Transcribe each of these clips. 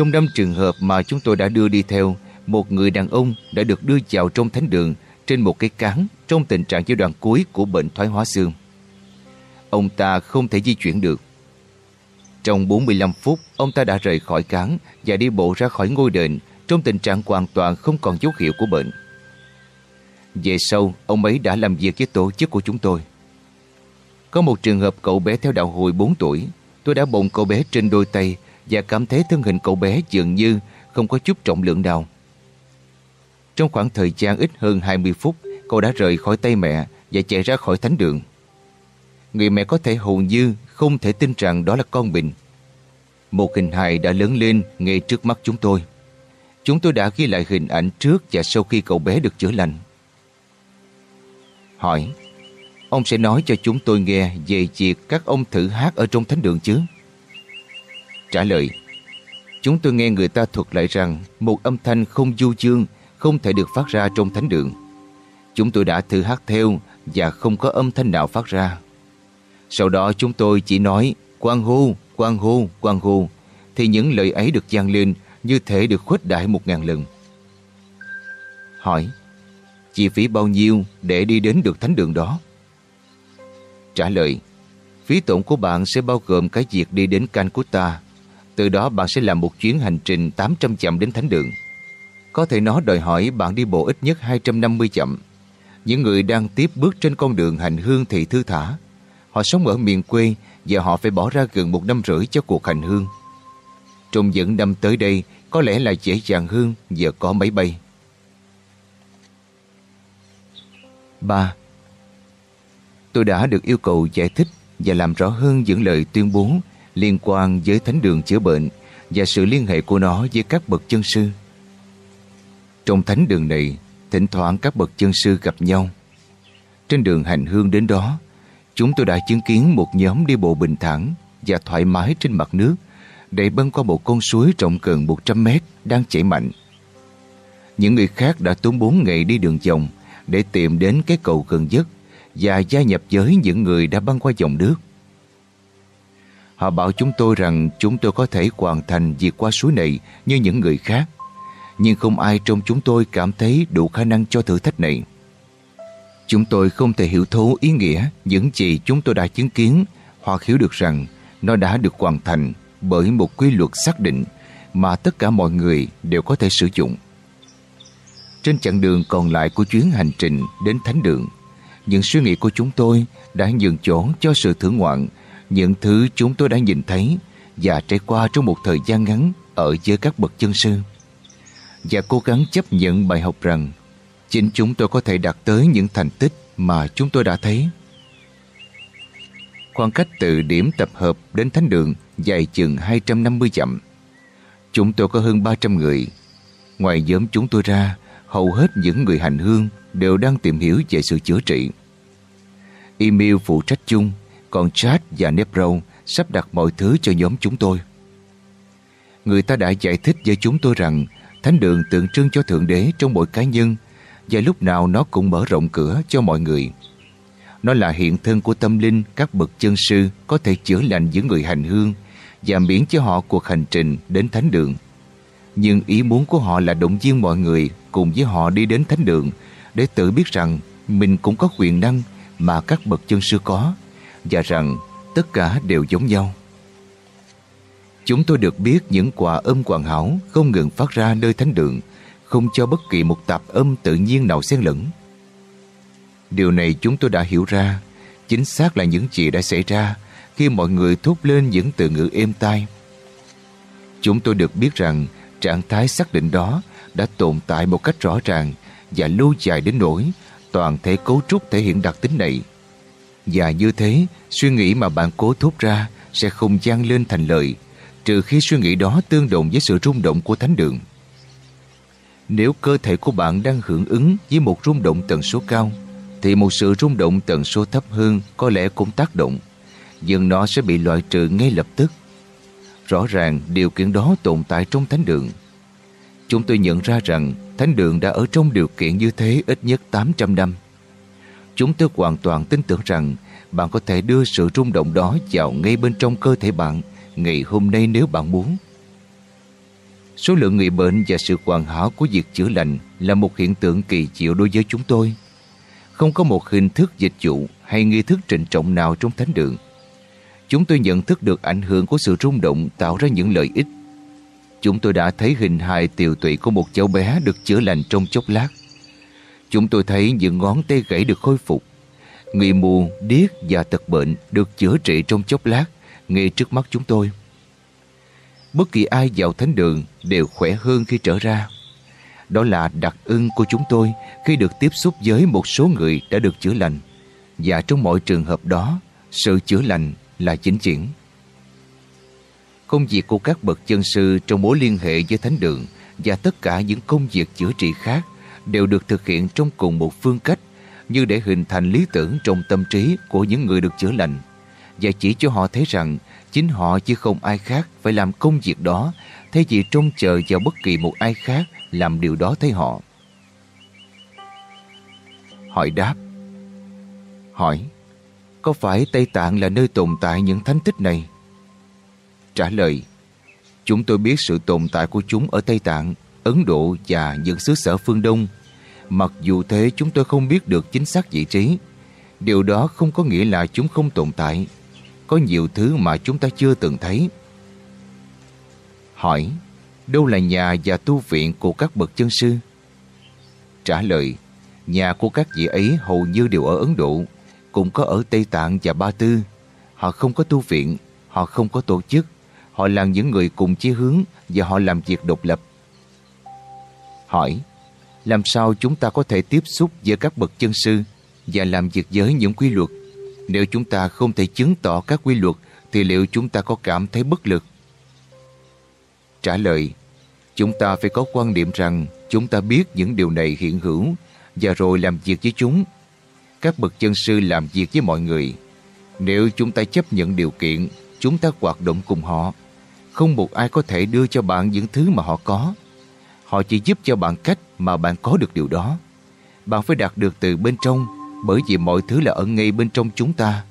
Trong năm trường hợp mà chúng tôi đã đưa đi theo, một người đàn ông đã được đưa vào trong thánh đường trên một cái cán trong tình trạng giai đoạn cuối của bệnh thoái hóa xương. Ông ta không thể di chuyển được. Trong 45 phút, ông ta đã rời khỏi cán và đi bộ ra khỏi ngôi đền trong tình trạng hoàn toàn không còn dấu hiệu của bệnh. Về sau, ông ấy đã làm việc với tổ chức của chúng tôi. Có một trường hợp cậu bé theo đạo hồi 4 tuổi, tôi đã bồng cậu bé trên đôi tay và cảm thấy thân hình cậu bé dường như không có chút trọng lượng nào. Trong khoảng thời gian ít hơn 20 phút, cậu đã rời khỏi tay mẹ và chạy ra khỏi thánh đường. Người mẹ có thể hầu như không thể tin rằng đó là con mình. Một hình hài đã lớn lên ngay trước mắt chúng tôi. Chúng tôi đã ghi lại hình ảnh trước và sau khi cậu bé được chữa lành. Hỏi, ông sẽ nói cho chúng tôi nghe về việc các ông thử hát ở trong thánh đường chứ? Trả lời, chúng tôi nghe người ta thuật lại rằng một âm thanh không du dương không thể được phát ra trong thánh đường. Chúng tôi đã thử hát theo và không có âm thanh nào phát ra. Sau đó chúng tôi chỉ nói quan hô, quan hô, quan hô thì những lời ấy được gian lên như thể được khuếch đại một ngàn lần. Hỏi, chi phí bao nhiêu để đi đến được thánh đường đó? Trả lời, phí tổn của bạn sẽ bao gồm cái việc đi đến Calcutta. Từ đó bạn sẽ làm một chuyến hành trình 800 chậm đến thánh đường. Có thể nó đòi hỏi bạn đi bộ ít nhất 250 chậm. Những người đang tiếp bước trên con đường hành hương thì thư thả. Họ sống ở miền quê và họ phải bỏ ra gần một năm rưỡi cho cuộc hành hương. Trong những năm tới đây, có lẽ là dễ dàng hơn giờ có máy bay. 3. Tôi đã được yêu cầu giải thích và làm rõ hơn những lời tuyên bố liên quan với thánh đường chữa bệnh và sự liên hệ của nó với các bậc chân sư. Trong thánh đường này, thỉnh thoảng các bậc chân sư gặp nhau. Trên đường hành hương đến đó, chúng tôi đã chứng kiến một nhóm đi bộ bình thản và thoải mái trên mặt nước để băng qua một con suối rộng gần 100 mét đang chảy mạnh. Những người khác đã tốn 4 ngày đi đường vòng để tìm đến cái cầu gần nhất và gia nhập với những người đã băng qua dòng nước. Họ bảo chúng tôi rằng chúng tôi có thể hoàn thành việc qua suối này như những người khác, nhưng không ai trong chúng tôi cảm thấy đủ khả năng cho thử thách này. Chúng tôi không thể hiểu thấu ý nghĩa những gì chúng tôi đã chứng kiến hoặc hiểu được rằng nó đã được hoàn thành bởi một quy luật xác định mà tất cả mọi người đều có thể sử dụng. Trên chặng đường còn lại của chuyến hành trình đến Thánh Đường, những suy nghĩ của chúng tôi đã nhường chỗ cho sự thưởng ngoạn, những thứ chúng tôi đã nhìn thấy và trải qua trong một thời gian ngắn ở dưới các bậc chân sư. Và cố gắng chấp nhận bài học rằng chính chúng tôi có thể đạt tới những thành tích mà chúng tôi đã thấy. Khoảng cách từ điểm tập hợp đến thánh đường dài chừng 250 dặm. Chúng tôi có hơn 300 người. Ngoài nhóm chúng tôi ra, hầu hết những người hành hương đều đang tìm hiểu về sự chữa trị. Email phụ trách chung, còn Chad và Nepro sắp đặt mọi thứ cho nhóm chúng tôi. Người ta đã giải thích với chúng tôi rằng thánh đường tượng trưng cho Thượng Đế trong mỗi cá nhân, và lúc nào nó cũng mở rộng cửa cho mọi người. Nó là hiện thân của tâm linh các bậc chân sư có thể chữa lành những người hành hương và miễn cho họ cuộc hành trình đến thánh đường. Nhưng ý muốn của họ là động viên mọi người cùng với họ đi đến thánh đường để tự biết rằng mình cũng có quyền năng mà các bậc chân sư có và rằng tất cả đều giống nhau. Chúng tôi được biết những quả âm hoàn hảo không ngừng phát ra nơi thánh đường, không cho bất kỳ một tạp âm tự nhiên nào xen lẫn. Điều này chúng tôi đã hiểu ra, chính xác là những gì đã xảy ra khi mọi người thốt lên những từ ngữ êm tai. Chúng tôi được biết rằng trạng thái xác định đó đã tồn tại một cách rõ ràng và lâu dài đến nỗi toàn thể cấu trúc thể hiện đặc tính này. Và như thế, suy nghĩ mà bạn cố thốt ra sẽ không gian lên thành lời, trừ khi suy nghĩ đó tương đồng với sự rung động của thánh đường. Nếu cơ thể của bạn đang hưởng ứng với một rung động tần số cao, thì một sự rung động tần số thấp hơn có lẽ cũng tác động, nhưng nó sẽ bị loại trừ ngay lập tức. Rõ ràng điều kiện đó tồn tại trong thánh đường. Chúng tôi nhận ra rằng thánh đường đã ở trong điều kiện như thế ít nhất 800 năm. Chúng tôi hoàn toàn tin tưởng rằng bạn có thể đưa sự rung động đó vào ngay bên trong cơ thể bạn ngày hôm nay nếu bạn muốn. Số lượng người bệnh và sự hoàn hảo của việc chữa lành là một hiện tượng kỳ diệu đối với chúng tôi. Không có một hình thức dịch vụ hay nghi thức trịnh trọng nào trong thánh đường. Chúng tôi nhận thức được ảnh hưởng của sự rung động tạo ra những lợi ích. Chúng tôi đã thấy hình hài tiều tụy của một cháu bé được chữa lành trong chốc lát. Chúng tôi thấy những ngón tay gãy được khôi phục. Người mù, điếc và tật bệnh được chữa trị trong chốc lát ngay trước mắt chúng tôi. Bất kỳ ai vào thánh đường đều khỏe hơn khi trở ra. Đó là đặc ân của chúng tôi khi được tiếp xúc với một số người đã được chữa lành. Và trong mọi trường hợp đó, sự chữa lành là chính chuyển. Công việc của các bậc chân sư trong mối liên hệ với thánh đường và tất cả những công việc chữa trị khác đều được thực hiện trong cùng một phương cách như để hình thành lý tưởng trong tâm trí của những người được chữa lành và chỉ cho họ thấy rằng chính họ chứ không ai khác phải làm công việc đó thay vì trông chờ vào bất kỳ một ai khác làm điều đó thay họ. Hỏi đáp Hỏi Có phải Tây Tạng là nơi tồn tại những thánh tích này? Trả lời Chúng tôi biết sự tồn tại của chúng ở Tây Tạng, Ấn Độ và những xứ sở phương Đông. Mặc dù thế, chúng tôi không biết được chính xác vị trí. Điều đó không có nghĩa là chúng không tồn tại. Có nhiều thứ mà chúng ta chưa từng thấy. Hỏi, Đâu là nhà và tu viện của các bậc chân sư? Trả lời, Nhà của các vị ấy hầu như đều ở Ấn Độ, Cũng có ở Tây Tạng và Ba Tư Họ không có tu viện, Họ không có tổ chức Họ là những người cùng chí hướng Và họ làm việc độc lập Hỏi, Làm sao chúng ta có thể tiếp xúc với các bậc chân sư Và làm việc với những quy luật? Nếu chúng ta không thể chứng tỏ các quy luật, Thì liệu chúng ta có cảm thấy bất lực? Trả lời, Chúng ta phải có quan niệm rằng Chúng ta biết những điều này hiện hữu Và rồi làm việc với chúng. Các bậc chân sư làm việc với mọi người. Nếu chúng ta chấp nhận điều kiện, Chúng ta hoạt động cùng họ. Không một ai có thể đưa cho bạn những thứ mà họ có. Họ họ chỉ giúp cho bạn cách mà bạn có được điều đó. Bạn phải đạt được từ bên trong, Bởi vì mọi thứ là ở ngay bên trong chúng ta.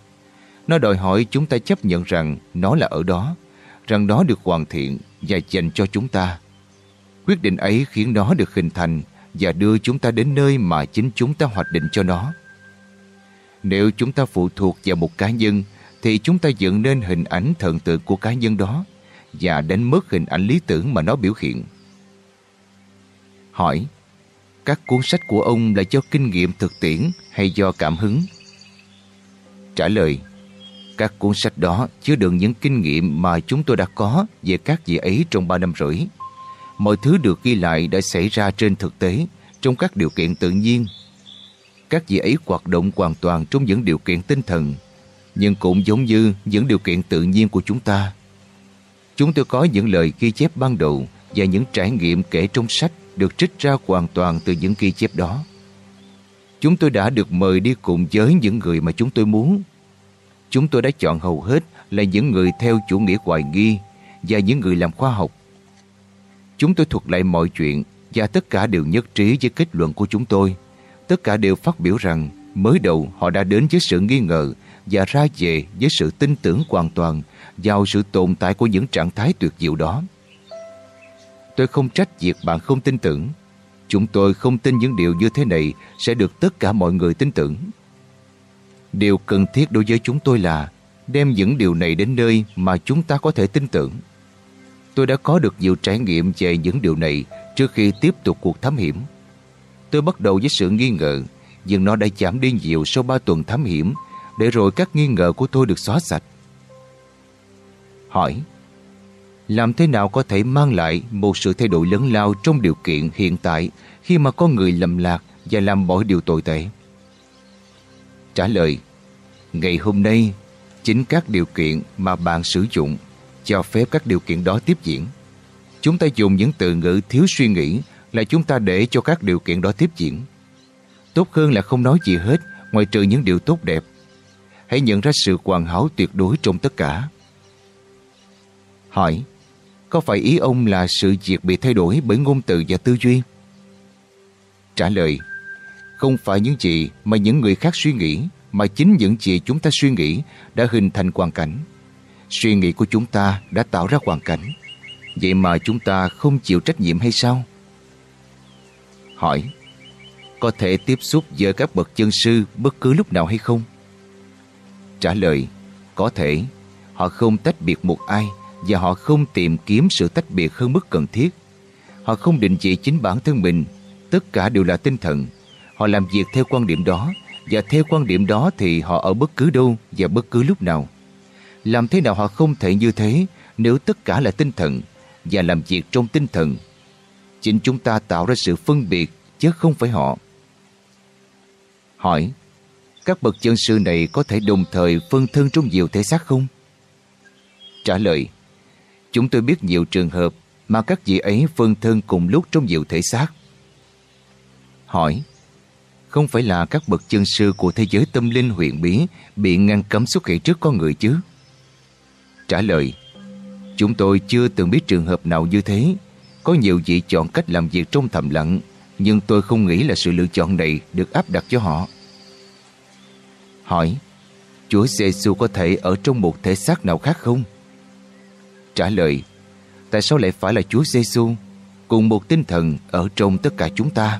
Nó đòi hỏi chúng ta chấp nhận rằng Nó là ở đó, Rằng nó được hoàn thiện Và dành cho chúng ta. Quyết định ấy khiến nó được hình thành Và đưa chúng ta đến nơi mà chính chúng ta hoạch định cho nó. Nếu chúng ta phụ thuộc vào một cá nhân, thì chúng ta dựng nên hình ảnh thần tượng của cá nhân đó và đánh mất hình ảnh lý tưởng mà nó biểu hiện. Hỏi, các cuốn sách của ông là do kinh nghiệm thực tiễn hay do cảm hứng? Trả lời, các cuốn sách đó chứa đựng những kinh nghiệm mà chúng tôi đã có về các vị ấy trong 3 năm rưỡi. Mọi thứ được ghi lại đã xảy ra trên thực tế, trong các điều kiện tự nhiên. Các vị ấy hoạt động hoàn toàn trong những điều kiện tinh thần nhưng cũng giống như những điều kiện tự nhiên của chúng ta. Chúng tôi có những lời ghi chép ban đầu và những trải nghiệm kể trong sách được trích ra hoàn toàn từ những ghi chép đó. Chúng tôi đã được mời đi cùng với những người mà chúng tôi muốn. Chúng tôi đã chọn hầu hết là những người theo chủ nghĩa hoài nghi và những người làm khoa học. Chúng tôi thuật lại mọi chuyện và tất cả đều nhất trí với kết luận của chúng tôi. Tất cả đều phát biểu rằng mới đầu họ đã đến với sự nghi ngờ và ra về với sự tin tưởng hoàn toàn vào sự tồn tại của những trạng thái tuyệt diệu đó. Tôi không trách việc bạn không tin tưởng. Chúng tôi không tin những điều như thế này sẽ được tất cả mọi người tin tưởng. Điều cần thiết đối với chúng tôi là đem những điều này đến nơi mà chúng ta có thể tin tưởng. Tôi đã có được nhiều trải nghiệm về những điều này trước khi tiếp tục cuộc thám hiểm. Tôi bắt đầu với sự nghi ngờ, nhưng nó đã giảm đi nhiều sau 3 tuần thám hiểm để rồi các nghi ngờ của tôi được xóa sạch. Hỏi làm thế nào có thể mang lại một sự thay đổi lớn lao trong điều kiện hiện tại khi mà có người lầm lạc và làm bỏ điều tồi tệ? Trả lời Ngày hôm nay, chính các điều kiện mà bạn sử dụng cho phép các điều kiện đó tiếp diễn. Chúng ta dùng những từ ngữ thiếu suy nghĩ là chúng ta để cho các điều kiện đó tiếp diễn. Tốt hơn là không nói gì hết ngoài trừ những điều tốt đẹp hãy nhận ra sự hoàn hảo tuyệt đối trong tất cả. Hỏi, có phải ý ông là sự việc bị thay đổi bởi ngôn từ và tư duy? Trả lời, không phải những gì mà những người khác suy nghĩ, mà chính những gì chúng ta suy nghĩ đã hình thành hoàn cảnh. Suy nghĩ của chúng ta đã tạo ra hoàn cảnh. Vậy mà chúng ta không chịu trách nhiệm hay sao? Hỏi Có thể tiếp xúc với các bậc chân sư bất cứ lúc nào hay không? Trả lời Có thể Họ không tách biệt một ai và họ không tìm kiếm sự tách biệt hơn mức cần thiết. Họ không định vị chính bản thân mình, tất cả đều là tinh thần. Họ làm việc theo quan điểm đó và theo quan điểm đó thì họ ở bất cứ đâu và bất cứ lúc nào. Làm thế nào họ không thể như thế nếu tất cả là tinh thần và làm việc trong tinh thần. Chính chúng ta tạo ra sự phân biệt chứ không phải họ. Hỏi, các bậc chân sư này có thể đồng thời phân thân trong nhiều thể xác không? Trả lời, chúng tôi biết nhiều trường hợp mà các vị ấy phân thân cùng lúc trong nhiều thể xác. Hỏi, không phải là các bậc chân sư của thế giới tâm linh huyền bí bị ngăn cấm xuất hiện trước con người chứ? Trả lời, chúng tôi chưa từng biết trường hợp nào như thế. Có nhiều vị chọn cách làm việc trong thầm lặng, nhưng tôi không nghĩ là sự lựa chọn này được áp đặt cho họ. Hỏi, Chúa giê có thể ở trong một thể xác nào khác không? Trả lời, tại sao lại phải là Chúa giê cùng một tinh thần ở trong tất cả chúng ta?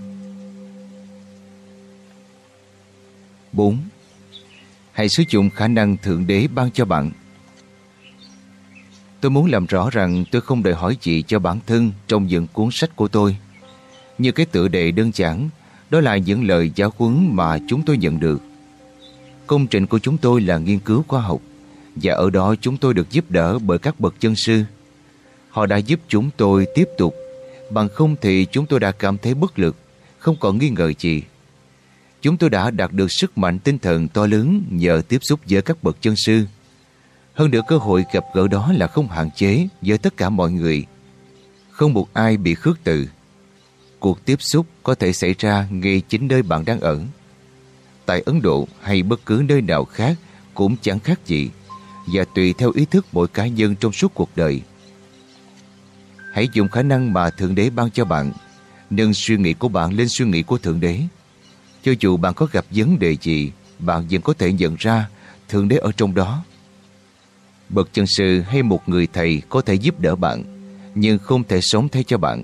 4. Hãy sử dụng khả năng Thượng Đế ban cho bạn. Tôi muốn làm rõ rằng tôi không đòi hỏi gì cho bản thân trong những cuốn sách của tôi. Như cái tựa đề đơn giản, đó là những lời giáo huấn mà chúng tôi nhận được. Công trình của chúng tôi là nghiên cứu khoa học và ở đó chúng tôi được giúp đỡ bởi các bậc chân sư. Họ đã giúp chúng tôi tiếp tục, bằng không thì chúng tôi đã cảm thấy bất lực, không còn nghi ngờ gì. Chúng tôi đã đạt được sức mạnh tinh thần to lớn nhờ tiếp xúc với các bậc chân sư. Hơn nữa cơ hội gặp gỡ đó là không hạn chế với tất cả mọi người. Không một ai bị khước từ. Cuộc tiếp xúc có thể xảy ra ngay chính nơi bạn đang ở. Tại Ấn Độ hay bất cứ nơi nào khác cũng chẳng khác gì và tùy theo ý thức mỗi cá nhân trong suốt cuộc đời. Hãy dùng khả năng mà Thượng Đế ban cho bạn, nâng suy nghĩ của bạn lên suy nghĩ của Thượng Đế. Cho dù bạn có gặp vấn đề gì, bạn vẫn có thể nhận ra Thượng Đế ở trong đó. Bậc chân sư hay một người thầy có thể giúp đỡ bạn, nhưng không thể sống thay cho bạn.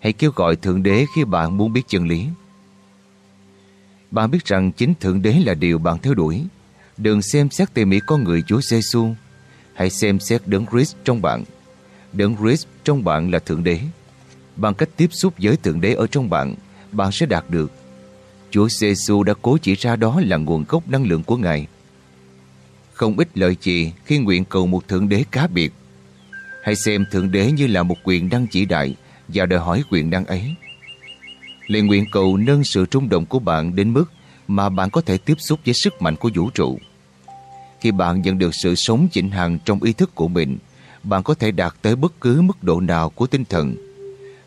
Hãy kêu gọi Thượng Đế khi bạn muốn biết chân lý. Bạn biết rằng chính Thượng Đế là điều bạn theo đuổi. Đừng xem xét tỉ mỉ con người Chúa giê Hãy xem xét đấng Christ trong bạn. Đấng Christ trong bạn là Thượng Đế. Bằng cách tiếp xúc với Thượng Đế ở trong bạn, bạn sẽ đạt được Chúa giê đã cố chỉ ra đó là nguồn gốc năng lượng của Ngài. Không ít lợi chị khi nguyện cầu một Thượng Đế cá biệt. Hãy xem Thượng Đế như là một quyền năng chỉ đại và đòi hỏi quyền năng ấy. Liền nguyện cầu nâng sự trung động của bạn đến mức mà bạn có thể tiếp xúc với sức mạnh của vũ trụ. Khi bạn nhận được sự sống chỉnh hằng trong ý thức của mình, bạn có thể đạt tới bất cứ mức độ nào của tinh thần.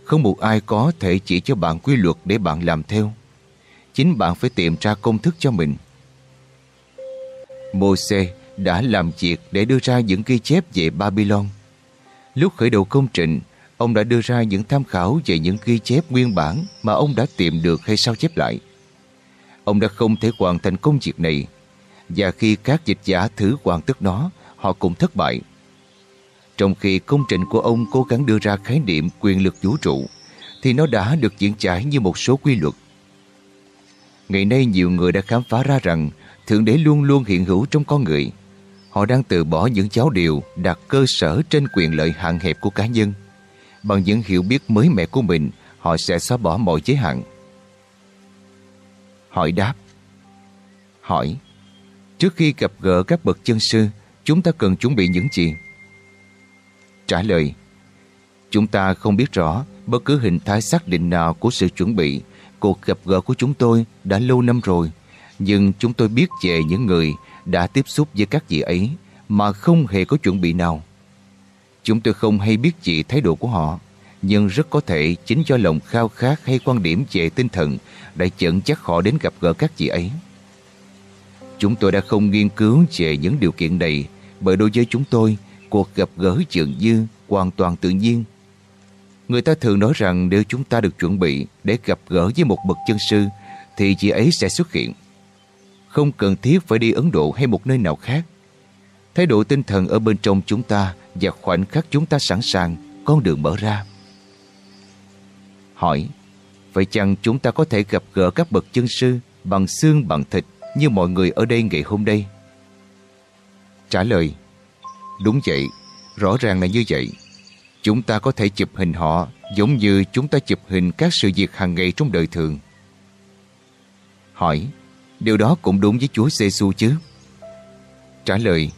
Không một ai có thể chỉ cho bạn quy luật để bạn làm theo chính bạn phải tìm ra công thức cho mình. Moses đã làm việc để đưa ra những ghi chép về Babylon. Lúc khởi đầu công trình, ông đã đưa ra những tham khảo về những ghi chép nguyên bản mà ông đã tìm được hay sao chép lại. Ông đã không thể hoàn thành công việc này, và khi các dịch giả thử hoàn tất nó, họ cũng thất bại. Trong khi công trình của ông cố gắng đưa ra khái niệm quyền lực vũ trụ, thì nó đã được diễn trải như một số quy luật. Ngày nay nhiều người đã khám phá ra rằng Thượng Đế luôn luôn hiện hữu trong con người. Họ đang từ bỏ những giáo điều đặt cơ sở trên quyền lợi hạn hẹp của cá nhân. Bằng những hiểu biết mới mẻ của mình, họ sẽ xóa bỏ mọi giới hạn. Hỏi đáp Hỏi Trước khi gặp gỡ các bậc chân sư, chúng ta cần chuẩn bị những gì? Trả lời Chúng ta không biết rõ bất cứ hình thái xác định nào của sự chuẩn bị cuộc gặp gỡ của chúng tôi đã lâu năm rồi, nhưng chúng tôi biết về những người đã tiếp xúc với các vị ấy mà không hề có chuẩn bị nào. Chúng tôi không hay biết gì thái độ của họ, nhưng rất có thể chính do lòng khao khát hay quan điểm về tinh thần đã dẫn chắc họ đến gặp gỡ các chị ấy. Chúng tôi đã không nghiên cứu về những điều kiện này bởi đối với chúng tôi, cuộc gặp gỡ dường như hoàn toàn tự nhiên Người ta thường nói rằng nếu chúng ta được chuẩn bị để gặp gỡ với một bậc chân sư thì chị ấy sẽ xuất hiện. Không cần thiết phải đi Ấn Độ hay một nơi nào khác. Thái độ tinh thần ở bên trong chúng ta và khoảnh khắc chúng ta sẵn sàng con đường mở ra. Hỏi, vậy chăng chúng ta có thể gặp gỡ các bậc chân sư bằng xương bằng thịt như mọi người ở đây ngày hôm nay? Trả lời, đúng vậy, rõ ràng là như vậy. Chúng ta có thể chụp hình họ giống như chúng ta chụp hình các sự việc hàng ngày trong đời thường. Hỏi, điều đó cũng đúng với Chúa giê -xu chứ? Trả lời,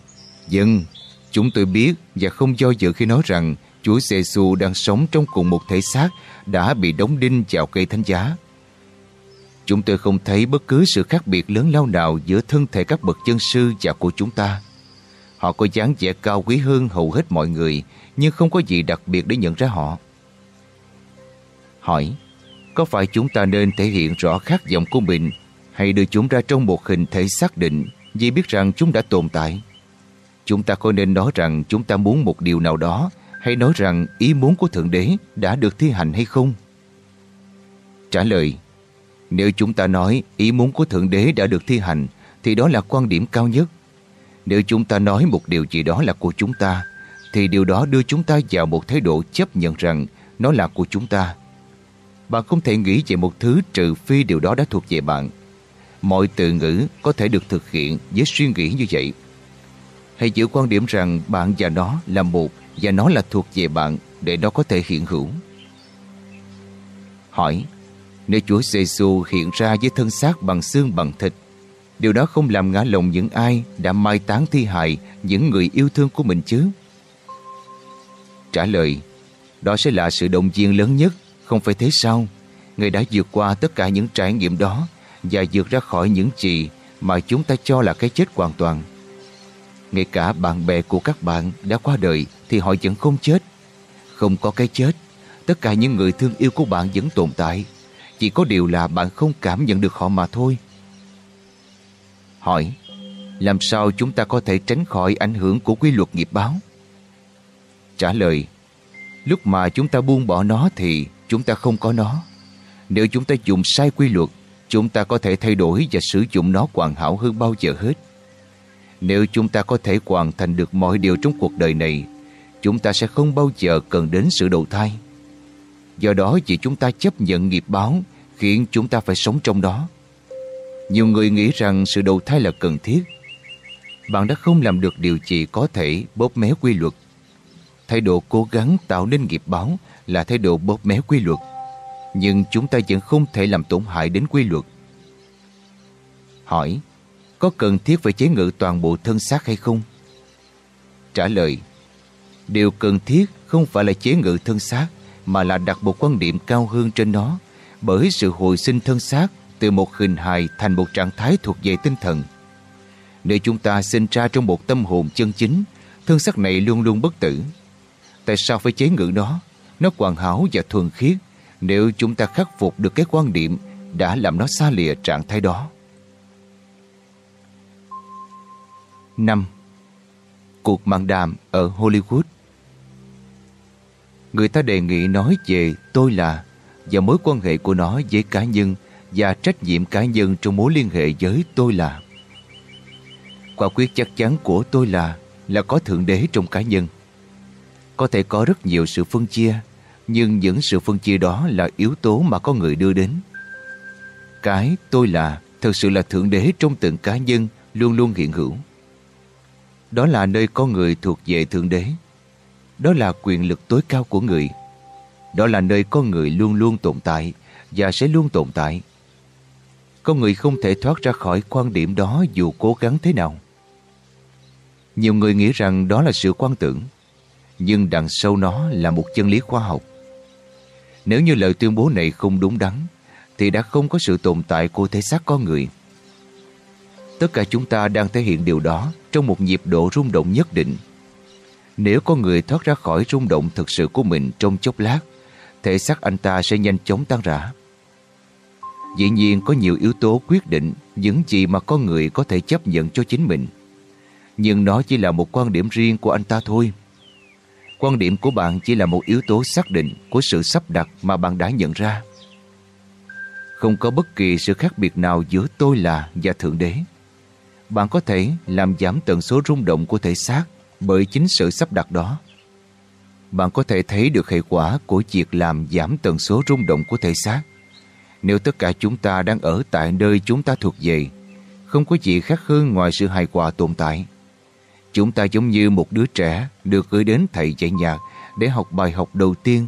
dân, chúng tôi biết và không do dự khi nói rằng Chúa giê -xu đang sống trong cùng một thể xác đã bị đóng đinh vào cây thánh giá. Chúng tôi không thấy bất cứ sự khác biệt lớn lao nào giữa thân thể các bậc chân sư và của chúng ta. Họ có dáng vẻ cao quý hơn hầu hết mọi người, nhưng không có gì đặc biệt để nhận ra họ. Hỏi, có phải chúng ta nên thể hiện rõ khát vọng của mình hay đưa chúng ra trong một hình thể xác định vì biết rằng chúng đã tồn tại? Chúng ta có nên nói rằng chúng ta muốn một điều nào đó hay nói rằng ý muốn của Thượng Đế đã được thi hành hay không? Trả lời, nếu chúng ta nói ý muốn của Thượng Đế đã được thi hành thì đó là quan điểm cao nhất. Nếu chúng ta nói một điều gì đó là của chúng ta thì điều đó đưa chúng ta vào một thái độ chấp nhận rằng nó là của chúng ta. Bạn không thể nghĩ về một thứ trừ phi điều đó đã thuộc về bạn. Mọi từ ngữ có thể được thực hiện với suy nghĩ như vậy. Hãy giữ quan điểm rằng bạn và nó là một và nó là thuộc về bạn để nó có thể hiện hữu. Hỏi, nếu Chúa giê hiện ra với thân xác bằng xương bằng thịt, điều đó không làm ngã lòng những ai đã mai táng thi hài những người yêu thương của mình chứ? Trả lời, đó sẽ là sự động viên lớn nhất, không phải thế sao? Người đã vượt qua tất cả những trải nghiệm đó và vượt ra khỏi những gì mà chúng ta cho là cái chết hoàn toàn. Ngay cả bạn bè của các bạn đã qua đời thì họ vẫn không chết. Không có cái chết, tất cả những người thương yêu của bạn vẫn tồn tại. Chỉ có điều là bạn không cảm nhận được họ mà thôi. Hỏi, làm sao chúng ta có thể tránh khỏi ảnh hưởng của quy luật nghiệp báo? Trả lời, lúc mà chúng ta buông bỏ nó thì chúng ta không có nó. Nếu chúng ta dùng sai quy luật, chúng ta có thể thay đổi và sử dụng nó hoàn hảo hơn bao giờ hết. Nếu chúng ta có thể hoàn thành được mọi điều trong cuộc đời này, chúng ta sẽ không bao giờ cần đến sự đầu thai. Do đó chỉ chúng ta chấp nhận nghiệp báo khiến chúng ta phải sống trong đó. Nhiều người nghĩ rằng sự đầu thai là cần thiết. Bạn đã không làm được điều gì có thể bóp méo quy luật. Thái độ cố gắng tạo nên nghiệp báo là thái độ bóp méo quy luật. Nhưng chúng ta vẫn không thể làm tổn hại đến quy luật. Hỏi, có cần thiết phải chế ngự toàn bộ thân xác hay không? Trả lời, điều cần thiết không phải là chế ngự thân xác mà là đặt một quan điểm cao hơn trên nó bởi sự hồi sinh thân xác từ một hình hài thành một trạng thái thuộc về tinh thần. Nếu chúng ta sinh ra trong một tâm hồn chân chính, thân xác này luôn luôn bất tử. Tại sao phải chế ngự nó? Nó hoàn hảo và thuần khiết nếu chúng ta khắc phục được cái quan điểm đã làm nó xa lìa trạng thái đó. 5. Cuộc mạng đàm ở Hollywood Người ta đề nghị nói về tôi là và mối quan hệ của nó với cá nhân và trách nhiệm cá nhân trong mối liên hệ với tôi là. Quả quyết chắc chắn của tôi là là có Thượng Đế trong cá nhân. Có thể có rất nhiều sự phân chia, nhưng những sự phân chia đó là yếu tố mà có người đưa đến. Cái tôi là thực sự là Thượng Đế trong từng cá nhân luôn luôn hiện hữu. Đó là nơi có người thuộc về Thượng Đế. Đó là quyền lực tối cao của người. Đó là nơi con người luôn luôn tồn tại và sẽ luôn tồn tại. Con người không thể thoát ra khỏi quan điểm đó dù cố gắng thế nào. Nhiều người nghĩ rằng đó là sự quan tưởng, nhưng đằng sâu nó là một chân lý khoa học. Nếu như lời tuyên bố này không đúng đắn, thì đã không có sự tồn tại của thể xác con người. Tất cả chúng ta đang thể hiện điều đó trong một nhịp độ rung động nhất định. Nếu có người thoát ra khỏi rung động thực sự của mình trong chốc lát, thể xác anh ta sẽ nhanh chóng tan rã. Dĩ nhiên có nhiều yếu tố quyết định những gì mà con người có thể chấp nhận cho chính mình. Nhưng nó chỉ là một quan điểm riêng của anh ta thôi. Quan điểm của bạn chỉ là một yếu tố xác định của sự sắp đặt mà bạn đã nhận ra. Không có bất kỳ sự khác biệt nào giữa tôi là và Thượng Đế. Bạn có thể làm giảm tần số rung động của thể xác bởi chính sự sắp đặt đó. bạn có thể thấy được hệ quả của việc làm giảm tần số rung động của thể xác. Nếu tất cả chúng ta đang ở tại nơi chúng ta thuộc về, không có gì khác hơn ngoài sự hài hòa tồn tại. Chúng ta giống như một đứa trẻ được gửi đến thầy dạy nhạc để học bài học đầu tiên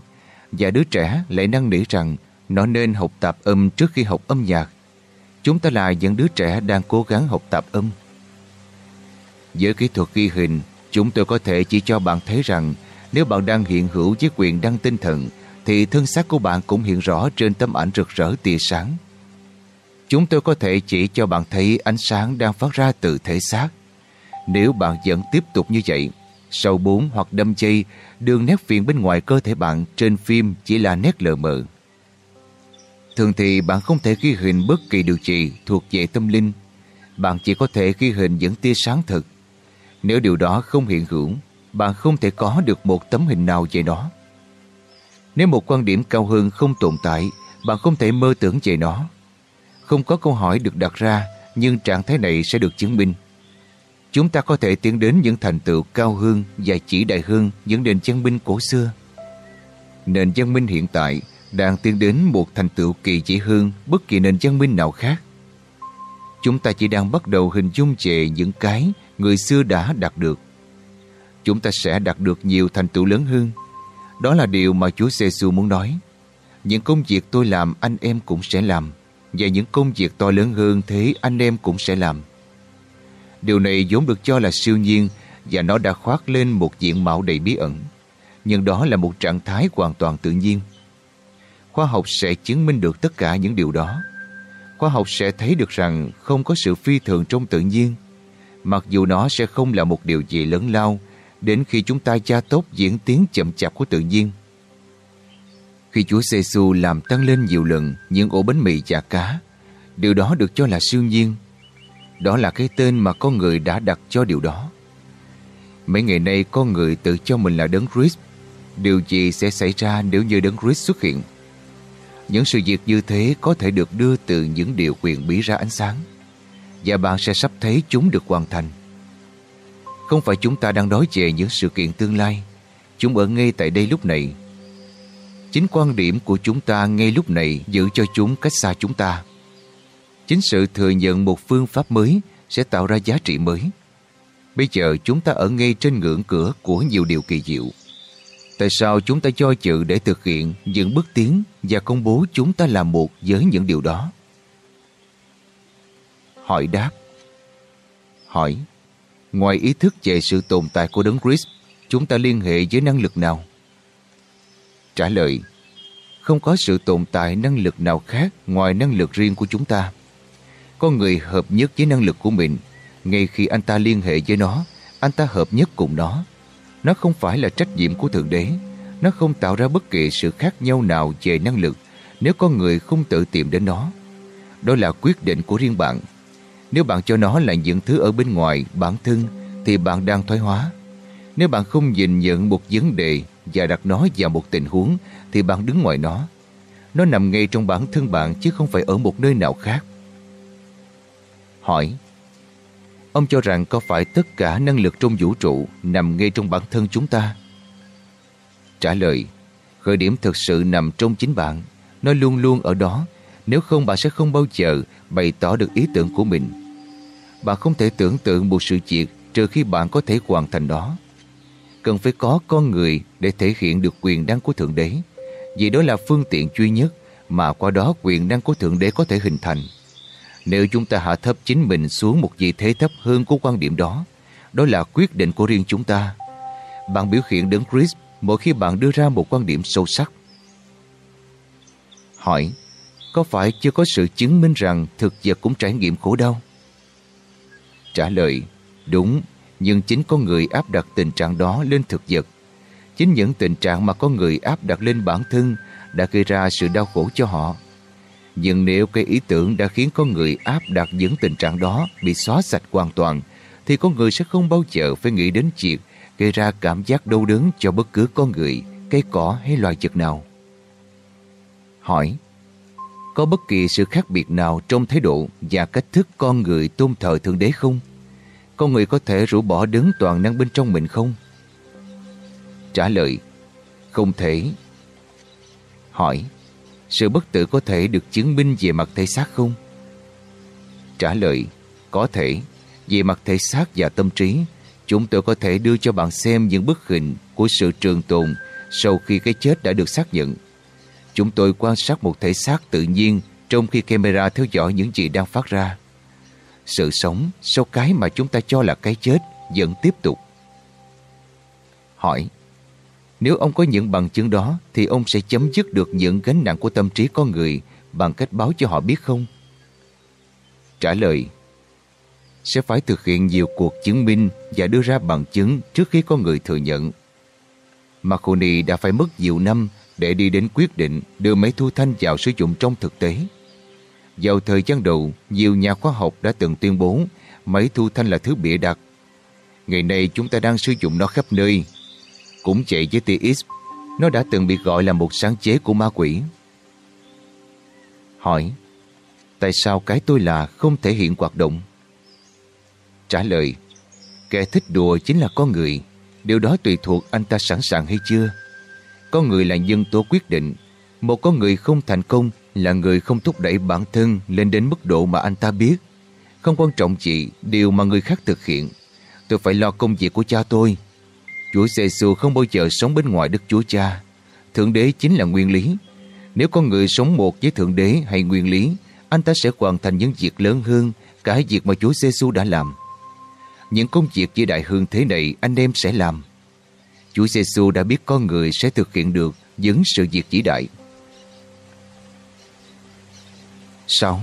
và đứa trẻ lại năn nỉ rằng nó nên học tạp âm trước khi học âm nhạc. Chúng ta là những đứa trẻ đang cố gắng học tạp âm. Với kỹ thuật ghi hình, chúng tôi có thể chỉ cho bạn thấy rằng nếu bạn đang hiện hữu với quyền đăng tinh thần thì thân xác của bạn cũng hiện rõ trên tấm ảnh rực rỡ tia sáng. Chúng tôi có thể chỉ cho bạn thấy ánh sáng đang phát ra từ thể xác. Nếu bạn vẫn tiếp tục như vậy, sau bốn hoặc đâm chay đường nét viền bên ngoài cơ thể bạn trên phim chỉ là nét lờ mờ. Thường thì bạn không thể ghi hình bất kỳ điều gì thuộc về tâm linh. Bạn chỉ có thể ghi hình những tia sáng thực. Nếu điều đó không hiện hữu, bạn không thể có được một tấm hình nào về nó. Nếu một quan điểm cao hơn không tồn tại, bạn không thể mơ tưởng về nó. Không có câu hỏi được đặt ra, nhưng trạng thái này sẽ được chứng minh. Chúng ta có thể tiến đến những thành tựu cao hơn và chỉ đại hơn những nền văn minh cổ xưa. Nền văn minh hiện tại đang tiến đến một thành tựu kỳ chỉ hơn bất kỳ nền văn minh nào khác. Chúng ta chỉ đang bắt đầu hình dung về những cái người xưa đã đạt được. Chúng ta sẽ đạt được nhiều thành tựu lớn hơn. Đó là điều mà Chúa giê muốn nói. Những công việc tôi làm anh em cũng sẽ làm và những công việc to lớn hơn thế anh em cũng sẽ làm. Điều này vốn được cho là siêu nhiên và nó đã khoác lên một diện mạo đầy bí ẩn. Nhưng đó là một trạng thái hoàn toàn tự nhiên. Khoa học sẽ chứng minh được tất cả những điều đó. Khoa học sẽ thấy được rằng không có sự phi thường trong tự nhiên, mặc dù nó sẽ không là một điều gì lớn lao đến khi chúng ta gia tốt diễn tiến chậm chạp của tự nhiên. Khi Chúa giê làm tăng lên nhiều lần những ổ bánh mì và cá, điều đó được cho là siêu nhiên. Đó là cái tên mà con người đã đặt cho điều đó. Mấy ngày nay con người tự cho mình là đấng Christ. Điều gì sẽ xảy ra nếu như đấng Christ xuất hiện? Những sự việc như thế có thể được đưa từ những điều quyền bí ra ánh sáng và bạn sẽ sắp thấy chúng được hoàn thành. Không phải chúng ta đang nói về những sự kiện tương lai Chúng ở ngay tại đây lúc này Chính quan điểm của chúng ta ngay lúc này giữ cho chúng cách xa chúng ta. Chính sự thừa nhận một phương pháp mới sẽ tạo ra giá trị mới. Bây giờ chúng ta ở ngay trên ngưỡng cửa của nhiều điều kỳ diệu. Tại sao chúng ta cho chữ để thực hiện những bước tiến và công bố chúng ta làm một với những điều đó? Hỏi đáp Hỏi Ngoài ý thức về sự tồn tại của đấng Christ, chúng ta liên hệ với năng lực nào? Trả lời Không có sự tồn tại năng lực nào khác ngoài năng lực riêng của chúng ta. Con người hợp nhất với năng lực của mình. Ngay khi anh ta liên hệ với nó, anh ta hợp nhất cùng nó. Nó không phải là trách nhiệm của Thượng Đế. Nó không tạo ra bất kỳ sự khác nhau nào về năng lực nếu con người không tự tìm đến nó. Đó là quyết định của riêng bạn. Nếu bạn cho nó là những thứ ở bên ngoài, bản thân, thì bạn đang thoái hóa. Nếu bạn không nhìn nhận một vấn đề và đặt nó vào một tình huống, thì bạn đứng ngoài nó. Nó nằm ngay trong bản thân bạn chứ không phải ở một nơi nào khác. Hỏi, Ông cho rằng có phải tất cả năng lực trong vũ trụ nằm ngay trong bản thân chúng ta? Trả lời, Khởi điểm thực sự nằm trong chính bạn. Nó luôn luôn ở đó. Nếu không, bạn sẽ không bao giờ bày tỏ được ý tưởng của mình. Bạn không thể tưởng tượng một sự việc trừ khi bạn có thể hoàn thành đó cần phải có con người để thể hiện được quyền năng của Thượng Đế. Vì đó là phương tiện duy nhất mà qua đó quyền năng của Thượng Đế có thể hình thành. Nếu chúng ta hạ thấp chính mình xuống một vị thế thấp hơn của quan điểm đó, đó là quyết định của riêng chúng ta. Bạn biểu hiện đứng Chris mỗi khi bạn đưa ra một quan điểm sâu sắc. Hỏi, có phải chưa có sự chứng minh rằng thực vật cũng trải nghiệm khổ đau? Trả lời, đúng, nhưng chính con người áp đặt tình trạng đó lên thực vật. Chính những tình trạng mà con người áp đặt lên bản thân đã gây ra sự đau khổ cho họ. Nhưng nếu cái ý tưởng đã khiến con người áp đặt những tình trạng đó bị xóa sạch hoàn toàn, thì con người sẽ không bao giờ phải nghĩ đến chuyện gây ra cảm giác đau đớn cho bất cứ con người, cây cỏ hay loài vật nào. Hỏi có bất kỳ sự khác biệt nào trong thái độ và cách thức con người tôn thờ Thượng Đế không? con người có thể rũ bỏ đứng toàn năng bên trong mình không? Trả lời, Không thể. Hỏi, sự bất tử có thể được chứng minh về mặt thể xác không? Trả lời, có thể. Về mặt thể xác và tâm trí, chúng tôi có thể đưa cho bạn xem những bức hình của sự trường tồn sau khi cái chết đã được xác nhận. Chúng tôi quan sát một thể xác tự nhiên trong khi camera theo dõi những gì đang phát ra. Sự sống, sau cái mà chúng ta cho là cái chết, vẫn tiếp tục. Hỏi, Nếu ông có những bằng chứng đó, thì ông sẽ chấm dứt được những gánh nặng của tâm trí con người bằng cách báo cho họ biết không? Trả lời, Sẽ phải thực hiện nhiều cuộc chứng minh và đưa ra bằng chứng trước khi con người thừa nhận. Marconi đã phải mất nhiều năm để đi đến quyết định đưa máy thu thanh vào sử dụng trong thực tế. Vào thời gian đầu, nhiều nhà khoa học đã từng tuyên bố máy thu thanh là thứ bịa đặt. Ngày nay chúng ta đang sử dụng nó khắp nơi. Cũng chạy với TX, nó đã từng bị gọi là một sáng chế của ma quỷ. Hỏi, tại sao cái tôi là không thể hiện hoạt động? Trả lời, kẻ thích đùa chính là con người. Điều đó tùy thuộc anh ta sẵn sàng hay chưa có người là nhân tố quyết định. Một con người không thành công là người không thúc đẩy bản thân lên đến mức độ mà anh ta biết. Không quan trọng chị điều mà người khác thực hiện. Tôi phải lo công việc của cha tôi. Chúa giê không bao giờ sống bên ngoài Đức Chúa Cha. Thượng đế chính là nguyên lý. Nếu con người sống một với Thượng đế hay nguyên lý, anh ta sẽ hoàn thành những việc lớn hơn cả việc mà Chúa giê đã làm. Những công việc vĩ đại hơn thế này anh em sẽ làm. Chúa giê đã biết con người sẽ thực hiện được những sự việc vĩ đại. 6.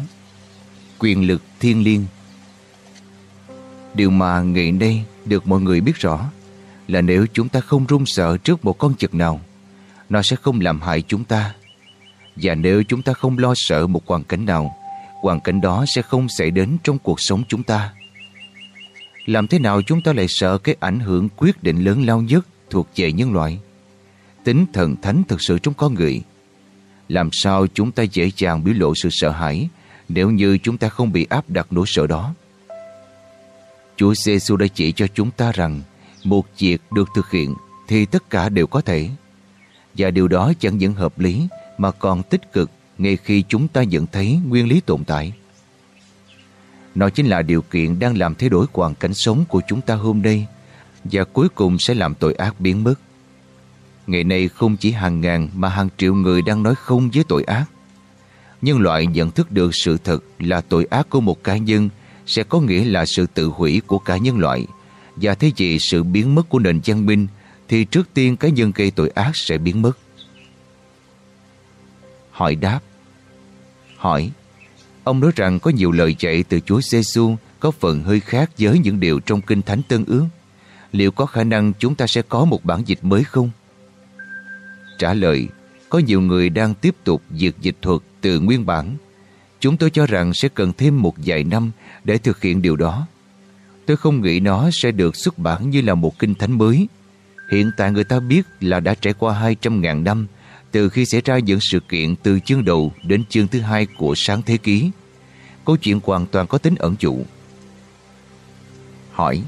Quyền lực thiên liêng Điều mà ngày nay được mọi người biết rõ là nếu chúng ta không run sợ trước một con vật nào, nó sẽ không làm hại chúng ta. Và nếu chúng ta không lo sợ một hoàn cảnh nào, hoàn cảnh đó sẽ không xảy đến trong cuộc sống chúng ta. Làm thế nào chúng ta lại sợ cái ảnh hưởng quyết định lớn lao nhất thuộc về nhân loại? Tính thần thánh thực sự trong con người làm sao chúng ta dễ dàng biểu lộ sự sợ hãi nếu như chúng ta không bị áp đặt nỗi sợ đó? Chúa giê đã chỉ cho chúng ta rằng một việc được thực hiện thì tất cả đều có thể. Và điều đó chẳng những hợp lý mà còn tích cực ngay khi chúng ta nhận thấy nguyên lý tồn tại. Nó chính là điều kiện đang làm thay đổi hoàn cảnh sống của chúng ta hôm nay và cuối cùng sẽ làm tội ác biến mất. Ngày nay không chỉ hàng ngàn mà hàng triệu người đang nói không với tội ác. Nhân loại nhận thức được sự thật là tội ác của một cá nhân sẽ có nghĩa là sự tự hủy của cả nhân loại và thế gì sự biến mất của nền văn minh, thì trước tiên cá nhân gây tội ác sẽ biến mất. Hỏi đáp Hỏi, Ông nói rằng có nhiều lời dạy từ Chúa Giêsu có phần hơi khác với những điều trong Kinh Thánh Tân Ước. Liệu có khả năng chúng ta sẽ có một bản dịch mới không? Trả lời, có nhiều người đang tiếp tục việc dịch thuật từ nguyên bản. Chúng tôi cho rằng sẽ cần thêm một vài năm để thực hiện điều đó. Tôi không nghĩ nó sẽ được xuất bản như là một kinh thánh mới. Hiện tại người ta biết là đã trải qua 200.000 năm từ khi xảy ra những sự kiện từ chương đầu đến chương thứ hai của sáng thế ký. Câu chuyện hoàn toàn có tính ẩn dụ. Hỏi,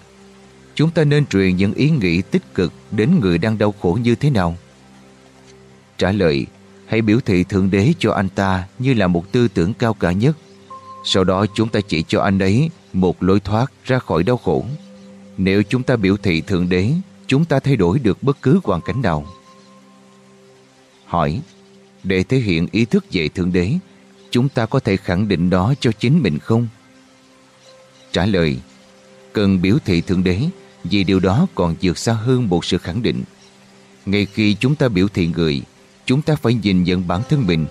chúng ta nên truyền những ý nghĩ tích cực đến người đang đau khổ như thế nào? Trả lời, hãy biểu thị Thượng Đế cho anh ta như là một tư tưởng cao cả nhất. Sau đó chúng ta chỉ cho anh ấy một lối thoát ra khỏi đau khổ. Nếu chúng ta biểu thị Thượng Đế, chúng ta thay đổi được bất cứ hoàn cảnh nào. Hỏi, để thể hiện ý thức về Thượng Đế, chúng ta có thể khẳng định đó cho chính mình không? Trả lời, cần biểu thị Thượng Đế vì điều đó còn vượt xa hơn một sự khẳng định. Ngay khi chúng ta biểu thị người, chúng ta phải nhìn nhận bản thân mình.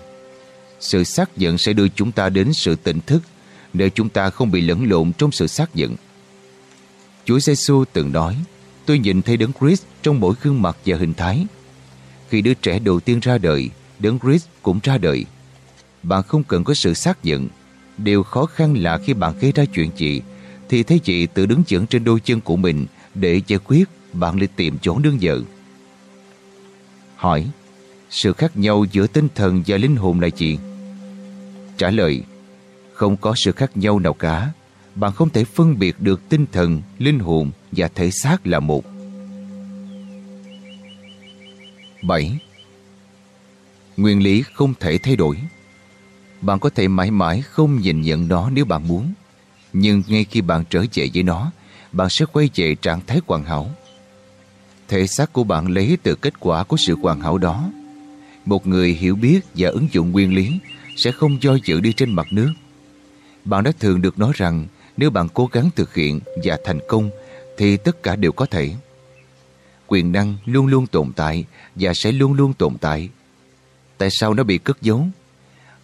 Sự xác nhận sẽ đưa chúng ta đến sự tỉnh thức để chúng ta không bị lẫn lộn trong sự xác nhận. Chúa giê từng nói Tôi nhìn thấy đấng Christ trong mỗi gương mặt và hình thái. Khi đứa trẻ đầu tiên ra đời, đấng Christ cũng ra đời. Bạn không cần có sự xác nhận. Điều khó khăn là khi bạn gây ra chuyện gì, thì thấy chị tự đứng chững trên đôi chân của mình để giải quyết, bạn nên tìm chỗ nương dự. Hỏi, sự khác nhau giữa tinh thần và linh hồn là gì? Trả lời, không có sự khác nhau nào cả. Bạn không thể phân biệt được tinh thần, linh hồn và thể xác là một. 7. Nguyên lý không thể thay đổi. Bạn có thể mãi mãi không nhìn nhận nó nếu bạn muốn. Nhưng ngay khi bạn trở về với nó, bạn sẽ quay về trạng thái hoàn hảo. Thể xác của bạn lấy từ kết quả của sự hoàn hảo đó. Một người hiểu biết và ứng dụng nguyên lý sẽ không do dự đi trên mặt nước. Bạn đã thường được nói rằng nếu bạn cố gắng thực hiện và thành công, thì tất cả đều có thể. Quyền năng luôn luôn tồn tại và sẽ luôn luôn tồn tại. Tại sao nó bị cất giấu?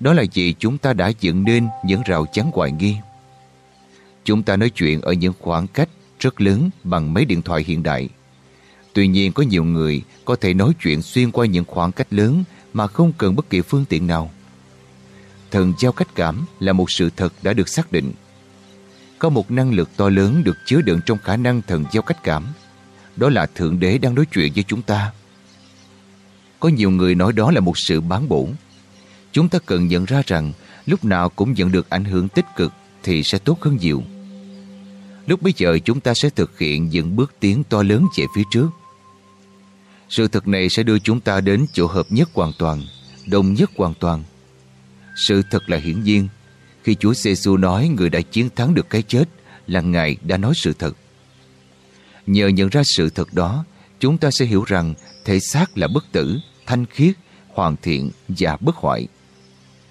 Đó là vì chúng ta đã dựng nên những rào chắn hoài nghi. Chúng ta nói chuyện ở những khoảng cách rất lớn bằng mấy điện thoại hiện đại. Tuy nhiên có nhiều người có thể nói chuyện xuyên qua những khoảng cách lớn mà không cần bất kỳ phương tiện nào. Thần giao cách cảm là một sự thật đã được xác định. Có một năng lực to lớn được chứa đựng trong khả năng thần giao cách cảm. Đó là Thượng Đế đang nói chuyện với chúng ta. Có nhiều người nói đó là một sự bán bổn. Chúng ta cần nhận ra rằng lúc nào cũng nhận được ảnh hưởng tích cực thì sẽ tốt hơn nhiều. Lúc bây giờ chúng ta sẽ thực hiện những bước tiến to lớn về phía trước. Sự thật này sẽ đưa chúng ta đến chỗ hợp nhất hoàn toàn, đồng nhất hoàn toàn. Sự thật là hiển nhiên, khi Chúa giê nói người đã chiến thắng được cái chết là Ngài đã nói sự thật. Nhờ nhận ra sự thật đó, chúng ta sẽ hiểu rằng thể xác là bất tử, thanh khiết, hoàn thiện và bất hoại.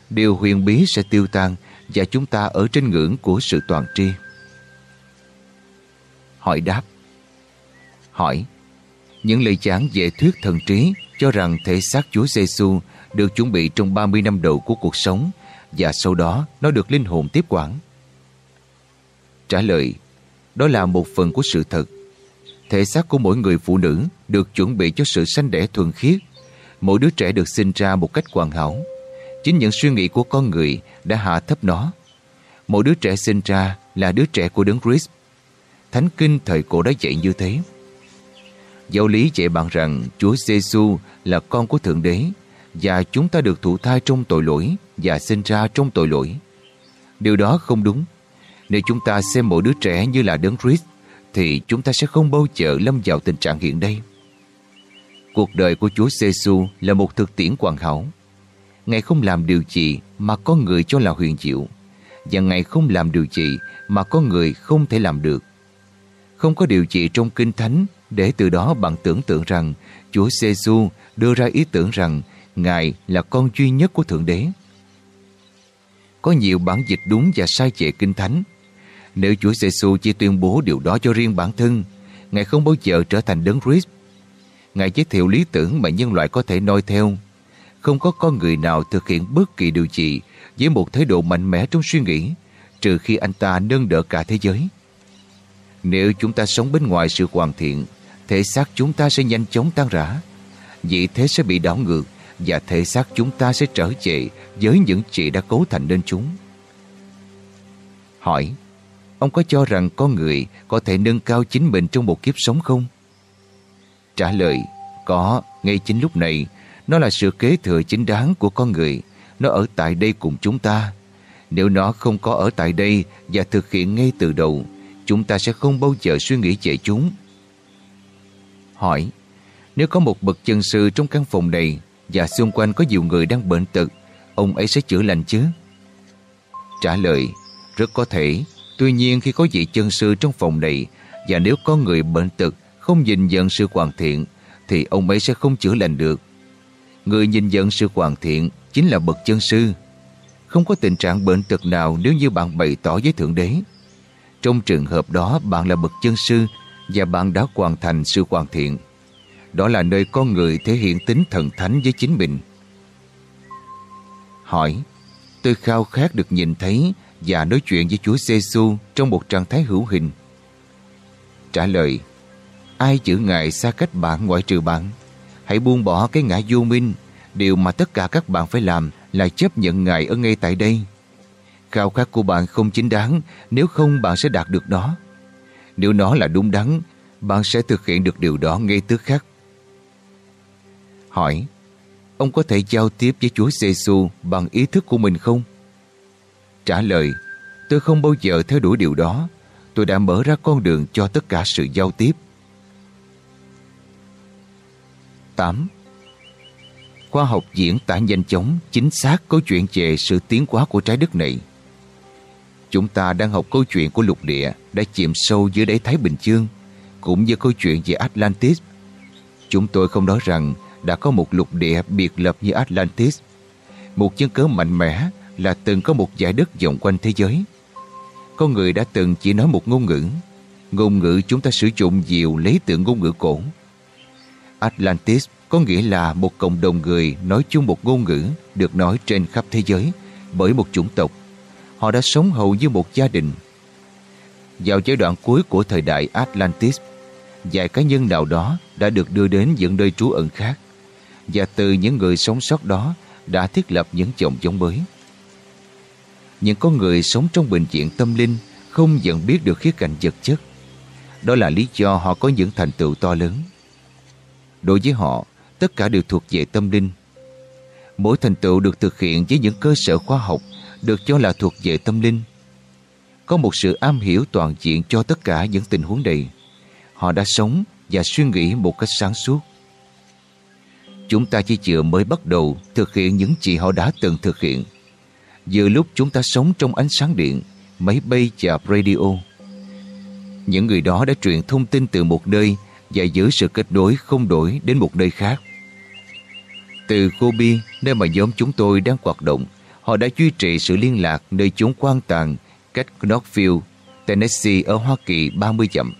Điều huyền bí sẽ tiêu tan và chúng ta ở trên ngưỡng của sự toàn tri. Hỏi đáp Hỏi, Những lời giảng về thuyết thần trí cho rằng thể xác Chúa Giêsu được chuẩn bị trong 30 năm đầu của cuộc sống và sau đó nó được linh hồn tiếp quản. Trả lời, Đó là một phần của sự thật. Thể xác của mỗi người phụ nữ được chuẩn bị cho sự sanh đẻ thuần khiết. Mỗi đứa trẻ được sinh ra một cách hoàn hảo. Chính những suy nghĩ của con người đã hạ thấp nó. Mỗi đứa trẻ sinh ra là đứa trẻ của Đấng Christ Thánh Kinh thời cổ đã dạy như thế. Giáo lý dạy bạn rằng Chúa Giêsu là con của Thượng Đế và chúng ta được thụ thai trong tội lỗi và sinh ra trong tội lỗi. Điều đó không đúng. Nếu chúng ta xem mỗi đứa trẻ như là đấng Christ, thì chúng ta sẽ không bao giờ lâm vào tình trạng hiện đây. Cuộc đời của Chúa Giêsu là một thực tiễn hoàn hảo. Ngài không làm điều gì mà con người cho là huyền diệu, và Ngài không làm điều gì mà con người không thể làm được. Không có điều trị trong Kinh Thánh để từ đó bạn tưởng tượng rằng Chúa giê -xu đưa ra ý tưởng rằng Ngài là con duy nhất của Thượng Đế. Có nhiều bản dịch đúng và sai về Kinh Thánh. Nếu Chúa giê -xu chỉ tuyên bố điều đó cho riêng bản thân, Ngài không bao giờ trở thành đấng Christ. Ngài giới thiệu lý tưởng mà nhân loại có thể noi theo. Không có con người nào thực hiện bất kỳ điều gì với một thái độ mạnh mẽ trong suy nghĩ, trừ khi anh ta nâng đỡ cả thế giới. Nếu chúng ta sống bên ngoài sự hoàn thiện, thể xác chúng ta sẽ nhanh chóng tan rã. Vị thế sẽ bị đảo ngược và thể xác chúng ta sẽ trở về với những chị đã cấu thành nên chúng. Hỏi, ông có cho rằng con người có thể nâng cao chính mình trong một kiếp sống không? Trả lời, có, ngay chính lúc này, nó là sự kế thừa chính đáng của con người. Nó ở tại đây cùng chúng ta. Nếu nó không có ở tại đây và thực hiện ngay từ đầu, chúng ta sẽ không bao giờ suy nghĩ về chúng. Hỏi, nếu có một bậc chân sư trong căn phòng này và xung quanh có nhiều người đang bệnh tật, ông ấy sẽ chữa lành chứ? Trả lời, rất có thể. Tuy nhiên khi có vị chân sư trong phòng này và nếu có người bệnh tật không nhìn nhận sự hoàn thiện thì ông ấy sẽ không chữa lành được. Người nhìn nhận sự hoàn thiện chính là bậc chân sư. Không có tình trạng bệnh tật nào nếu như bạn bày tỏ với Thượng Đế. Trong trường hợp đó bạn là bậc chân sư và bạn đã hoàn thành sự hoàn thiện. Đó là nơi con người thể hiện tính thần thánh với chính mình. Hỏi, tôi khao khát được nhìn thấy và nói chuyện với Chúa giê -xu trong một trạng thái hữu hình. Trả lời, ai chữ Ngài xa cách bạn ngoại trừ bạn? Hãy buông bỏ cái ngã vô minh. Điều mà tất cả các bạn phải làm là chấp nhận Ngài ở ngay tại đây Khao khát của bạn không chính đáng, nếu không bạn sẽ đạt được nó. Nếu nó là đúng đắn, bạn sẽ thực hiện được điều đó ngay tức khắc. Hỏi, ông có thể giao tiếp với Chúa Giêsu bằng ý thức của mình không? Trả lời, tôi không bao giờ theo đuổi điều đó. Tôi đã mở ra con đường cho tất cả sự giao tiếp. 8. khoa học diễn tả nhanh chóng, chính xác câu chuyện về sự tiến hóa của trái đất này. Chúng ta đang học câu chuyện của lục địa đã chìm sâu dưới đáy Thái Bình Dương, cũng như câu chuyện về Atlantis. Chúng tôi không nói rằng đã có một lục địa biệt lập như Atlantis. Một chứng cớ mạnh mẽ là từng có một giải đất vòng quanh thế giới. Con người đã từng chỉ nói một ngôn ngữ. Ngôn ngữ chúng ta sử dụng nhiều lấy từ ngôn ngữ cổ. Atlantis có nghĩa là một cộng đồng người nói chung một ngôn ngữ được nói trên khắp thế giới bởi một chủng tộc. Họ đã sống hầu như một gia đình. Vào giai đoạn cuối của thời đại Atlantis, vài cá nhân nào đó đã được đưa đến những nơi trú ẩn khác và từ những người sống sót đó đã thiết lập những chồng giống mới. Những con người sống trong bệnh viện tâm linh không nhận biết được khía cạnh vật chất. Đó là lý do họ có những thành tựu to lớn. Đối với họ, tất cả đều thuộc về tâm linh. Mỗi thành tựu được thực hiện với những cơ sở khoa học được cho là thuộc về tâm linh. Có một sự am hiểu toàn diện cho tất cả những tình huống này. Họ đã sống và suy nghĩ một cách sáng suốt. Chúng ta chỉ chưa mới bắt đầu thực hiện những gì họ đã từng thực hiện. Giữa lúc chúng ta sống trong ánh sáng điện, máy bay và radio. Những người đó đã truyền thông tin từ một nơi và giữ sự kết nối không đổi đến một nơi khác. Từ Kobe, nơi mà nhóm chúng tôi đang hoạt động, họ đã duy trì sự liên lạc nơi chốn quan tàn cách Knoxville, Tennessee ở Hoa Kỳ 30 dặm.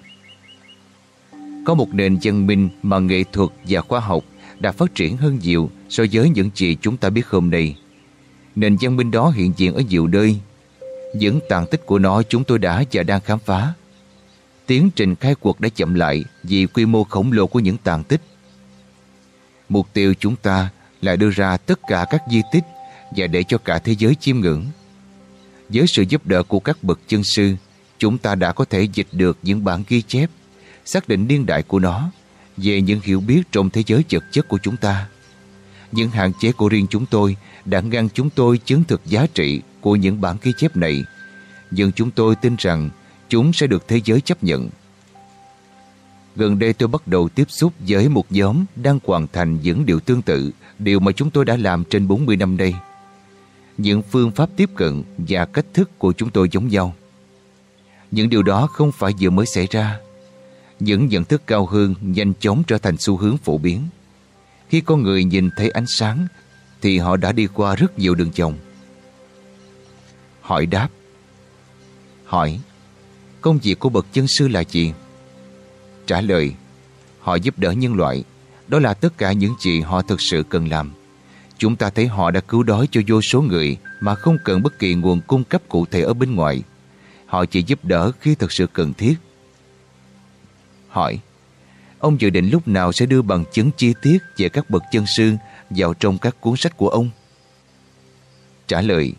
Có một nền văn minh mà nghệ thuật và khoa học đã phát triển hơn nhiều so với những gì chúng ta biết hôm nay. Nền văn minh đó hiện diện ở nhiều nơi. Những tàn tích của nó chúng tôi đã và đang khám phá. Tiến trình khai cuộc đã chậm lại vì quy mô khổng lồ của những tàn tích. Mục tiêu chúng ta là đưa ra tất cả các di tích và để cho cả thế giới chiêm ngưỡng. Với sự giúp đỡ của các bậc chân sư, chúng ta đã có thể dịch được những bản ghi chép, xác định niên đại của nó về những hiểu biết trong thế giới vật chất của chúng ta. Những hạn chế của riêng chúng tôi đã ngăn chúng tôi chứng thực giá trị của những bản ghi chép này, nhưng chúng tôi tin rằng chúng sẽ được thế giới chấp nhận. Gần đây tôi bắt đầu tiếp xúc với một nhóm đang hoàn thành những điều tương tự, điều mà chúng tôi đã làm trên 40 năm nay. Những phương pháp tiếp cận và cách thức của chúng tôi giống nhau. Những điều đó không phải vừa mới xảy ra. Những nhận thức cao hơn nhanh chóng trở thành xu hướng phổ biến. Khi con người nhìn thấy ánh sáng, thì họ đã đi qua rất nhiều đường vòng. Hỏi đáp Hỏi, Công việc của bậc chân sư là gì? Trả lời, Họ giúp đỡ nhân loại Đó là tất cả những gì họ thực sự cần làm Chúng ta thấy họ đã cứu đói cho vô số người mà không cần bất kỳ nguồn cung cấp cụ thể ở bên ngoài. Họ chỉ giúp đỡ khi thật sự cần thiết. Hỏi, Ông dự định lúc nào sẽ đưa bằng chứng chi tiết về các bậc chân sư vào trong các cuốn sách của ông? Trả lời,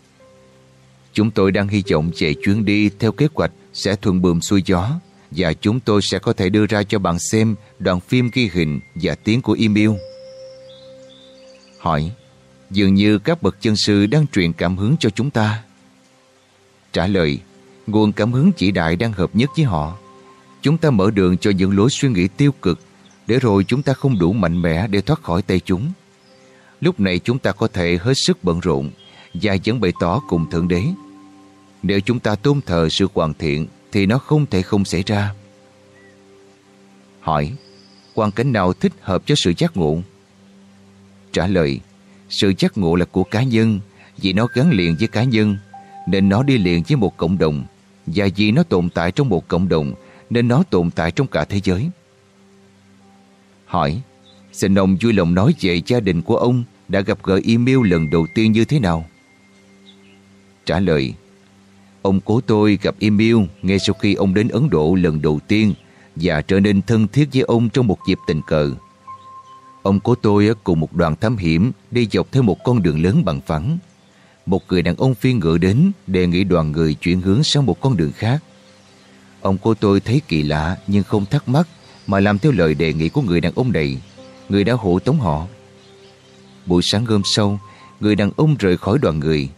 Chúng tôi đang hy vọng về chuyến đi theo kế hoạch sẽ thuận bùm xuôi gió và chúng tôi sẽ có thể đưa ra cho bạn xem đoạn phim ghi hình và tiếng của email. Hỏi Dường như các bậc chân sư đang truyền cảm hứng cho chúng ta. Trả lời Nguồn cảm hứng chỉ đại đang hợp nhất với họ. Chúng ta mở đường cho những lối suy nghĩ tiêu cực để rồi chúng ta không đủ mạnh mẽ để thoát khỏi tay chúng. Lúc này chúng ta có thể hết sức bận rộn và vẫn bày tỏ cùng Thượng Đế. Nếu chúng ta tôn thờ sự hoàn thiện thì nó không thể không xảy ra. Hỏi, hoàn cảnh nào thích hợp cho sự giác ngộ? Trả lời, sự giác ngộ là của cá nhân vì nó gắn liền với cá nhân nên nó đi liền với một cộng đồng và vì nó tồn tại trong một cộng đồng nên nó tồn tại trong cả thế giới. Hỏi, xin ông vui lòng nói về gia đình của ông đã gặp gỡ email lần đầu tiên như thế nào? Trả lời, ông cố tôi gặp email ngay sau khi ông đến Ấn Độ lần đầu tiên và trở nên thân thiết với ông trong một dịp tình cờ. Ông cố tôi cùng một đoàn thám hiểm đi dọc theo một con đường lớn bằng phẳng. Một người đàn ông phi ngựa đến đề nghị đoàn người chuyển hướng sang một con đường khác. Ông cô tôi thấy kỳ lạ nhưng không thắc mắc mà làm theo lời đề nghị của người đàn ông này. Người đã hộ tống họ. Buổi sáng hôm sau, người đàn ông rời khỏi đoàn người.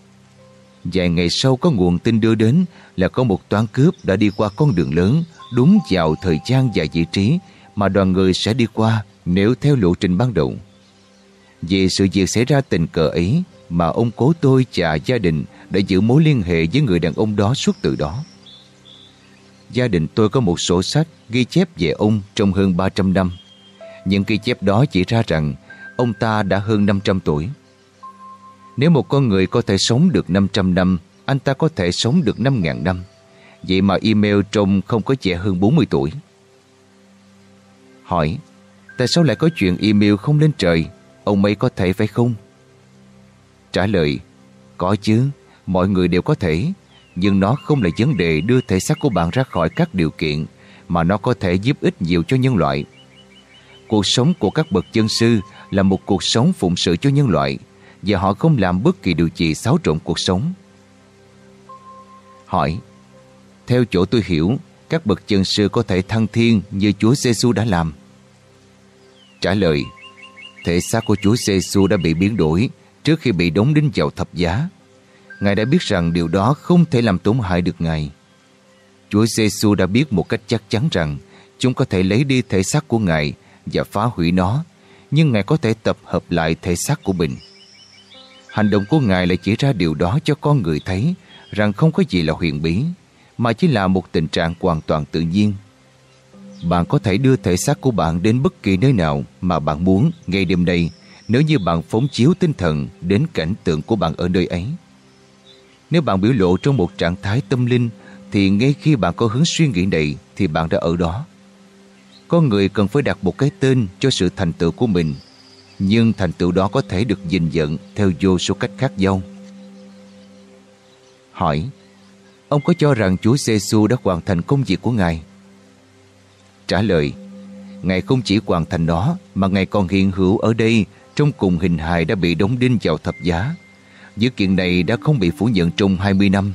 Vài ngày sau có nguồn tin đưa đến là có một toán cướp đã đi qua con đường lớn đúng vào thời gian và vị trí mà đoàn người sẽ đi qua nếu theo lộ trình ban đầu. Vì sự việc xảy ra tình cờ ấy mà ông cố tôi và gia đình đã giữ mối liên hệ với người đàn ông đó suốt từ đó. Gia đình tôi có một sổ sách ghi chép về ông trong hơn 300 năm. Những ghi chép đó chỉ ra rằng ông ta đã hơn 500 tuổi. Nếu một con người có thể sống được 500 năm, anh ta có thể sống được 5.000 năm. Vậy mà email trông không có trẻ hơn 40 tuổi. Hỏi, tại sao lại có chuyện email không lên trời? Ông ấy có thể phải không? Trả lời, có chứ, mọi người đều có thể, nhưng nó không là vấn đề đưa thể xác của bạn ra khỏi các điều kiện mà nó có thể giúp ích nhiều cho nhân loại. Cuộc sống của các bậc chân sư là một cuộc sống phụng sự cho nhân loại và họ không làm bất kỳ điều gì xáo trộn cuộc sống. Hỏi Theo chỗ tôi hiểu, các bậc chân sư có thể thăng thiên như Chúa giê đã làm. Trả lời Thể xác của Chúa giê đã bị biến đổi trước khi bị đóng đinh vào thập giá. Ngài đã biết rằng điều đó không thể làm tổn hại được Ngài. Chúa giê đã biết một cách chắc chắn rằng chúng có thể lấy đi thể xác của Ngài và phá hủy nó, nhưng Ngài có thể tập hợp lại thể xác của mình. Hành động của Ngài lại chỉ ra điều đó cho con người thấy rằng không có gì là huyền bí, mà chỉ là một tình trạng hoàn toàn tự nhiên. Bạn có thể đưa thể xác của bạn đến bất kỳ nơi nào mà bạn muốn ngay đêm nay, nếu như bạn phóng chiếu tinh thần đến cảnh tượng của bạn ở nơi ấy. Nếu bạn biểu lộ trong một trạng thái tâm linh, thì ngay khi bạn có hướng suy nghĩ này, thì bạn đã ở đó. có người cần phải đặt một cái tên cho sự thành tựu của mình, nhưng thành tựu đó có thể được nhìn dẫn theo vô số cách khác nhau. Hỏi, Ông có cho rằng Chúa giê đã hoàn thành công việc của Ngài? Trả lời Ngài không chỉ hoàn thành nó mà Ngài còn hiện hữu ở đây trong cùng hình hài đã bị đóng đinh vào thập giá. Dữ kiện này đã không bị phủ nhận trong 20 năm.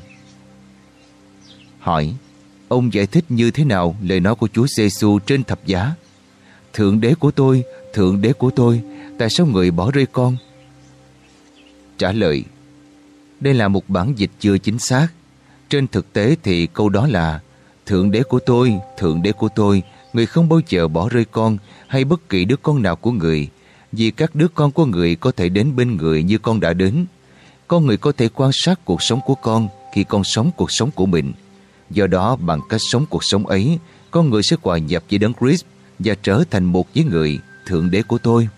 Hỏi Ông giải thích như thế nào lời nói của Chúa giê trên thập giá? Thượng đế của tôi, thượng đế của tôi, tại sao người bỏ rơi con? Trả lời Đây là một bản dịch chưa chính xác. Trên thực tế thì câu đó là Thượng đế của tôi, thượng đế của tôi, người không bao giờ bỏ rơi con hay bất kỳ đứa con nào của người vì các đứa con của người có thể đến bên người như con đã đến. Con người có thể quan sát cuộc sống của con khi con sống cuộc sống của mình. Do đó, bằng cách sống cuộc sống ấy, con người sẽ hòa nhập với Đấng Christ và trở thành một với người, Thượng Đế của tôi.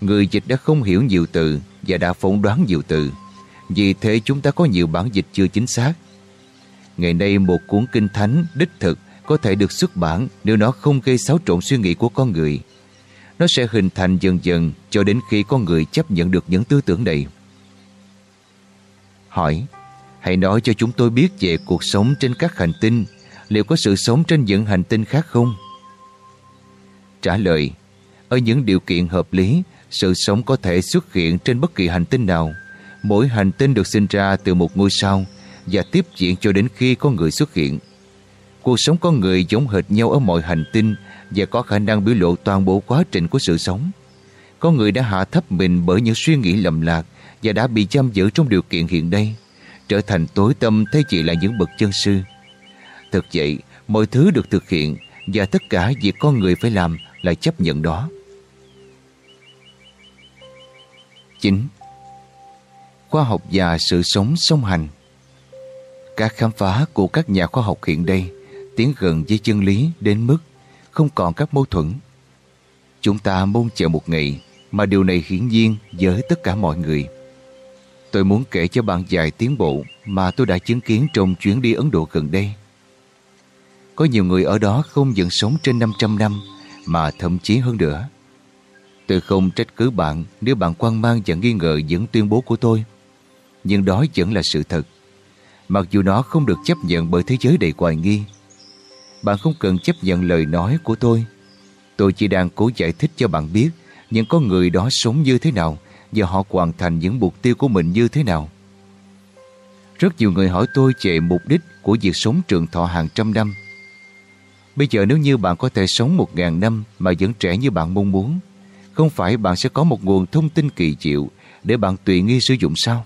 Người dịch đã không hiểu nhiều từ và đã phỏng đoán nhiều từ. Vì thế chúng ta có nhiều bản dịch chưa chính xác. Ngày nay một cuốn kinh thánh đích thực có thể được xuất bản nếu nó không gây xáo trộn suy nghĩ của con người. Nó sẽ hình thành dần dần cho đến khi con người chấp nhận được những tư tưởng này. Hỏi, hãy nói cho chúng tôi biết về cuộc sống trên các hành tinh, liệu có sự sống trên những hành tinh khác không? Trả lời, ở những điều kiện hợp lý, sự sống có thể xuất hiện trên bất kỳ hành tinh nào. Mỗi hành tinh được sinh ra từ một ngôi sao và tiếp diễn cho đến khi con người xuất hiện. Cuộc sống con người giống hệt nhau ở mọi hành tinh và có khả năng biểu lộ toàn bộ quá trình của sự sống. Con người đã hạ thấp mình bởi những suy nghĩ lầm lạc và đã bị giam giữ trong điều kiện hiện đây, trở thành tối tâm thay chỉ là những bậc chân sư. Thực vậy, mọi thứ được thực hiện và tất cả việc con người phải làm là chấp nhận đó. 9. Khoa học và sự sống song hành Các khám phá của các nhà khoa học hiện đây tiến gần với chân lý đến mức không còn các mâu thuẫn. Chúng ta mong chờ một ngày mà điều này hiển nhiên với tất cả mọi người. Tôi muốn kể cho bạn vài tiến bộ mà tôi đã chứng kiến trong chuyến đi Ấn Độ gần đây. Có nhiều người ở đó không những sống trên 500 năm, mà thậm chí hơn nữa. Tôi không trách cứ bạn nếu bạn quan mang và nghi ngờ những tuyên bố của tôi. Nhưng đó vẫn là sự thật. Mặc dù nó không được chấp nhận bởi thế giới đầy hoài nghi. Bạn không cần chấp nhận lời nói của tôi. Tôi chỉ đang cố giải thích cho bạn biết những con người đó sống như thế nào và họ hoàn thành những mục tiêu của mình như thế nào. Rất nhiều người hỏi tôi về mục đích của việc sống trường thọ hàng trăm năm. Bây giờ nếu như bạn có thể sống một ngàn năm mà vẫn trẻ như bạn mong muốn, không phải bạn sẽ có một nguồn thông tin kỳ diệu để bạn tùy nghi sử dụng sao?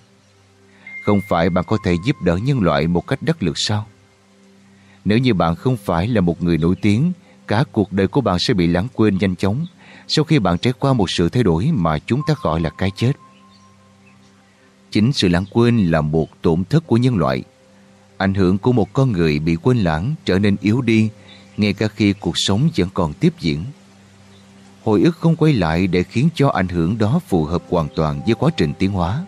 Không phải bạn có thể giúp đỡ nhân loại một cách đắc lực sao? Nếu như bạn không phải là một người nổi tiếng, cả cuộc đời của bạn sẽ bị lãng quên nhanh chóng, sau khi bạn trải qua một sự thay đổi mà chúng ta gọi là cái chết. Chính sự lãng quên là một tổn thất của nhân loại. Ảnh hưởng của một con người bị quên lãng trở nên yếu đi ngay cả khi cuộc sống vẫn còn tiếp diễn. Hồi ức không quay lại để khiến cho ảnh hưởng đó phù hợp hoàn toàn với quá trình tiến hóa.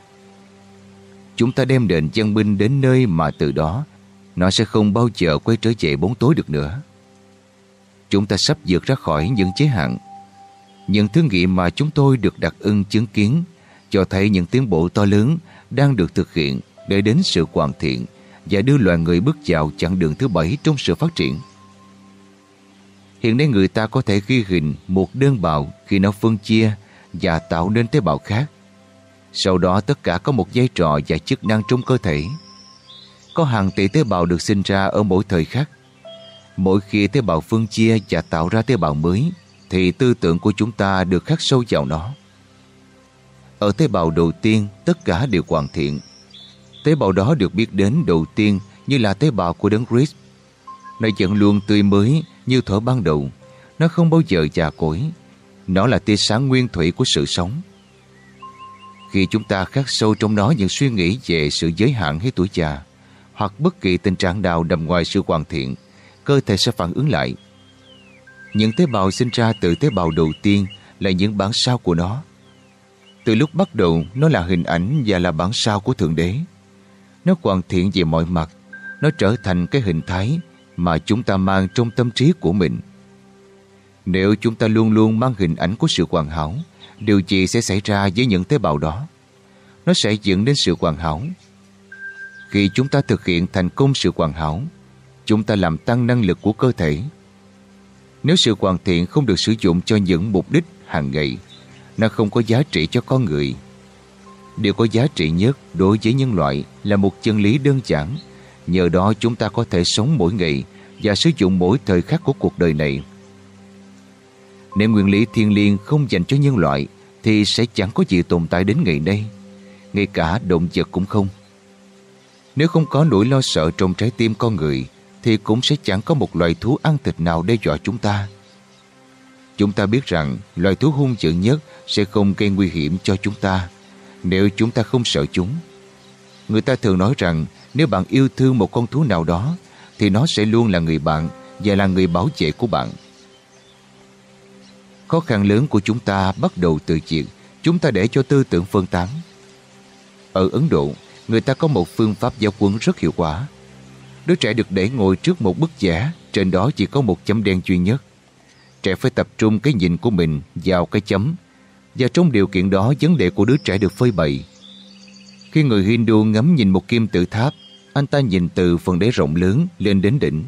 Chúng ta đem đền dân binh đến nơi mà từ đó nó sẽ không bao giờ quay trở về bóng tối được nữa. Chúng ta sắp vượt ra khỏi những chế hạn. Những thử nghiệm mà chúng tôi được đặt ưng chứng kiến cho thấy những tiến bộ to lớn đang được thực hiện để đến sự hoàn thiện và đưa loài người bước vào chặng đường thứ bảy trong sự phát triển. Hiện nay người ta có thể ghi hình một đơn bào khi nó phân chia và tạo nên tế bào khác. Sau đó tất cả có một vai trò và chức năng trong cơ thể. Có hàng tỷ tế bào được sinh ra ở mỗi thời khắc. Mỗi khi tế bào phân chia và tạo ra tế bào mới, thì tư tưởng của chúng ta được khắc sâu vào nó. Ở tế bào đầu tiên, tất cả đều hoàn thiện. Tế bào đó được biết đến đầu tiên như là tế bào của đấng Christ. Nó vẫn luôn tươi mới như thở ban đầu. Nó không bao giờ già cỗi. Nó là tia sáng nguyên thủy của sự sống. Khi chúng ta khắc sâu trong nó những suy nghĩ về sự giới hạn hay tuổi già, hoặc bất kỳ tình trạng nào nằm ngoài sự hoàn thiện, cơ thể sẽ phản ứng lại. Những tế bào sinh ra từ tế bào đầu tiên là những bản sao của nó. Từ lúc bắt đầu, nó là hình ảnh và là bản sao của Thượng Đế. Nó hoàn thiện về mọi mặt, nó trở thành cái hình thái mà chúng ta mang trong tâm trí của mình. Nếu chúng ta luôn luôn mang hình ảnh của sự hoàn hảo, điều gì sẽ xảy ra với những tế bào đó? Nó sẽ dẫn đến sự hoàn hảo. Khi chúng ta thực hiện thành công sự hoàn hảo, chúng ta làm tăng năng lực của cơ thể. Nếu sự hoàn thiện không được sử dụng cho những mục đích hàng ngày, nó không có giá trị cho con người. Điều có giá trị nhất đối với nhân loại là một chân lý đơn giản. Nhờ đó chúng ta có thể sống mỗi ngày và sử dụng mỗi thời khắc của cuộc đời này. Nếu nguyên lý thiên liêng không dành cho nhân loại thì sẽ chẳng có gì tồn tại đến ngày nay. Ngay cả động vật cũng không. Nếu không có nỗi lo sợ trong trái tim con người thì cũng sẽ chẳng có một loài thú ăn thịt nào đe dọa chúng ta. Chúng ta biết rằng loài thú hung dữ nhất sẽ không gây nguy hiểm cho chúng ta nếu chúng ta không sợ chúng. Người ta thường nói rằng nếu bạn yêu thương một con thú nào đó thì nó sẽ luôn là người bạn và là người bảo vệ của bạn. Khó khăn lớn của chúng ta bắt đầu từ chuyện chúng ta để cho tư tưởng phân tán. Ở Ấn Độ, người ta có một phương pháp giáo quân rất hiệu quả. Đứa trẻ được để ngồi trước một bức vẽ, trên đó chỉ có một chấm đen duy nhất. Trẻ phải tập trung cái nhìn của mình vào cái chấm, và trong điều kiện đó vấn đề của đứa trẻ được phơi bày. Khi người Hindu ngắm nhìn một kim tự tháp, anh ta nhìn từ phần đế rộng lớn lên đến đỉnh.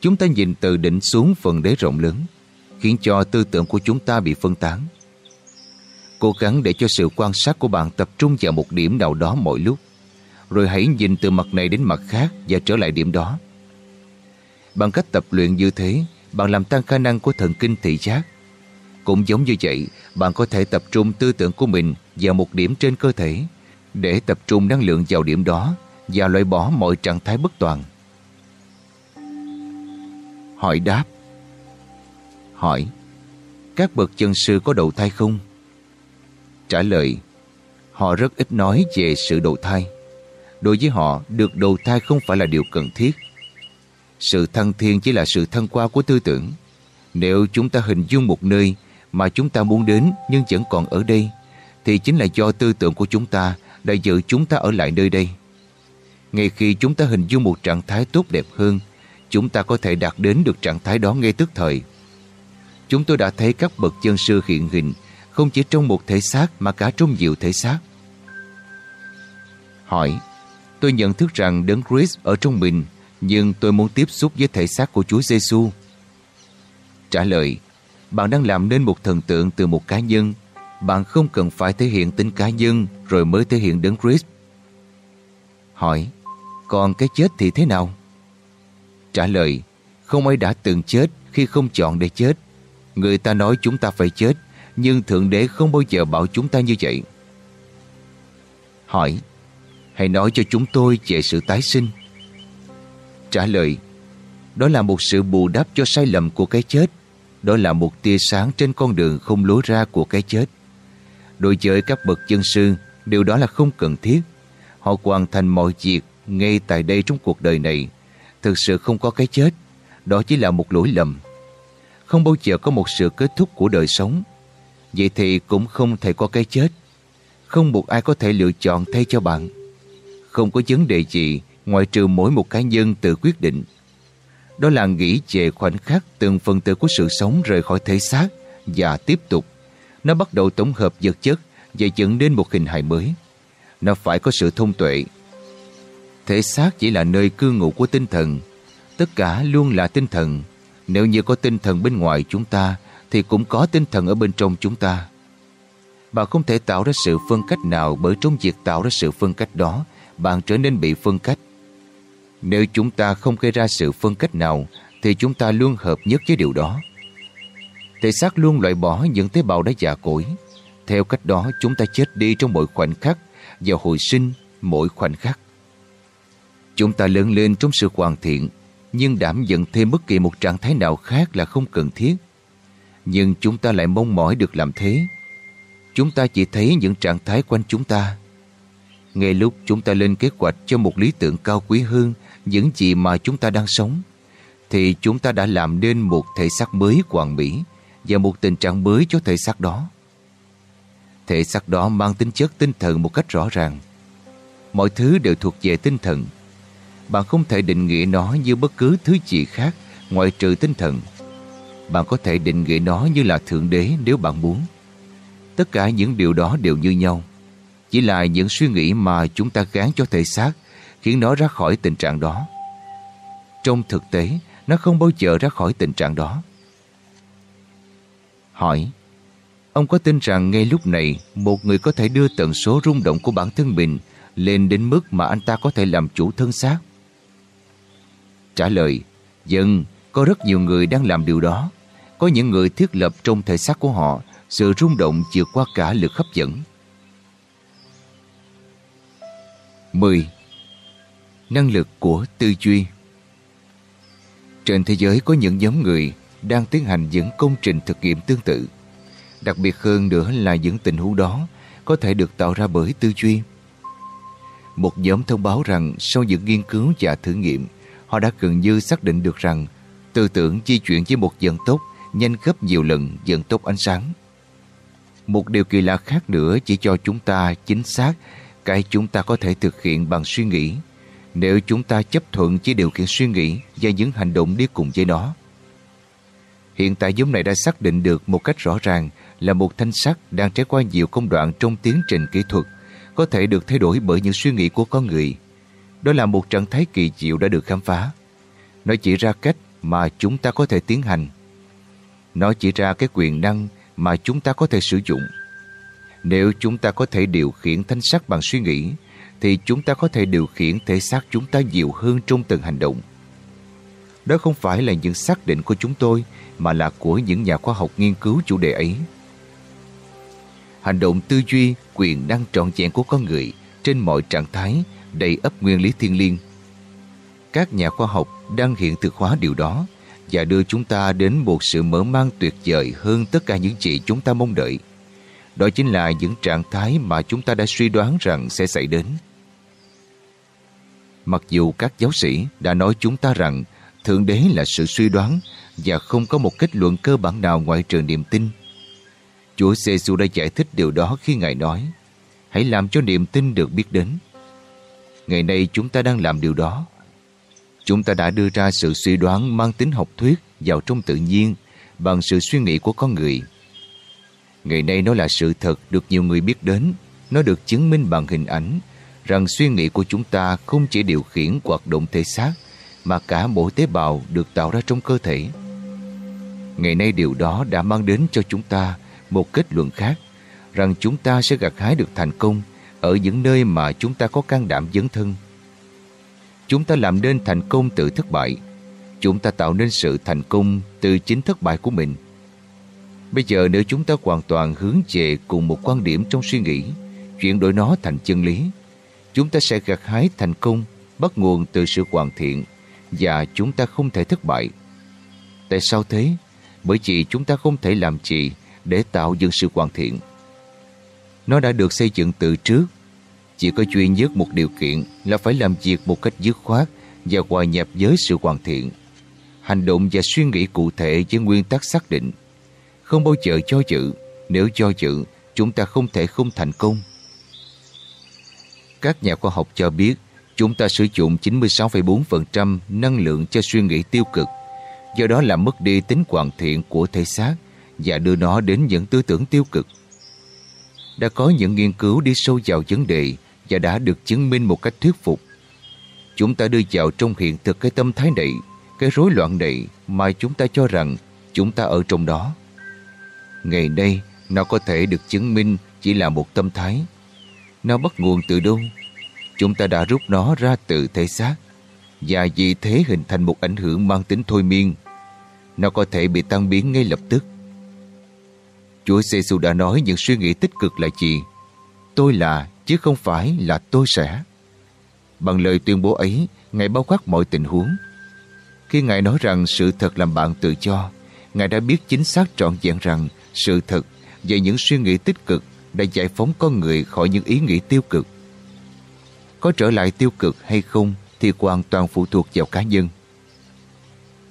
Chúng ta nhìn từ đỉnh xuống phần đế rộng lớn, khiến cho tư tưởng của chúng ta bị phân tán. Cố gắng để cho sự quan sát của bạn tập trung vào một điểm nào đó mỗi lúc, rồi hãy nhìn từ mặt này đến mặt khác và trở lại điểm đó. Bằng cách tập luyện như thế, bạn làm tăng khả năng của thần kinh thị giác. Cũng giống như vậy, bạn có thể tập trung tư tưởng của mình vào một điểm trên cơ thể để tập trung năng lượng vào điểm đó và loại bỏ mọi trạng thái bất toàn. Hỏi đáp Hỏi Các bậc chân sư có đầu thai không? Trả lời Họ rất ít nói về sự đầu thai. Đối với họ, được đầu thai không phải là điều cần thiết. Sự thăng thiên chỉ là sự thăng qua của tư tưởng. Nếu chúng ta hình dung một nơi mà chúng ta muốn đến nhưng vẫn còn ở đây, thì chính là do tư tưởng của chúng ta đã giữ chúng ta ở lại nơi đây. Ngay khi chúng ta hình dung một trạng thái tốt đẹp hơn, chúng ta có thể đạt đến được trạng thái đó ngay tức thời. Chúng tôi đã thấy các bậc chân sư hiện hình không chỉ trong một thể xác mà cả trong nhiều thể xác. Hỏi, tôi nhận thức rằng đấng Christ ở trong mình nhưng tôi muốn tiếp xúc với thể xác của Chúa Giêsu. Trả lời, bạn đang làm nên một thần tượng từ một cá nhân. Bạn không cần phải thể hiện tính cá nhân rồi mới thể hiện đấng Christ. Hỏi, còn cái chết thì thế nào? Trả lời, không ai đã từng chết khi không chọn để chết. Người ta nói chúng ta phải chết, nhưng Thượng Đế không bao giờ bảo chúng ta như vậy. Hỏi, hãy nói cho chúng tôi về sự tái sinh. Trả lời, đó là một sự bù đắp cho sai lầm của cái chết. đó là một tia sáng trên con đường không lối ra của cái chết. Đối với các bậc chân sư, điều đó là không cần thiết. Họ hoàn thành mọi việc ngay tại đây trong cuộc đời này. Thực sự không có cái chết, đó chỉ là một lỗi lầm. Không bao giờ có một sự kết thúc của đời sống. Vậy thì cũng không thể có cái chết. Không một ai có thể lựa chọn thay cho bạn. Không có vấn đề gì, ngoại trừ mỗi một cá nhân tự quyết định. Đó là nghĩ về khoảnh khắc từng phần tử của sự sống rời khỏi thể xác và tiếp tục. Nó bắt đầu tổng hợp vật chất và dẫn đến một hình hài mới. Nó phải có sự thông tuệ. Thể xác chỉ là nơi cư ngụ của tinh thần. Tất cả luôn là tinh thần. Nếu như có tinh thần bên ngoài chúng ta thì cũng có tinh thần ở bên trong chúng ta. Bạn không thể tạo ra sự phân cách nào bởi trong việc tạo ra sự phân cách đó, bạn trở nên bị phân cách. Nếu chúng ta không gây ra sự phân cách nào, thì chúng ta luôn hợp nhất với điều đó. Thể xác luôn loại bỏ những tế bào đã già cỗi. Theo cách đó, chúng ta chết đi trong mỗi khoảnh khắc và hồi sinh mỗi khoảnh khắc. Chúng ta lớn lên trong sự hoàn thiện, nhưng đảm nhận thêm bất kỳ một trạng thái nào khác là không cần thiết. Nhưng chúng ta lại mong mỏi được làm thế. Chúng ta chỉ thấy những trạng thái quanh chúng ta. Ngay lúc chúng ta lên kế hoạch cho một lý tưởng cao quý hơn những gì mà chúng ta đang sống, thì chúng ta đã làm nên một thể xác mới hoàn mỹ và một tình trạng mới cho thể xác đó. Thể xác đó mang tính chất tinh thần một cách rõ ràng. Mọi thứ đều thuộc về tinh thần. Bạn không thể định nghĩa nó như bất cứ thứ gì khác ngoại trừ tinh thần. Bạn có thể định nghĩa nó như là Thượng Đế nếu bạn muốn. Tất cả những điều đó đều như nhau. Chỉ là những suy nghĩ mà chúng ta gán cho thể xác khiến nó ra khỏi tình trạng đó. Trong thực tế, nó không bao giờ ra khỏi tình trạng đó. Hỏi Ông có tin rằng ngay lúc này một người có thể đưa tần số rung động của bản thân mình lên đến mức mà anh ta có thể làm chủ thân xác? Trả lời Dân, có rất nhiều người đang làm điều đó. Có những người thiết lập trong thể xác của họ sự rung động vượt qua cả lực hấp dẫn. 10. Năng lực của tư duy Trên thế giới có những nhóm người đang tiến hành những công trình thực nghiệm tương tự. Đặc biệt hơn nữa là những tình huống đó có thể được tạo ra bởi tư duy. Một nhóm thông báo rằng sau những nghiên cứu và thử nghiệm, họ đã gần như xác định được rằng tư tưởng di chuyển với một vận tốc nhanh gấp nhiều lần vận tốc ánh sáng. Một điều kỳ lạ khác nữa chỉ cho chúng ta chính xác cái chúng ta có thể thực hiện bằng suy nghĩ nếu chúng ta chấp thuận chỉ điều khiển suy nghĩ và những hành động đi cùng với nó. Hiện tại giống này đã xác định được một cách rõ ràng là một thanh sắt đang trải qua nhiều công đoạn trong tiến trình kỹ thuật, có thể được thay đổi bởi những suy nghĩ của con người. Đó là một trạng thái kỳ diệu đã được khám phá. Nó chỉ ra cách mà chúng ta có thể tiến hành. Nó chỉ ra cái quyền năng mà chúng ta có thể sử dụng. Nếu chúng ta có thể điều khiển thanh sắc bằng suy nghĩ, thì chúng ta có thể điều khiển thể xác chúng ta nhiều hơn trong từng hành động. Đó không phải là những xác định của chúng tôi, mà là của những nhà khoa học nghiên cứu chủ đề ấy. Hành động tư duy, quyền năng trọn vẹn của con người trên mọi trạng thái đầy ấp nguyên lý thiên liêng. Các nhà khoa học đang hiện thực hóa điều đó và đưa chúng ta đến một sự mở mang tuyệt vời hơn tất cả những gì chúng ta mong đợi. Đó chính là những trạng thái mà chúng ta đã suy đoán rằng sẽ xảy đến. Mặc dù các giáo sĩ đã nói chúng ta rằng Thượng Đế là sự suy đoán và không có một kết luận cơ bản nào ngoại trừ niềm tin. Chúa giê đã giải thích điều đó khi Ngài nói, Hãy làm cho niềm tin được biết đến. Ngày nay chúng ta đang làm điều đó. Chúng ta đã đưa ra sự suy đoán mang tính học thuyết vào trong tự nhiên bằng sự suy nghĩ của con người. Ngày nay nó là sự thật được nhiều người biết đến. Nó được chứng minh bằng hình ảnh rằng suy nghĩ của chúng ta không chỉ điều khiển hoạt động thể xác, mà cả mỗi tế bào được tạo ra trong cơ thể. Ngày nay điều đó đã mang đến cho chúng ta một kết luận khác, rằng chúng ta sẽ gặt hái được thành công ở những nơi mà chúng ta có can đảm dấn thân. Chúng ta làm nên thành công từ thất bại. Chúng ta tạo nên sự thành công từ chính thất bại của mình. Bây giờ nếu chúng ta hoàn toàn hướng về cùng một quan điểm trong suy nghĩ, chuyển đổi nó thành chân lý, chúng ta sẽ gặt hái thành công bắt nguồn từ sự hoàn thiện và chúng ta không thể thất bại. Tại sao thế? bởi vì chúng ta không thể làm gì để tạo dựng sự hoàn thiện. Nó đã được xây dựng từ trước. Chỉ có duy nhất một điều kiện là phải làm việc một cách dứt khoát và hòa nhập với sự hoàn thiện. Hành động và suy nghĩ cụ thể với nguyên tắc xác định. Không bao giờ cho dự. Nếu cho dự, chúng ta không thể không thành công. Các nhà khoa học cho biết chúng ta sử dụng 96,4% năng lượng cho suy nghĩ tiêu cực, do đó làm mất đi tính hoàn thiện của thể xác và đưa nó đến những tư tưởng tiêu cực. Đã có những nghiên cứu đi sâu vào vấn đề và đã được chứng minh một cách thuyết phục. Chúng ta đưa vào trong hiện thực cái tâm thái này, cái rối loạn này mà chúng ta cho rằng chúng ta ở trong đó. Ngày nay, nó có thể được chứng minh chỉ là một tâm thái. Nó bắt nguồn từ đâu? Chúng ta đã rút nó ra từ thể xác và vì thế hình thành một ảnh hưởng mang tính thôi miên. Nó có thể bị tan biến ngay lập tức. Chúa giê đã nói những suy nghĩ tích cực là gì? Tôi là, chứ không phải là tôi sẽ. Bằng lời tuyên bố ấy, Ngài bao quát mọi tình huống. Khi Ngài nói rằng sự thật làm bạn tự do Ngài đã biết chính xác trọn vẹn rằng sự thật về những suy nghĩ tích cực đã giải phóng con người khỏi những ý nghĩ tiêu cực. Có trở lại tiêu cực hay không thì hoàn toàn phụ thuộc vào cá nhân.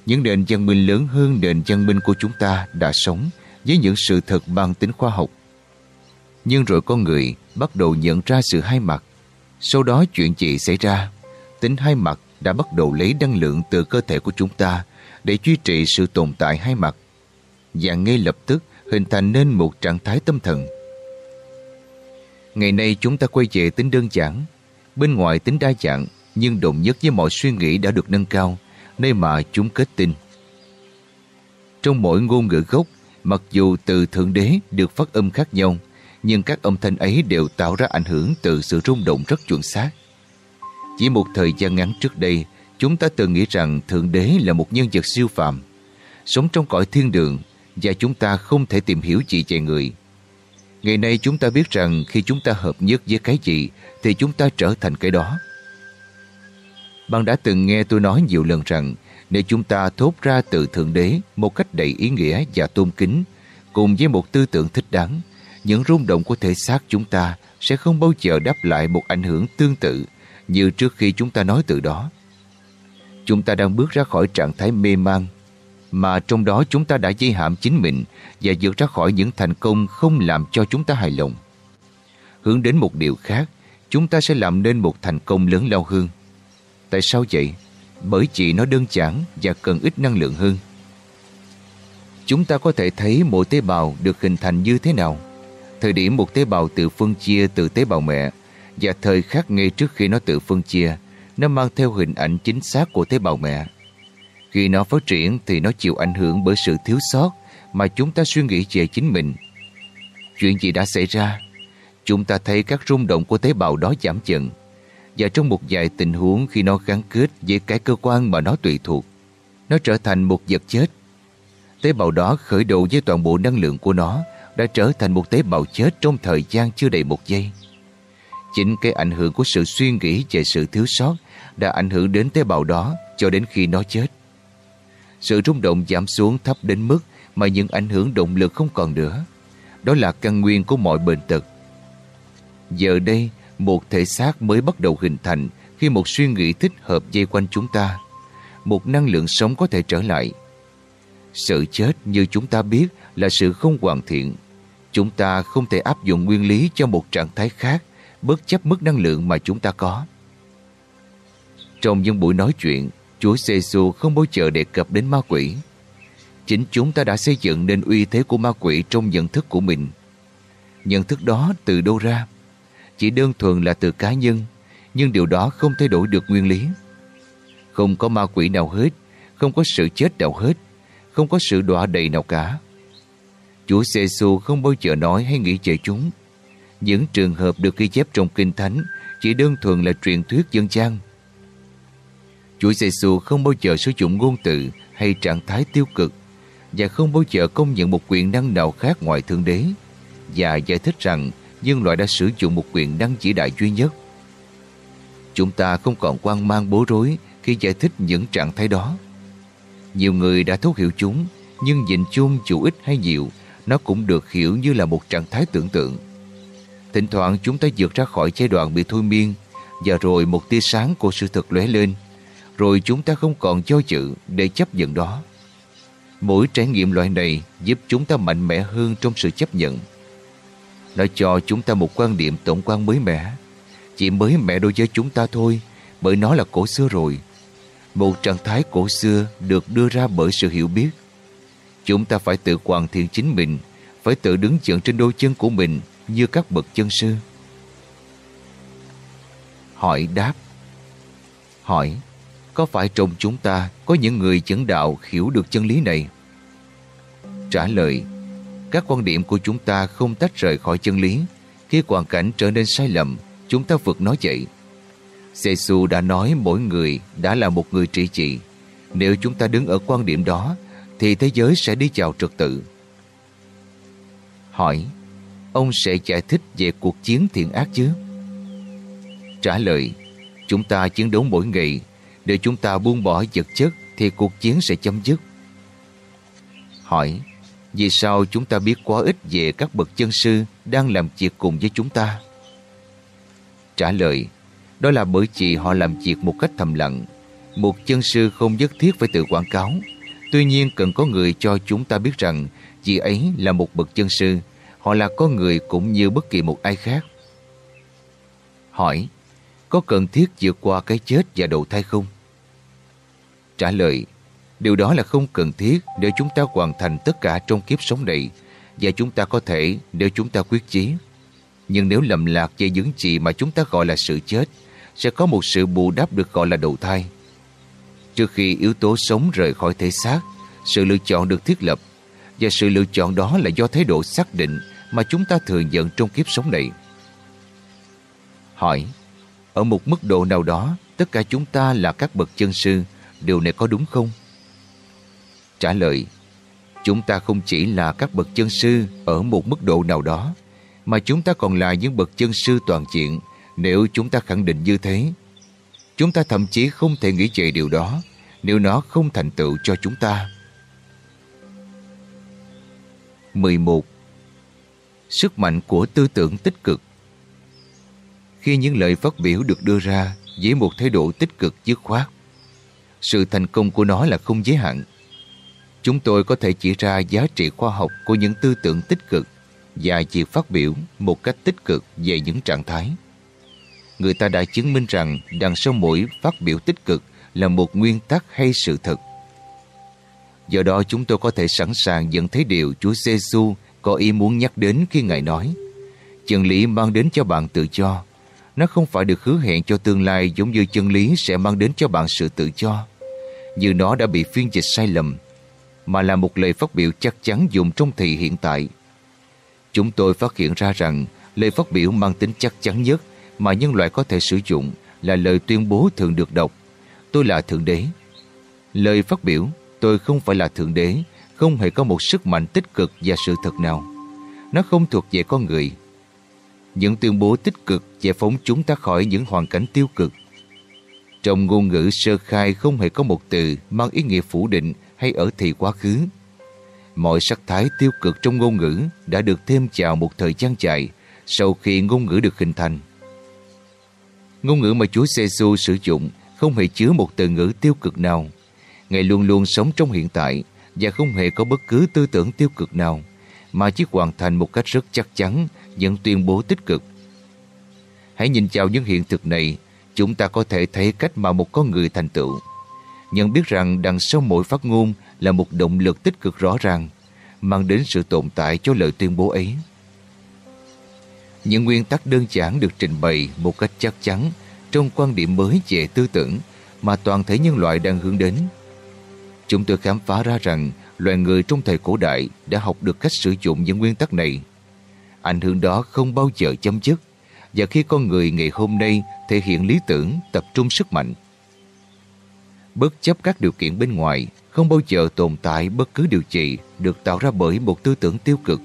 Những nền văn minh lớn hơn nền văn minh của chúng ta đã sống với những sự thật bằng tính khoa học. Nhưng rồi con người bắt đầu nhận ra sự hai mặt. Sau đó chuyện gì xảy ra? Tính hai mặt đã bắt đầu lấy năng lượng từ cơ thể của chúng ta để duy trì sự tồn tại hai mặt. Và ngay lập tức hình thành nên một trạng thái tâm thần. Ngày nay chúng ta quay về tính đơn giản, bên ngoài tính đa dạng nhưng đồng nhất với mọi suy nghĩ đã được nâng cao, nơi mà chúng kết tinh. Trong mỗi ngôn ngữ gốc, mặc dù từ Thượng Đế được phát âm khác nhau, nhưng các âm thanh ấy đều tạo ra ảnh hưởng từ sự rung động rất chuẩn xác. Chỉ một thời gian ngắn trước đây, chúng ta từng nghĩ rằng Thượng Đế là một nhân vật siêu phàm, sống trong cõi thiên đường và chúng ta không thể tìm hiểu gì về người. Ngày nay chúng ta biết rằng khi chúng ta hợp nhất với cái gì thì chúng ta trở thành cái đó. Bạn đã từng nghe tôi nói nhiều lần rằng nếu chúng ta thốt ra từ Thượng Đế một cách đầy ý nghĩa và tôn kính cùng với một tư tưởng thích đáng, những rung động của thể xác chúng ta sẽ không bao giờ đáp lại một ảnh hưởng tương tự như trước khi chúng ta nói từ đó. Chúng ta đang bước ra khỏi trạng thái mê man mà trong đó chúng ta đã dây hãm chính mình và vượt ra khỏi những thành công không làm cho chúng ta hài lòng. Hướng đến một điều khác, chúng ta sẽ làm nên một thành công lớn lao hơn. Tại sao vậy? Bởi chỉ nó đơn giản và cần ít năng lượng hơn. Chúng ta có thể thấy mỗi tế bào được hình thành như thế nào. Thời điểm một tế bào tự phân chia từ tế bào mẹ và thời khắc ngay trước khi nó tự phân chia, nó mang theo hình ảnh chính xác của tế bào mẹ. Khi nó phát triển thì nó chịu ảnh hưởng bởi sự thiếu sót mà chúng ta suy nghĩ về chính mình. Chuyện gì đã xảy ra? Chúng ta thấy các rung động của tế bào đó giảm dần và trong một vài tình huống khi nó gắn kết với cái cơ quan mà nó tùy thuộc, nó trở thành một vật chết. Tế bào đó khởi đầu với toàn bộ năng lượng của nó đã trở thành một tế bào chết trong thời gian chưa đầy một giây. Chính cái ảnh hưởng của sự suy nghĩ về sự thiếu sót đã ảnh hưởng đến tế bào đó cho đến khi nó chết. Sự rung động giảm xuống thấp đến mức mà những ảnh hưởng động lực không còn nữa. Đó là căn nguyên của mọi bệnh tật. Giờ đây, một thể xác mới bắt đầu hình thành khi một suy nghĩ thích hợp dây quanh chúng ta. Một năng lượng sống có thể trở lại. Sự chết như chúng ta biết là sự không hoàn thiện. Chúng ta không thể áp dụng nguyên lý cho một trạng thái khác bất chấp mức năng lượng mà chúng ta có. Trong những buổi nói chuyện, Chúa giê không bao giờ đề cập đến ma quỷ. Chính chúng ta đã xây dựng nên uy thế của ma quỷ trong nhận thức của mình. Nhận thức đó từ đâu ra? Chỉ đơn thuần là từ cá nhân, nhưng điều đó không thay đổi được nguyên lý. Không có ma quỷ nào hết, không có sự chết nào hết, không có sự đọa đầy nào cả. Chúa giê không bao giờ nói hay nghĩ về chúng. Những trường hợp được ghi chép trong Kinh Thánh chỉ đơn thuần là truyền thuyết dân gian, Chúa Giêsu không bao giờ sử dụng ngôn từ hay trạng thái tiêu cực và không bao giờ công nhận một quyền năng nào khác ngoài Thượng Đế và giải thích rằng nhân loại đã sử dụng một quyền năng chỉ đại duy nhất. Chúng ta không còn quan mang bối rối khi giải thích những trạng thái đó. Nhiều người đã thấu hiểu chúng, nhưng nhìn chung chủ ít hay nhiều, nó cũng được hiểu như là một trạng thái tưởng tượng. Thỉnh thoảng chúng ta vượt ra khỏi giai đoạn bị thôi miên và rồi một tia sáng của sự thật lóe lên rồi chúng ta không còn do dự để chấp nhận đó. Mỗi trải nghiệm loại này giúp chúng ta mạnh mẽ hơn trong sự chấp nhận. Nó cho chúng ta một quan điểm tổng quan mới mẻ. Chỉ mới mẻ đối với chúng ta thôi, bởi nó là cổ xưa rồi. Một trạng thái cổ xưa được đưa ra bởi sự hiểu biết. Chúng ta phải tự hoàn thiện chính mình, phải tự đứng chận trên đôi chân của mình như các bậc chân sư. Hỏi đáp Hỏi Có phải trong chúng ta có những người chấn đạo hiểu được chân lý này? Trả lời Các quan điểm của chúng ta không tách rời khỏi chân lý Khi hoàn cảnh trở nên sai lầm Chúng ta vượt nói dậy giê đã nói mỗi người đã là một người trị trị Nếu chúng ta đứng ở quan điểm đó thì thế giới sẽ đi vào trật tự Hỏi Ông sẽ giải thích về cuộc chiến thiện ác chứ? Trả lời, chúng ta chiến đấu mỗi ngày, để chúng ta buông bỏ vật chất thì cuộc chiến sẽ chấm dứt. Hỏi, vì sao chúng ta biết quá ít về các bậc chân sư đang làm việc cùng với chúng ta? Trả lời, đó là bởi vì họ làm việc một cách thầm lặng. Một chân sư không nhất thiết phải tự quảng cáo. Tuy nhiên cần có người cho chúng ta biết rằng chị ấy là một bậc chân sư. Họ là con người cũng như bất kỳ một ai khác. Hỏi, có cần thiết vượt qua cái chết và đầu thai không? Trả lời, điều đó là không cần thiết để chúng ta hoàn thành tất cả trong kiếp sống này và chúng ta có thể nếu chúng ta quyết chí. Nhưng nếu lầm lạc về những gì mà chúng ta gọi là sự chết, sẽ có một sự bù đắp được gọi là đầu thai. Trước khi yếu tố sống rời khỏi thể xác, sự lựa chọn được thiết lập và sự lựa chọn đó là do thái độ xác định mà chúng ta thừa nhận trong kiếp sống này. Hỏi ở một mức độ nào đó, tất cả chúng ta là các bậc chân sư, điều này có đúng không? Trả lời, chúng ta không chỉ là các bậc chân sư ở một mức độ nào đó, mà chúng ta còn là những bậc chân sư toàn diện nếu chúng ta khẳng định như thế. Chúng ta thậm chí không thể nghĩ về điều đó nếu nó không thành tựu cho chúng ta. 11. Sức mạnh của tư tưởng tích cực khi những lời phát biểu được đưa ra với một thái độ tích cực dứt khoát. Sự thành công của nó là không giới hạn. Chúng tôi có thể chỉ ra giá trị khoa học của những tư tưởng tích cực và việc phát biểu một cách tích cực về những trạng thái. Người ta đã chứng minh rằng đằng sau mỗi phát biểu tích cực là một nguyên tắc hay sự thật. Do đó chúng tôi có thể sẵn sàng nhận thấy điều Chúa Giêsu có ý muốn nhắc đến khi Ngài nói chân lý mang đến cho bạn tự do nó không phải được hứa hẹn cho tương lai giống như chân lý sẽ mang đến cho bạn sự tự do. Như nó đã bị phiên dịch sai lầm, mà là một lời phát biểu chắc chắn dùng trong thị hiện tại. Chúng tôi phát hiện ra rằng lời phát biểu mang tính chắc chắn nhất mà nhân loại có thể sử dụng là lời tuyên bố thường được đọc. Tôi là Thượng Đế. Lời phát biểu tôi không phải là Thượng Đế, không hề có một sức mạnh tích cực và sự thật nào. Nó không thuộc về con người, những tuyên bố tích cực giải phóng chúng ta khỏi những hoàn cảnh tiêu cực. Trong ngôn ngữ sơ khai không hề có một từ mang ý nghĩa phủ định hay ở thì quá khứ. Mọi sắc thái tiêu cực trong ngôn ngữ đã được thêm chào một thời gian dài sau khi ngôn ngữ được hình thành. Ngôn ngữ mà Chúa giê sử dụng không hề chứa một từ ngữ tiêu cực nào. Ngài luôn luôn sống trong hiện tại và không hề có bất cứ tư tưởng tiêu cực nào mà chỉ hoàn thành một cách rất chắc chắn những tuyên bố tích cực. Hãy nhìn vào những hiện thực này, chúng ta có thể thấy cách mà một con người thành tựu. Nhận biết rằng đằng sau mỗi phát ngôn là một động lực tích cực rõ ràng, mang đến sự tồn tại cho lời tuyên bố ấy. Những nguyên tắc đơn giản được trình bày một cách chắc chắn trong quan điểm mới về tư tưởng mà toàn thể nhân loại đang hướng đến. Chúng tôi khám phá ra rằng loài người trong thời cổ đại đã học được cách sử dụng những nguyên tắc này ảnh hưởng đó không bao giờ chấm dứt và khi con người ngày hôm nay thể hiện lý tưởng tập trung sức mạnh. Bất chấp các điều kiện bên ngoài, không bao giờ tồn tại bất cứ điều gì được tạo ra bởi một tư tưởng tiêu cực.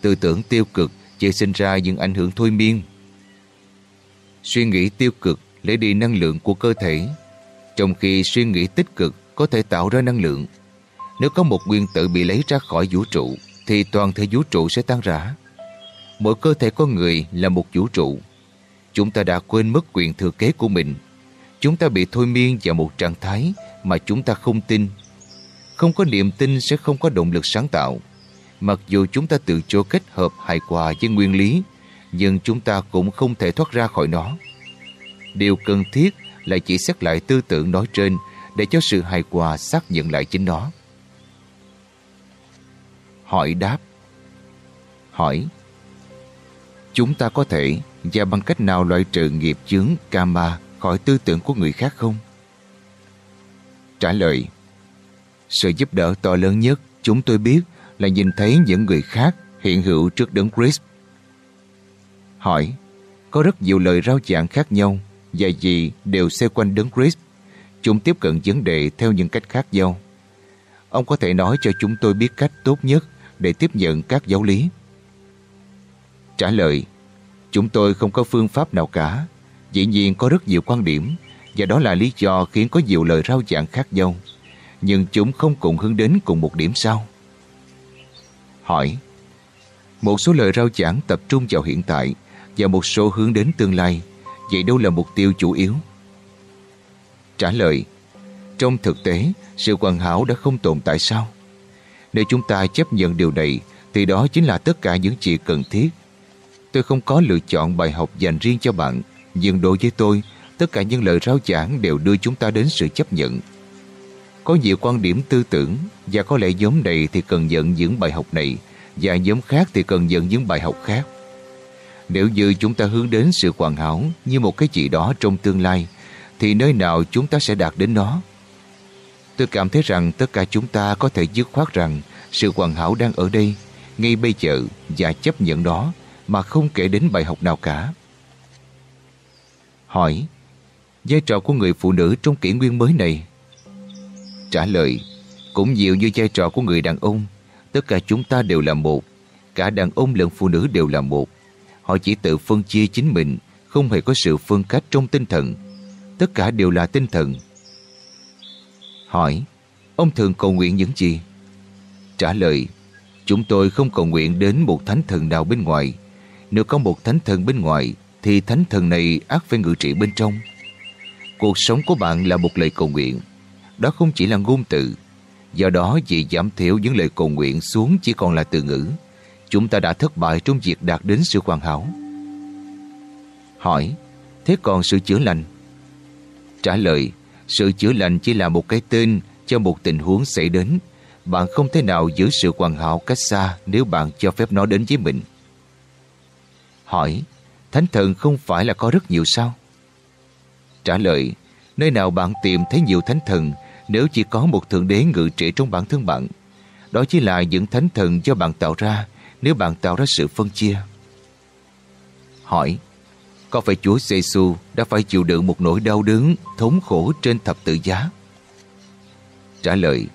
Tư tưởng tiêu cực chỉ sinh ra những ảnh hưởng thôi miên. Suy nghĩ tiêu cực lấy đi năng lượng của cơ thể, trong khi suy nghĩ tích cực có thể tạo ra năng lượng. Nếu có một nguyên tử bị lấy ra khỏi vũ trụ thì toàn thể vũ trụ sẽ tan rã. Mỗi cơ thể con người là một vũ trụ. Chúng ta đã quên mất quyền thừa kế của mình. Chúng ta bị thôi miên vào một trạng thái mà chúng ta không tin. Không có niềm tin sẽ không có động lực sáng tạo. Mặc dù chúng ta tự cho kết hợp hài hòa với nguyên lý, nhưng chúng ta cũng không thể thoát ra khỏi nó. Điều cần thiết là chỉ xét lại tư tưởng nói trên để cho sự hài hòa xác nhận lại chính nó. Hỏi đáp Hỏi Chúng ta có thể và bằng cách nào loại trừ nghiệp chướng, karma khỏi tư tưởng của người khác không? Trả lời Sự giúp đỡ to lớn nhất, chúng tôi biết, là nhìn thấy những người khác hiện hữu trước đấng Chris. Hỏi, Có rất nhiều lời rao giảng khác nhau và gì đều xoay quanh đấng Christ. Chúng tiếp cận vấn đề theo những cách khác nhau. Ông có thể nói cho chúng tôi biết cách tốt nhất để tiếp nhận các giáo lý. Trả lời, Chúng tôi không có phương pháp nào cả. Dĩ nhiên có rất nhiều quan điểm và đó là lý do khiến có nhiều lời rao giảng khác nhau. Nhưng chúng không cùng hướng đến cùng một điểm sao? Hỏi, Một số lời rao giảng tập trung vào hiện tại và một số hướng đến tương lai. Vậy đâu là mục tiêu chủ yếu? Trả lời Trong thực tế, sự hoàn hảo đã không tồn tại sao? Nếu chúng ta chấp nhận điều này thì đó chính là tất cả những gì cần thiết. Tôi không có lựa chọn bài học dành riêng cho bạn nhưng đối với tôi, tất cả những lời rao giảng đều đưa chúng ta đến sự chấp nhận. Có nhiều quan điểm tư tưởng và có lẽ nhóm này thì cần nhận những bài học này và nhóm khác thì cần nhận những bài học khác. Nếu như chúng ta hướng đến sự hoàn hảo như một cái gì đó trong tương lai thì nơi nào chúng ta sẽ đạt đến nó. Tôi cảm thấy rằng tất cả chúng ta có thể dứt khoát rằng sự hoàn hảo đang ở đây, ngay bây giờ và chấp nhận đó mà không kể đến bài học nào cả. Hỏi, vai trò của người phụ nữ trong kỷ nguyên mới này? Trả lời, cũng nhiều như vai trò của người đàn ông. Tất cả chúng ta đều là một. Cả đàn ông lẫn phụ nữ đều là một. Họ chỉ tự phân chia chính mình, không hề có sự phân cách trong tinh thần. Tất cả đều là tinh thần. Hỏi, ông thường cầu nguyện những gì? Trả lời, chúng tôi không cầu nguyện đến một thánh thần nào bên ngoài. Nếu có một thánh thần bên ngoài, thì thánh thần này ác phải ngự trị bên trong. Cuộc sống của bạn là một lời cầu nguyện. Đó không chỉ là ngôn từ. Do đó vì giảm thiểu những lời cầu nguyện xuống chỉ còn là từ ngữ. Chúng ta đã thất bại trong việc đạt đến sự hoàn hảo. Hỏi, thế còn sự chữa lành? Trả lời, sự chữa lành chỉ là một cái tên cho một tình huống xảy đến. Bạn không thể nào giữ sự hoàn hảo cách xa nếu bạn cho phép nó đến với mình. Hỏi, thánh thần không phải là có rất nhiều sao? Trả lời, nơi nào bạn tìm thấy nhiều thánh thần nếu chỉ có một thượng đế ngự trị trong bản thân bạn? Đó chỉ là những thánh thần do bạn tạo ra nếu bạn tạo ra sự phân chia. Hỏi, có phải Chúa giê -xu đã phải chịu đựng một nỗi đau đớn, thống khổ trên thập tự giá? Trả lời,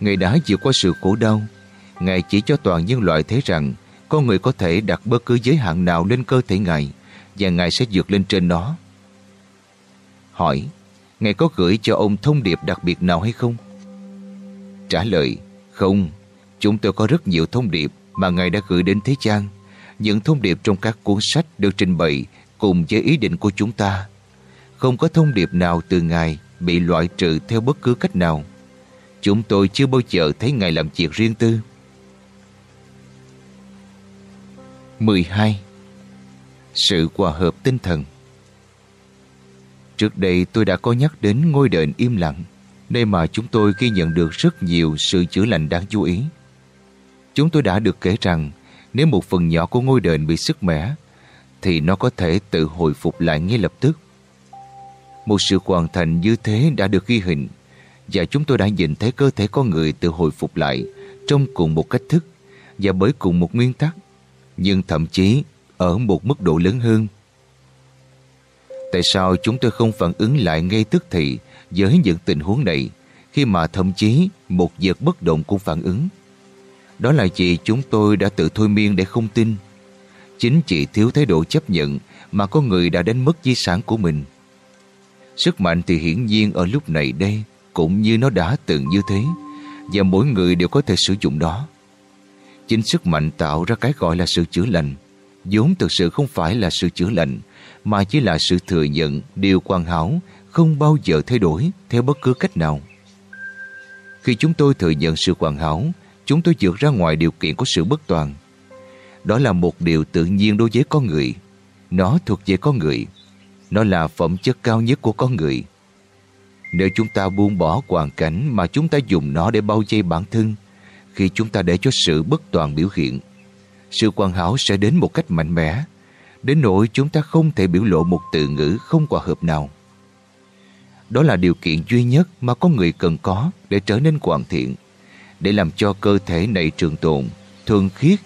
Ngài đã chịu qua sự khổ đau. Ngài chỉ cho toàn nhân loại thấy rằng con người có thể đặt bất cứ giới hạn nào lên cơ thể Ngài và Ngài sẽ vượt lên trên nó. Hỏi, Ngài có gửi cho ông thông điệp đặc biệt nào hay không? Trả lời, không, chúng tôi có rất nhiều thông điệp mà Ngài đã gửi đến thế gian. Những thông điệp trong các cuốn sách được trình bày cùng với ý định của chúng ta. Không có thông điệp nào từ Ngài bị loại trừ theo bất cứ cách nào. Chúng tôi chưa bao giờ thấy Ngài làm việc riêng tư. 12. Sự hòa hợp tinh thần Trước đây tôi đã có nhắc đến ngôi đền im lặng, nơi mà chúng tôi ghi nhận được rất nhiều sự chữa lành đáng chú ý. Chúng tôi đã được kể rằng nếu một phần nhỏ của ngôi đền bị sức mẻ, thì nó có thể tự hồi phục lại ngay lập tức. Một sự hoàn thành như thế đã được ghi hình và chúng tôi đã nhìn thấy cơ thể con người tự hồi phục lại trong cùng một cách thức và bởi cùng một nguyên tắc nhưng thậm chí ở một mức độ lớn hơn. Tại sao chúng tôi không phản ứng lại ngay tức thì với những tình huống này khi mà thậm chí một vật bất động cũng phản ứng? Đó là vì chúng tôi đã tự thôi miên để không tin. Chính chị thiếu thái độ chấp nhận mà có người đã đánh mất di sản của mình. Sức mạnh thì hiển nhiên ở lúc này đây cũng như nó đã từng như thế. và mỗi người đều có thể sử dụng đó. Chính sức mạnh tạo ra cái gọi là sự chữa lành vốn thực sự không phải là sự chữa lành mà chỉ là sự thừa nhận điều hoàn hảo không bao giờ thay đổi theo bất cứ cách nào. Khi chúng tôi thừa nhận sự hoàn hảo, chúng tôi vượt ra ngoài điều kiện của sự bất toàn. Đó là một điều tự nhiên đối với con người. Nó thuộc về con người. Nó là phẩm chất cao nhất của con người. Nếu chúng ta buông bỏ hoàn cảnh mà chúng ta dùng nó để bao vây bản thân, khi chúng ta để cho sự bất toàn biểu hiện, sự hoàn hảo sẽ đến một cách mạnh mẽ, đến nỗi chúng ta không thể biểu lộ một từ ngữ không hòa hợp nào. Đó là điều kiện duy nhất mà con người cần có để trở nên hoàn thiện, để làm cho cơ thể này trường tồn, thường khiết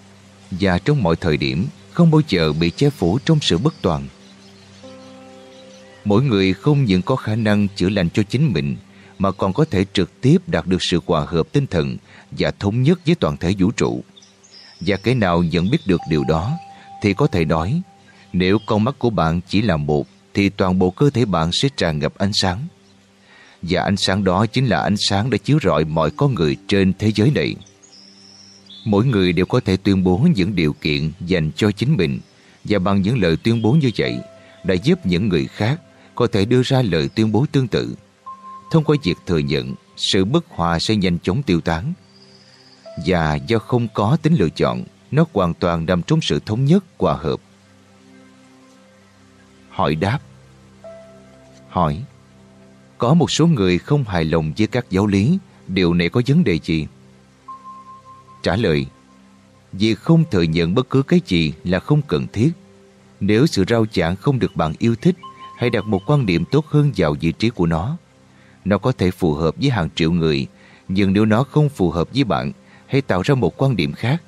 và trong mọi thời điểm không bao giờ bị che phủ trong sự bất toàn. Mỗi người không những có khả năng chữa lành cho chính mình mà còn có thể trực tiếp đạt được sự hòa hợp tinh thần và thống nhất với toàn thể vũ trụ. Và kẻ nào nhận biết được điều đó thì có thể nói nếu con mắt của bạn chỉ là một thì toàn bộ cơ thể bạn sẽ tràn ngập ánh sáng. Và ánh sáng đó chính là ánh sáng đã chiếu rọi mọi con người trên thế giới này. Mỗi người đều có thể tuyên bố những điều kiện dành cho chính mình và bằng những lời tuyên bố như vậy đã giúp những người khác có thể đưa ra lời tuyên bố tương tự. Thông qua việc thừa nhận, sự bất hòa sẽ nhanh chóng tiêu tán. Và do không có tính lựa chọn, nó hoàn toàn nằm trong sự thống nhất hòa hợp. Hỏi đáp Hỏi có một số người không hài lòng với các giáo lý Điều này có vấn đề gì? Trả lời Việc không thừa nhận bất cứ cái gì là không cần thiết Nếu sự rao giảng không được bạn yêu thích Hãy đặt một quan điểm tốt hơn vào vị trí của nó Nó có thể phù hợp với hàng triệu người Nhưng nếu nó không phù hợp với bạn Hãy tạo ra một quan điểm khác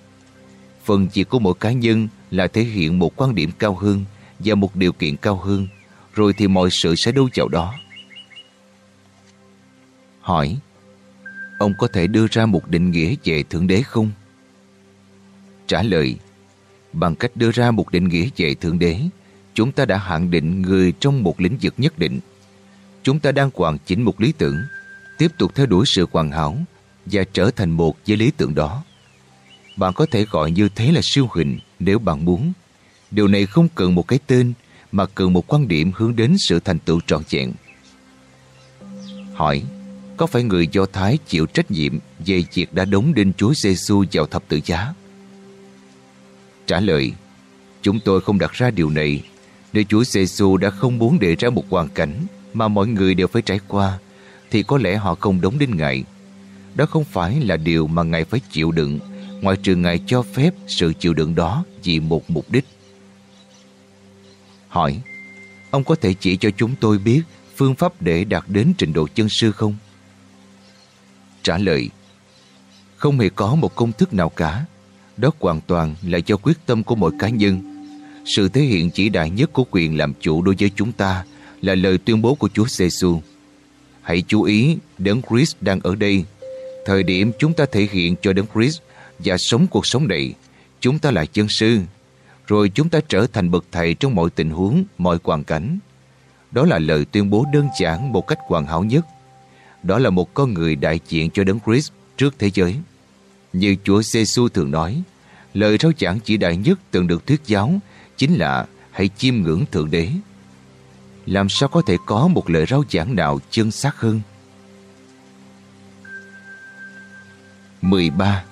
Phần chỉ của mỗi cá nhân là thể hiện một quan điểm cao hơn và một điều kiện cao hơn, rồi thì mọi sự sẽ đâu vào đó. Hỏi, ông có thể đưa ra một định nghĩa về Thượng Đế không? Trả lời, bằng cách đưa ra một định nghĩa về Thượng Đế, chúng ta đã hạn định người trong một lĩnh vực nhất định. Chúng ta đang hoàn chỉnh một lý tưởng, tiếp tục theo đuổi sự hoàn hảo và trở thành một với lý tưởng đó. Bạn có thể gọi như thế là siêu hình nếu bạn muốn. Điều này không cần một cái tên mà cần một quan điểm hướng đến sự thành tựu trọn vẹn. Hỏi, có phải người Do Thái chịu trách nhiệm về việc đã đóng đinh Chúa Giêsu vào thập tự giá? Trả lời, chúng tôi không đặt ra điều này nếu Chúa Giêsu đã không muốn để ra một hoàn cảnh mà mọi người đều phải trải qua thì có lẽ họ không đóng đinh Ngài. Đó không phải là điều mà Ngài phải chịu đựng ngoại trừ Ngài cho phép sự chịu đựng đó vì một mục đích. Hỏi, ông có thể chỉ cho chúng tôi biết phương pháp để đạt đến trình độ chân sư không? Trả lời, không hề có một công thức nào cả. Đó hoàn toàn là do quyết tâm của mỗi cá nhân. Sự thể hiện chỉ đại nhất của quyền làm chủ đối với chúng ta là lời tuyên bố của Chúa Giêsu. Hãy chú ý, Đấng Christ đang ở đây. Thời điểm chúng ta thể hiện cho Đấng Christ và sống cuộc sống này, chúng ta là chân sư. Rồi chúng ta trở thành bậc thầy trong mọi tình huống, mọi hoàn cảnh. Đó là lời tuyên bố đơn giản một cách hoàn hảo nhất. Đó là một con người đại diện cho Đấng Christ trước thế giới. Như Chúa giê thường nói, lời rao giảng chỉ đại nhất từng được thuyết giáo chính là hãy chiêm ngưỡng Thượng Đế. Làm sao có thể có một lời rao giảng nào chân xác hơn? 13.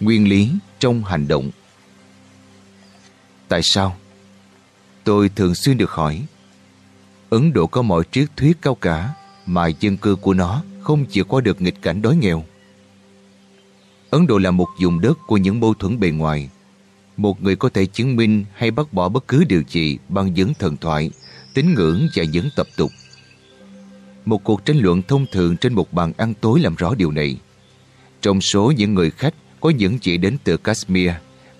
Nguyên lý trong hành động Tại sao? Tôi thường xuyên được hỏi Ấn Độ có mọi triết thuyết cao cả mà dân cư của nó không chịu qua được nghịch cảnh đói nghèo. Ấn Độ là một vùng đất của những mâu thuẫn bề ngoài. Một người có thể chứng minh hay bác bỏ bất cứ điều gì bằng những thần thoại, tín ngưỡng và những tập tục. Một cuộc tranh luận thông thường trên một bàn ăn tối làm rõ điều này. Trong số những người khách có những chị đến từ Kashmir,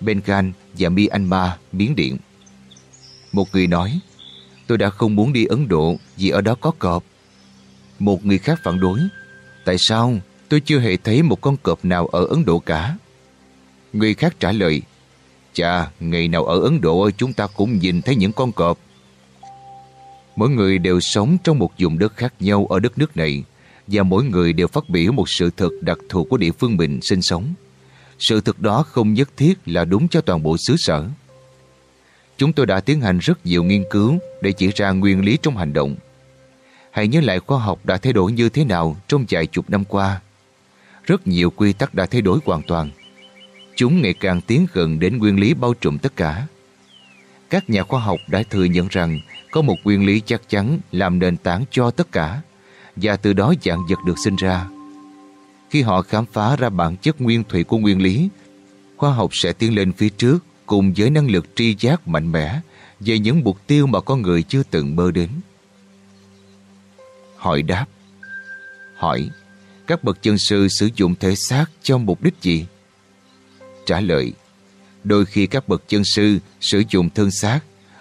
Bengal và Myanmar, Miến Điện. Một người nói, tôi đã không muốn đi Ấn Độ vì ở đó có cọp. Một người khác phản đối, tại sao tôi chưa hề thấy một con cọp nào ở Ấn Độ cả? Người khác trả lời, chà, ngày nào ở Ấn Độ chúng ta cũng nhìn thấy những con cọp. Mỗi người đều sống trong một vùng đất khác nhau ở đất nước này và mỗi người đều phát biểu một sự thật đặc thù của địa phương mình sinh sống. Sự thật đó không nhất thiết là đúng cho toàn bộ xứ sở. Chúng tôi đã tiến hành rất nhiều nghiên cứu để chỉ ra nguyên lý trong hành động. Hãy nhớ lại khoa học đã thay đổi như thế nào trong vài chục năm qua. Rất nhiều quy tắc đã thay đổi hoàn toàn. Chúng ngày càng tiến gần đến nguyên lý bao trùm tất cả. Các nhà khoa học đã thừa nhận rằng có một nguyên lý chắc chắn làm nền tảng cho tất cả và từ đó dạng vật được sinh ra. Khi họ khám phá ra bản chất nguyên thủy của nguyên lý, khoa học sẽ tiến lên phía trước cùng với năng lực tri giác mạnh mẽ về những mục tiêu mà con người chưa từng mơ đến. Hỏi đáp, Hỏi, Các bậc chân sư sử dụng thể xác cho mục đích gì? Trả lời, Đôi khi các bậc chân sư sử dụng thân xác,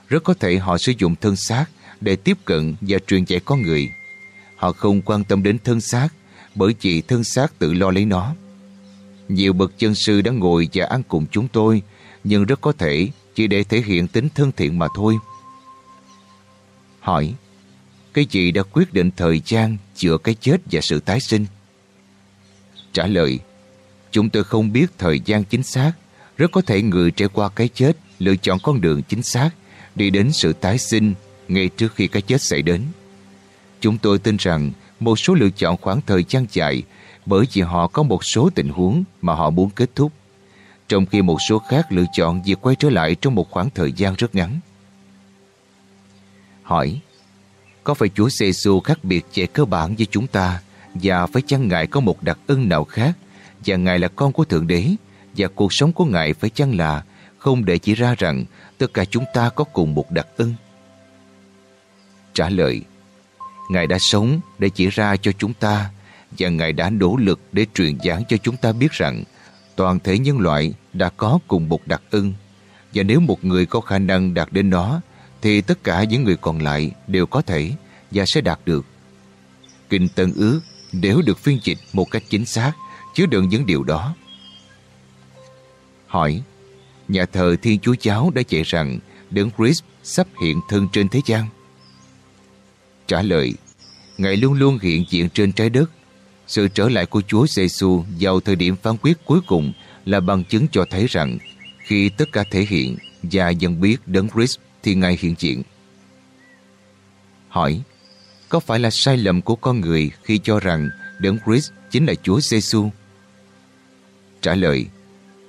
Rất có thể họ sử dụng thân xác để tiếp cận và truyền dạy con người. Họ không quan tâm đến thân xác bởi vì thân xác tự lo lấy nó. Nhiều bậc chân sư đã ngồi và ăn cùng chúng tôi, nhưng rất có thể chỉ để thể hiện tính thân thiện mà thôi. Hỏi cái gì đã quyết định thời gian giữa cái chết và sự tái sinh? Trả lời Chúng tôi không biết thời gian chính xác Rất có thể người trải qua cái chết lựa chọn con đường chính xác đi đến sự tái sinh ngay trước khi cái chết xảy đến. Chúng tôi tin rằng một số lựa chọn khoảng thời gian dài bởi vì họ có một số tình huống mà họ muốn kết thúc, trong khi một số khác lựa chọn việc quay trở lại trong một khoảng thời gian rất ngắn. Hỏi, có phải Chúa giê khác biệt về cơ bản với chúng ta? Và phải chăng Ngài có một đặc ân nào khác? Và Ngài là con của Thượng Đế. Và cuộc sống của Ngài phải chăng là không để chỉ ra rằng tất cả chúng ta có cùng một đặc ân? Trả lời, Ngài đã sống để chỉ ra cho chúng ta và Ngài đã nỗ lực để truyền giảng cho chúng ta biết rằng toàn thể nhân loại đã có cùng một đặc ân. Và nếu một người có khả năng đạt đến nó thì tất cả những người còn lại đều có thể và sẽ đạt được. Kinh Tân Ước nếu được phiên dịch một cách chính xác, chứa đựng những điều đó. Hỏi, Nhà thờ Thiên Chúa Giáo đã dạy rằng Đấng Christ sắp hiện thân trên thế gian. Trả lời, Ngài luôn luôn hiện diện trên trái đất. Sự trở lại của Chúa Giêsu vào thời điểm phán quyết cuối cùng là bằng chứng cho thấy rằng khi tất cả thể hiện và nhận biết Đấng Christ thì Ngài hiện diện. Hỏi Có phải là sai lầm của con người khi cho rằng Đấng Christ chính là Chúa Giêsu? Trả lời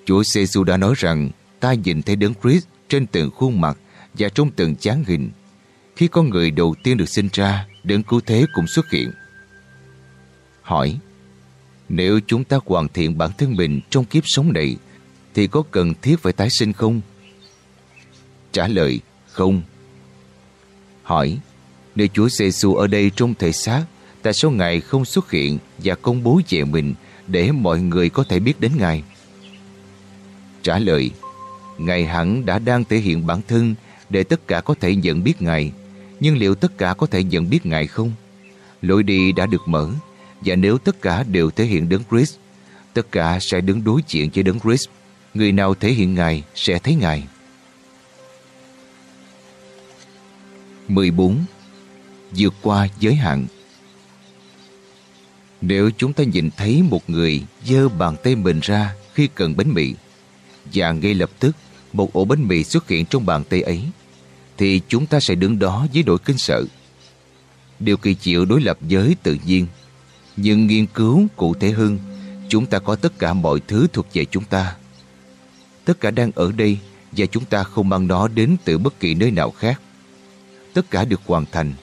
Chúa Giêsu đã nói rằng ta nhìn thấy Đấng Christ trên từng khuôn mặt và trong từng chán hình. Khi con người đầu tiên được sinh ra, Đấng cứu thế cũng xuất hiện. Hỏi, nếu chúng ta hoàn thiện bản thân mình trong kiếp sống này, thì có cần thiết phải tái sinh không? Trả lời, không. Hỏi, nếu Chúa giê ở đây trong thể xác, tại sao Ngài không xuất hiện và công bố về mình để mọi người có thể biết đến Ngài? Trả lời, Ngài hẳn đã đang thể hiện bản thân để tất cả có thể nhận biết Ngài. Nhưng liệu tất cả có thể nhận biết Ngài không? Lối đi đã được mở và nếu tất cả đều thể hiện đấng Christ, tất cả sẽ đứng đối diện với đấng Christ. Người nào thể hiện Ngài sẽ thấy Ngài. 14. Vượt qua giới hạn Nếu chúng ta nhìn thấy một người dơ bàn tay mình ra khi cần bánh mì và ngay lập tức một ổ bánh mì xuất hiện trong bàn tay ấy, thì chúng ta sẽ đứng đó với nỗi kinh sợ. Điều kỳ diệu đối lập với tự nhiên, nhưng nghiên cứu cụ thể hơn, chúng ta có tất cả mọi thứ thuộc về chúng ta. Tất cả đang ở đây và chúng ta không mang nó đến từ bất kỳ nơi nào khác. Tất cả được hoàn thành.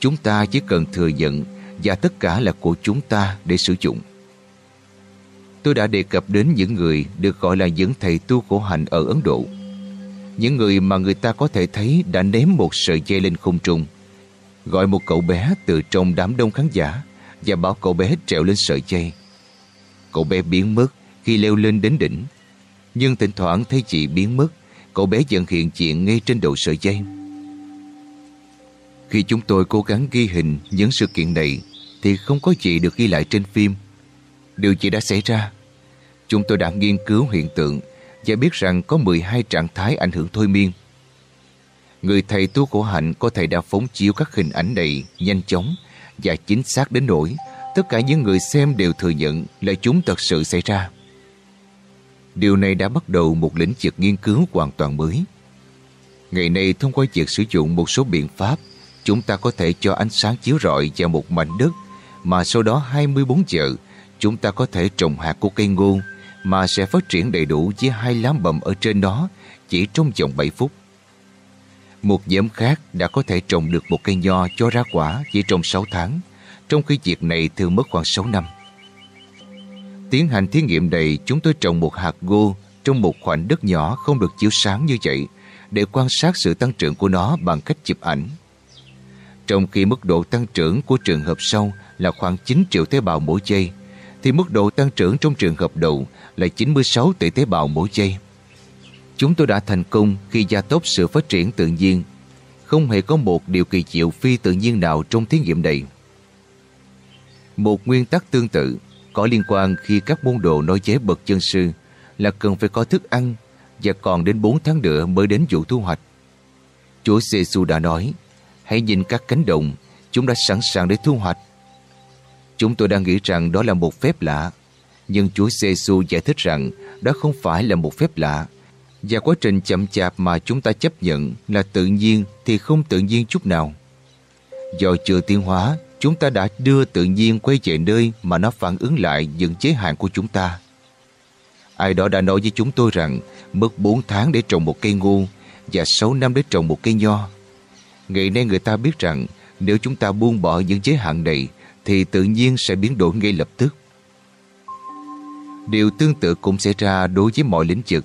Chúng ta chỉ cần thừa nhận và tất cả là của chúng ta để sử dụng. Tôi đã đề cập đến những người được gọi là những thầy tu khổ hạnh ở Ấn Độ. Những người mà người ta có thể thấy đã ném một sợi dây lên không trung, gọi một cậu bé từ trong đám đông khán giả và bảo cậu bé trèo lên sợi dây. Cậu bé biến mất khi leo lên đến đỉnh, nhưng thỉnh thoảng thấy chị biến mất, cậu bé dần hiện diện ngay trên đầu sợi dây. Khi chúng tôi cố gắng ghi hình những sự kiện này thì không có gì được ghi lại trên phim. Điều gì đã xảy ra Chúng tôi đã nghiên cứu hiện tượng và biết rằng có 12 trạng thái ảnh hưởng thôi miên. Người thầy tu của hạnh có thể đã phóng chiếu các hình ảnh này nhanh chóng và chính xác đến nỗi tất cả những người xem đều thừa nhận là chúng thật sự xảy ra. Điều này đã bắt đầu một lĩnh vực nghiên cứu hoàn toàn mới. Ngày nay thông qua việc sử dụng một số biện pháp, chúng ta có thể cho ánh sáng chiếu rọi vào một mảnh đất mà sau đó 24 giờ chúng ta có thể trồng hạt của cây ngô mà sẽ phát triển đầy đủ với hai lá bầm ở trên đó chỉ trong vòng 7 phút. Một nhóm khác đã có thể trồng được một cây nho cho ra quả chỉ trong 6 tháng, trong khi việc này thường mất khoảng 6 năm. Tiến hành thí nghiệm này, chúng tôi trồng một hạt ngô trong một khoảnh đất nhỏ không được chiếu sáng như vậy để quan sát sự tăng trưởng của nó bằng cách chụp ảnh. Trong khi mức độ tăng trưởng của trường hợp sau là khoảng 9 triệu tế bào mỗi giây, thì mức độ tăng trưởng trong trường hợp đầu là 96 tỷ tế bào mỗi giây. Chúng tôi đã thành công khi gia tốc sự phát triển tự nhiên. Không hề có một điều kỳ diệu phi tự nhiên nào trong thí nghiệm này. Một nguyên tắc tương tự có liên quan khi các môn đồ nói chế bậc chân sư là cần phải có thức ăn và còn đến 4 tháng nữa mới đến vụ thu hoạch. Chúa giê đã nói hãy nhìn các cánh đồng chúng đã sẵn sàng để thu hoạch. Chúng tôi đang nghĩ rằng đó là một phép lạ nhưng Chúa giê giải thích rằng đó không phải là một phép lạ và quá trình chậm chạp mà chúng ta chấp nhận là tự nhiên thì không tự nhiên chút nào. Do chưa tiến hóa, chúng ta đã đưa tự nhiên quay về nơi mà nó phản ứng lại những chế hạn của chúng ta. Ai đó đã nói với chúng tôi rằng mất 4 tháng để trồng một cây ngu và 6 năm để trồng một cây nho. Ngày nay người ta biết rằng nếu chúng ta buông bỏ những giới hạn này thì tự nhiên sẽ biến đổi ngay lập tức. Điều tương tự cũng xảy ra đối với mọi lĩnh vực.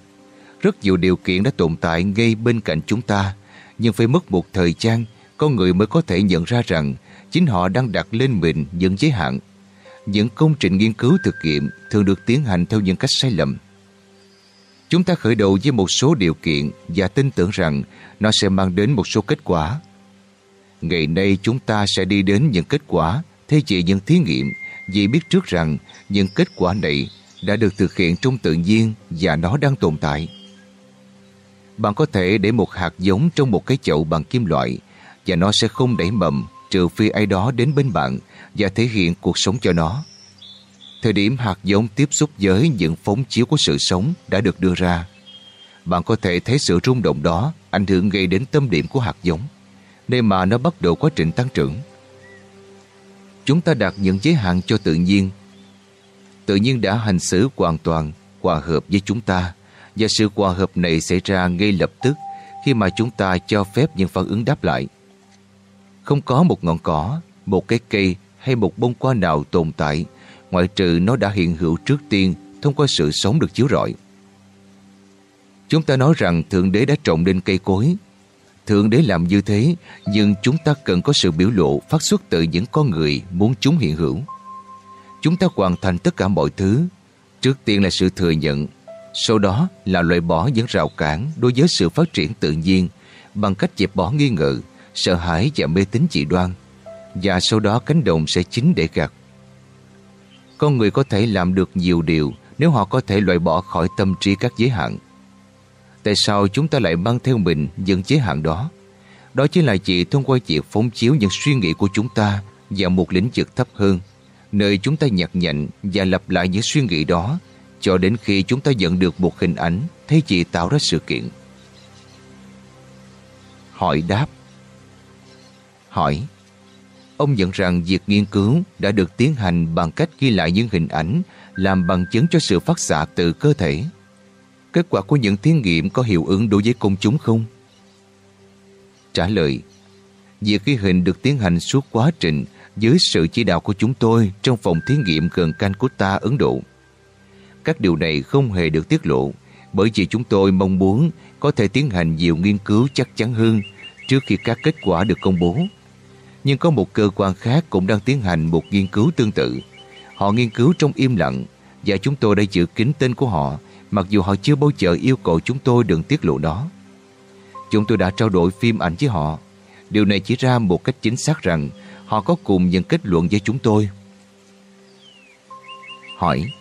Rất nhiều điều kiện đã tồn tại ngay bên cạnh chúng ta, nhưng phải mất một thời gian, con người mới có thể nhận ra rằng chính họ đang đặt lên mình những giới hạn. Những công trình nghiên cứu thực nghiệm thường được tiến hành theo những cách sai lầm. Chúng ta khởi đầu với một số điều kiện và tin tưởng rằng nó sẽ mang đến một số kết quả. Ngày nay chúng ta sẽ đi đến những kết quả thay vì những thí nghiệm vì biết trước rằng những kết quả này đã được thực hiện trong tự nhiên và nó đang tồn tại. Bạn có thể để một hạt giống trong một cái chậu bằng kim loại và nó sẽ không đẩy mầm trừ phi ai đó đến bên bạn và thể hiện cuộc sống cho nó. Thời điểm hạt giống tiếp xúc với những phóng chiếu của sự sống đã được đưa ra. Bạn có thể thấy sự rung động đó ảnh hưởng gây đến tâm điểm của hạt giống, nơi mà nó bắt đầu quá trình tăng trưởng. Chúng ta đặt những giới hạn cho tự nhiên. Tự nhiên đã hành xử hoàn toàn, hòa hợp với chúng ta và sự hòa hợp này xảy ra ngay lập tức khi mà chúng ta cho phép những phản ứng đáp lại. Không có một ngọn cỏ, một cái cây hay một bông hoa nào tồn tại ngoại trừ nó đã hiện hữu trước tiên thông qua sự sống được chiếu rọi. Chúng ta nói rằng Thượng Đế đã trồng lên cây cối. Thượng Đế làm như thế, nhưng chúng ta cần có sự biểu lộ phát xuất từ những con người muốn chúng hiện hữu. Chúng ta hoàn thành tất cả mọi thứ. Trước tiên là sự thừa nhận, sau đó là loại bỏ những rào cản đối với sự phát triển tự nhiên bằng cách dẹp bỏ nghi ngờ, sợ hãi và mê tín dị đoan. Và sau đó cánh đồng sẽ chín để gặt. Con người có thể làm được nhiều điều nếu họ có thể loại bỏ khỏi tâm trí các giới hạn. Tại sao chúng ta lại mang theo mình những giới hạn đó? Đó chính là chỉ thông qua việc phóng chiếu những suy nghĩ của chúng ta vào một lĩnh vực thấp hơn, nơi chúng ta nhặt nhạnh và lặp lại những suy nghĩ đó cho đến khi chúng ta nhận được một hình ảnh thay vì tạo ra sự kiện. Hỏi đáp Hỏi Ông nhận rằng việc nghiên cứu đã được tiến hành bằng cách ghi lại những hình ảnh làm bằng chứng cho sự phát xạ từ cơ thể. Kết quả của những thí nghiệm có hiệu ứng đối với công chúng không? Trả lời Việc ghi hình được tiến hành suốt quá trình dưới sự chỉ đạo của chúng tôi trong phòng thí nghiệm gần Calcutta, Ấn Độ. Các điều này không hề được tiết lộ bởi vì chúng tôi mong muốn có thể tiến hành nhiều nghiên cứu chắc chắn hơn trước khi các kết quả được công bố. Nhưng có một cơ quan khác cũng đang tiến hành một nghiên cứu tương tự. Họ nghiên cứu trong im lặng và chúng tôi đã giữ kín tên của họ mặc dù họ chưa bao giờ yêu cầu chúng tôi đừng tiết lộ đó. Chúng tôi đã trao đổi phim ảnh với họ. Điều này chỉ ra một cách chính xác rằng họ có cùng những kết luận với chúng tôi. Hỏi,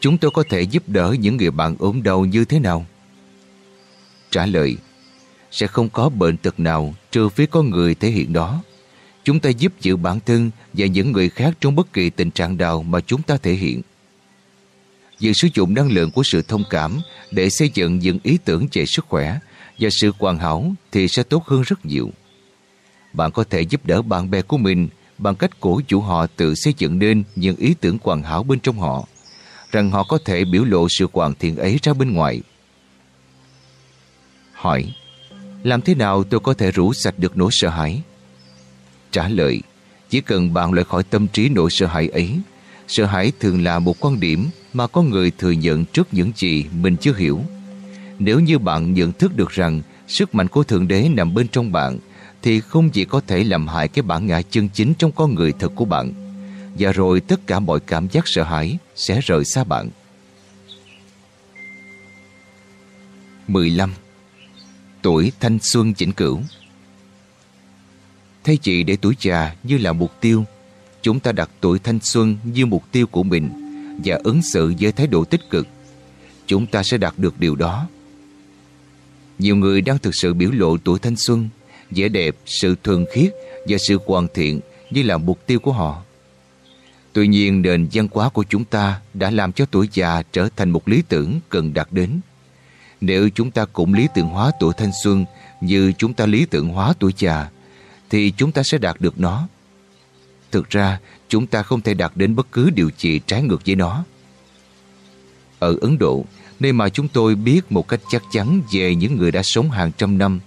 Chúng tôi có thể giúp đỡ những người bạn ốm đau như thế nào? Trả lời, Sẽ không có bệnh tật nào trừ phía có người thể hiện đó. Chúng ta giúp giữ bản thân và những người khác trong bất kỳ tình trạng nào mà chúng ta thể hiện. Việc sử dụng năng lượng của sự thông cảm để xây dựng những ý tưởng về sức khỏe và sự hoàn hảo thì sẽ tốt hơn rất nhiều. Bạn có thể giúp đỡ bạn bè của mình bằng cách cổ vũ họ tự xây dựng nên những ý tưởng hoàn hảo bên trong họ, rằng họ có thể biểu lộ sự hoàn thiện ấy ra bên ngoài. Hỏi, làm thế nào tôi có thể rủ sạch được nỗi sợ hãi? Trả lời, chỉ cần bạn loại khỏi tâm trí nỗi sợ hãi ấy, sợ hãi thường là một quan điểm mà có người thừa nhận trước những gì mình chưa hiểu. Nếu như bạn nhận thức được rằng sức mạnh của Thượng Đế nằm bên trong bạn, thì không chỉ có thể làm hại cái bản ngã chân chính trong con người thật của bạn, và rồi tất cả mọi cảm giác sợ hãi sẽ rời xa bạn. 15. Tuổi thanh xuân chỉnh cửu Thay chị để tuổi già như là mục tiêu, chúng ta đặt tuổi thanh xuân như mục tiêu của mình và ứng xử với thái độ tích cực. Chúng ta sẽ đạt được điều đó. Nhiều người đang thực sự biểu lộ tuổi thanh xuân, vẻ đẹp, sự thuần khiết và sự hoàn thiện như là mục tiêu của họ. Tuy nhiên nền văn hóa của chúng ta đã làm cho tuổi già trở thành một lý tưởng cần đạt đến. Nếu chúng ta cũng lý tưởng hóa tuổi thanh xuân như chúng ta lý tưởng hóa tuổi già, thì chúng ta sẽ đạt được nó. Thực ra, chúng ta không thể đạt đến bất cứ điều gì trái ngược với nó. Ở Ấn Độ, nơi mà chúng tôi biết một cách chắc chắn về những người đã sống hàng trăm năm,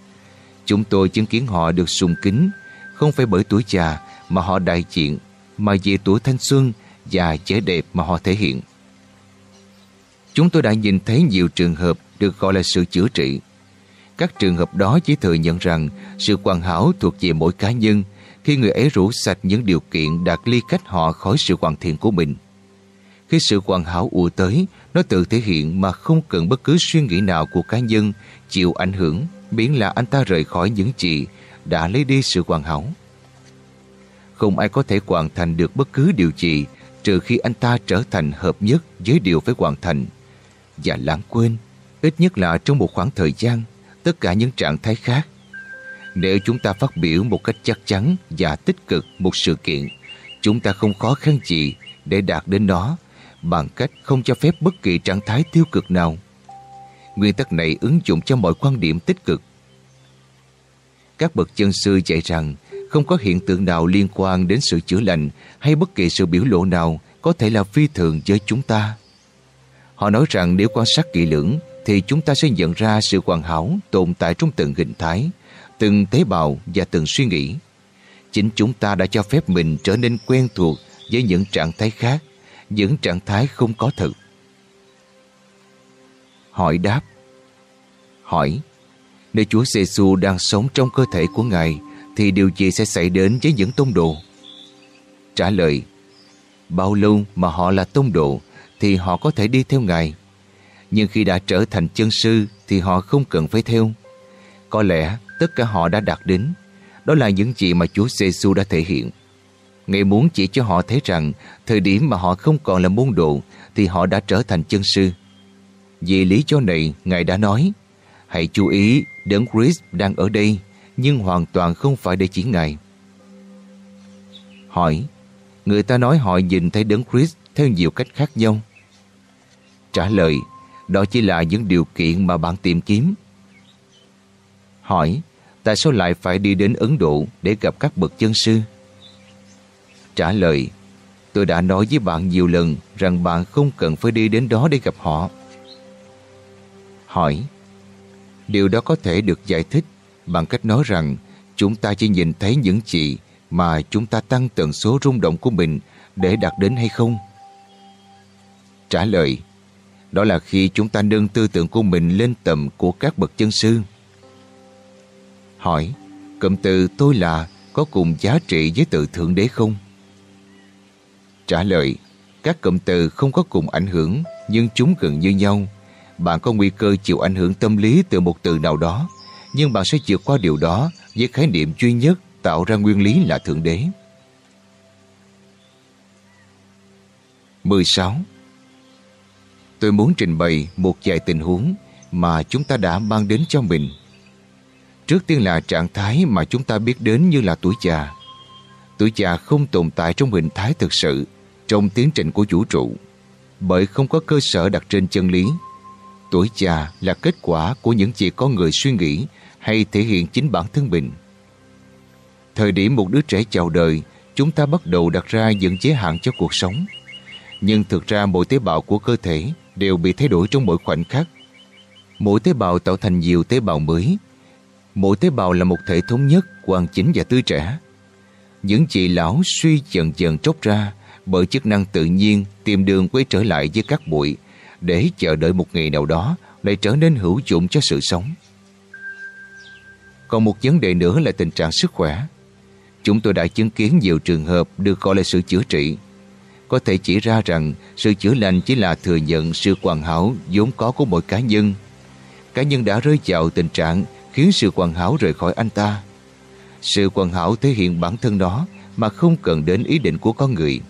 chúng tôi chứng kiến họ được sùng kính, không phải bởi tuổi già mà họ đại diện, mà vì tuổi thanh xuân và vẻ đẹp mà họ thể hiện. Chúng tôi đã nhìn thấy nhiều trường hợp được gọi là sự chữa trị. Các trường hợp đó chỉ thừa nhận rằng sự hoàn hảo thuộc về mỗi cá nhân khi người ấy rủ sạch những điều kiện đạt ly cách họ khỏi sự hoàn thiện của mình. Khi sự hoàn hảo ùa tới, nó tự thể hiện mà không cần bất cứ suy nghĩ nào của cá nhân chịu ảnh hưởng, biến là anh ta rời khỏi những gì đã lấy đi sự hoàn hảo. Không ai có thể hoàn thành được bất cứ điều gì trừ khi anh ta trở thành hợp nhất với điều phải hoàn thành và lãng quên, ít nhất là trong một khoảng thời gian, tất cả những trạng thái khác nếu chúng ta phát biểu một cách chắc chắn và tích cực một sự kiện, chúng ta không khó khăn gì để đạt đến nó bằng cách không cho phép bất kỳ trạng thái tiêu cực nào. Nguyên tắc này ứng dụng cho mọi quan điểm tích cực. Các bậc chân sư dạy rằng không có hiện tượng nào liên quan đến sự chữa lành hay bất kỳ sự biểu lộ nào có thể là phi thường với chúng ta. Họ nói rằng nếu quan sát kỹ lưỡng thì chúng ta sẽ nhận ra sự hoàn hảo tồn tại trong từng hình thái, từng tế bào và từng suy nghĩ. Chính chúng ta đã cho phép mình trở nên quen thuộc với những trạng thái khác, những trạng thái không có thật Hỏi đáp Hỏi Nếu Chúa giê -xu đang sống trong cơ thể của Ngài thì điều gì sẽ xảy đến với những tông đồ? Trả lời Bao lâu mà họ là tông đồ thì họ có thể đi theo Ngài. Nhưng khi đã trở thành chân sư thì họ không cần phải theo. Có lẽ tất cả họ đã đạt đến. Đó là những gì mà Chúa giê đã thể hiện. Ngài muốn chỉ cho họ thấy rằng thời điểm mà họ không còn là môn đồ thì họ đã trở thành chân sư. Vì lý do này, Ngài đã nói Hãy chú ý, Đấng Christ đang ở đây nhưng hoàn toàn không phải để chỉ Ngài. Hỏi Người ta nói họ nhìn thấy Đấng Christ theo nhiều cách khác nhau. Trả lời Đó chỉ là những điều kiện mà bạn tìm kiếm hỏi tại sao lại phải đi đến Ấn Độ để gặp các bậc chân sư? Trả lời, tôi đã nói với bạn nhiều lần rằng bạn không cần phải đi đến đó để gặp họ. Hỏi, điều đó có thể được giải thích bằng cách nói rằng chúng ta chỉ nhìn thấy những gì mà chúng ta tăng tần số rung động của mình để đạt đến hay không? Trả lời, đó là khi chúng ta nâng tư tưởng của mình lên tầm của các bậc chân sư. Hỏi, cụm từ tôi là có cùng giá trị với từ Thượng Đế không? Trả lời, các cụm từ không có cùng ảnh hưởng nhưng chúng gần như nhau. Bạn có nguy cơ chịu ảnh hưởng tâm lý từ một từ nào đó nhưng bạn sẽ vượt qua điều đó với khái niệm duy nhất tạo ra nguyên lý là Thượng Đế. 16. Tôi muốn trình bày một vài tình huống mà chúng ta đã mang đến cho mình Trước tiên là trạng thái mà chúng ta biết đến như là tuổi già. tuổi già không tồn tại trong hình thái thực sự trong tiến trình của vũ trụ bởi không có cơ sở đặt trên chân lý. Tuổi già là kết quả của những gì có người suy nghĩ hay thể hiện chính bản thân mình. Thời điểm một đứa trẻ chào đời, chúng ta bắt đầu đặt ra những giới hạn cho cuộc sống. Nhưng thực ra mỗi tế bào của cơ thể đều bị thay đổi trong mỗi khoảnh khắc. Mỗi tế bào tạo thành nhiều tế bào mới. Mỗi tế bào là một thể thống nhất, hoàn chỉnh và tươi trẻ. Những chị lão suy dần dần tróc ra bởi chức năng tự nhiên tìm đường quay trở lại với các bụi để chờ đợi một ngày nào đó lại trở nên hữu dụng cho sự sống. Còn một vấn đề nữa là tình trạng sức khỏe. Chúng tôi đã chứng kiến nhiều trường hợp được gọi là sự chữa trị. Có thể chỉ ra rằng sự chữa lành chỉ là thừa nhận sự hoàn hảo vốn có của mỗi cá nhân. Cá nhân đã rơi vào tình trạng khiến sự hoàn hảo rời khỏi anh ta. Sự hoàn hảo thể hiện bản thân đó mà không cần đến ý định của con người.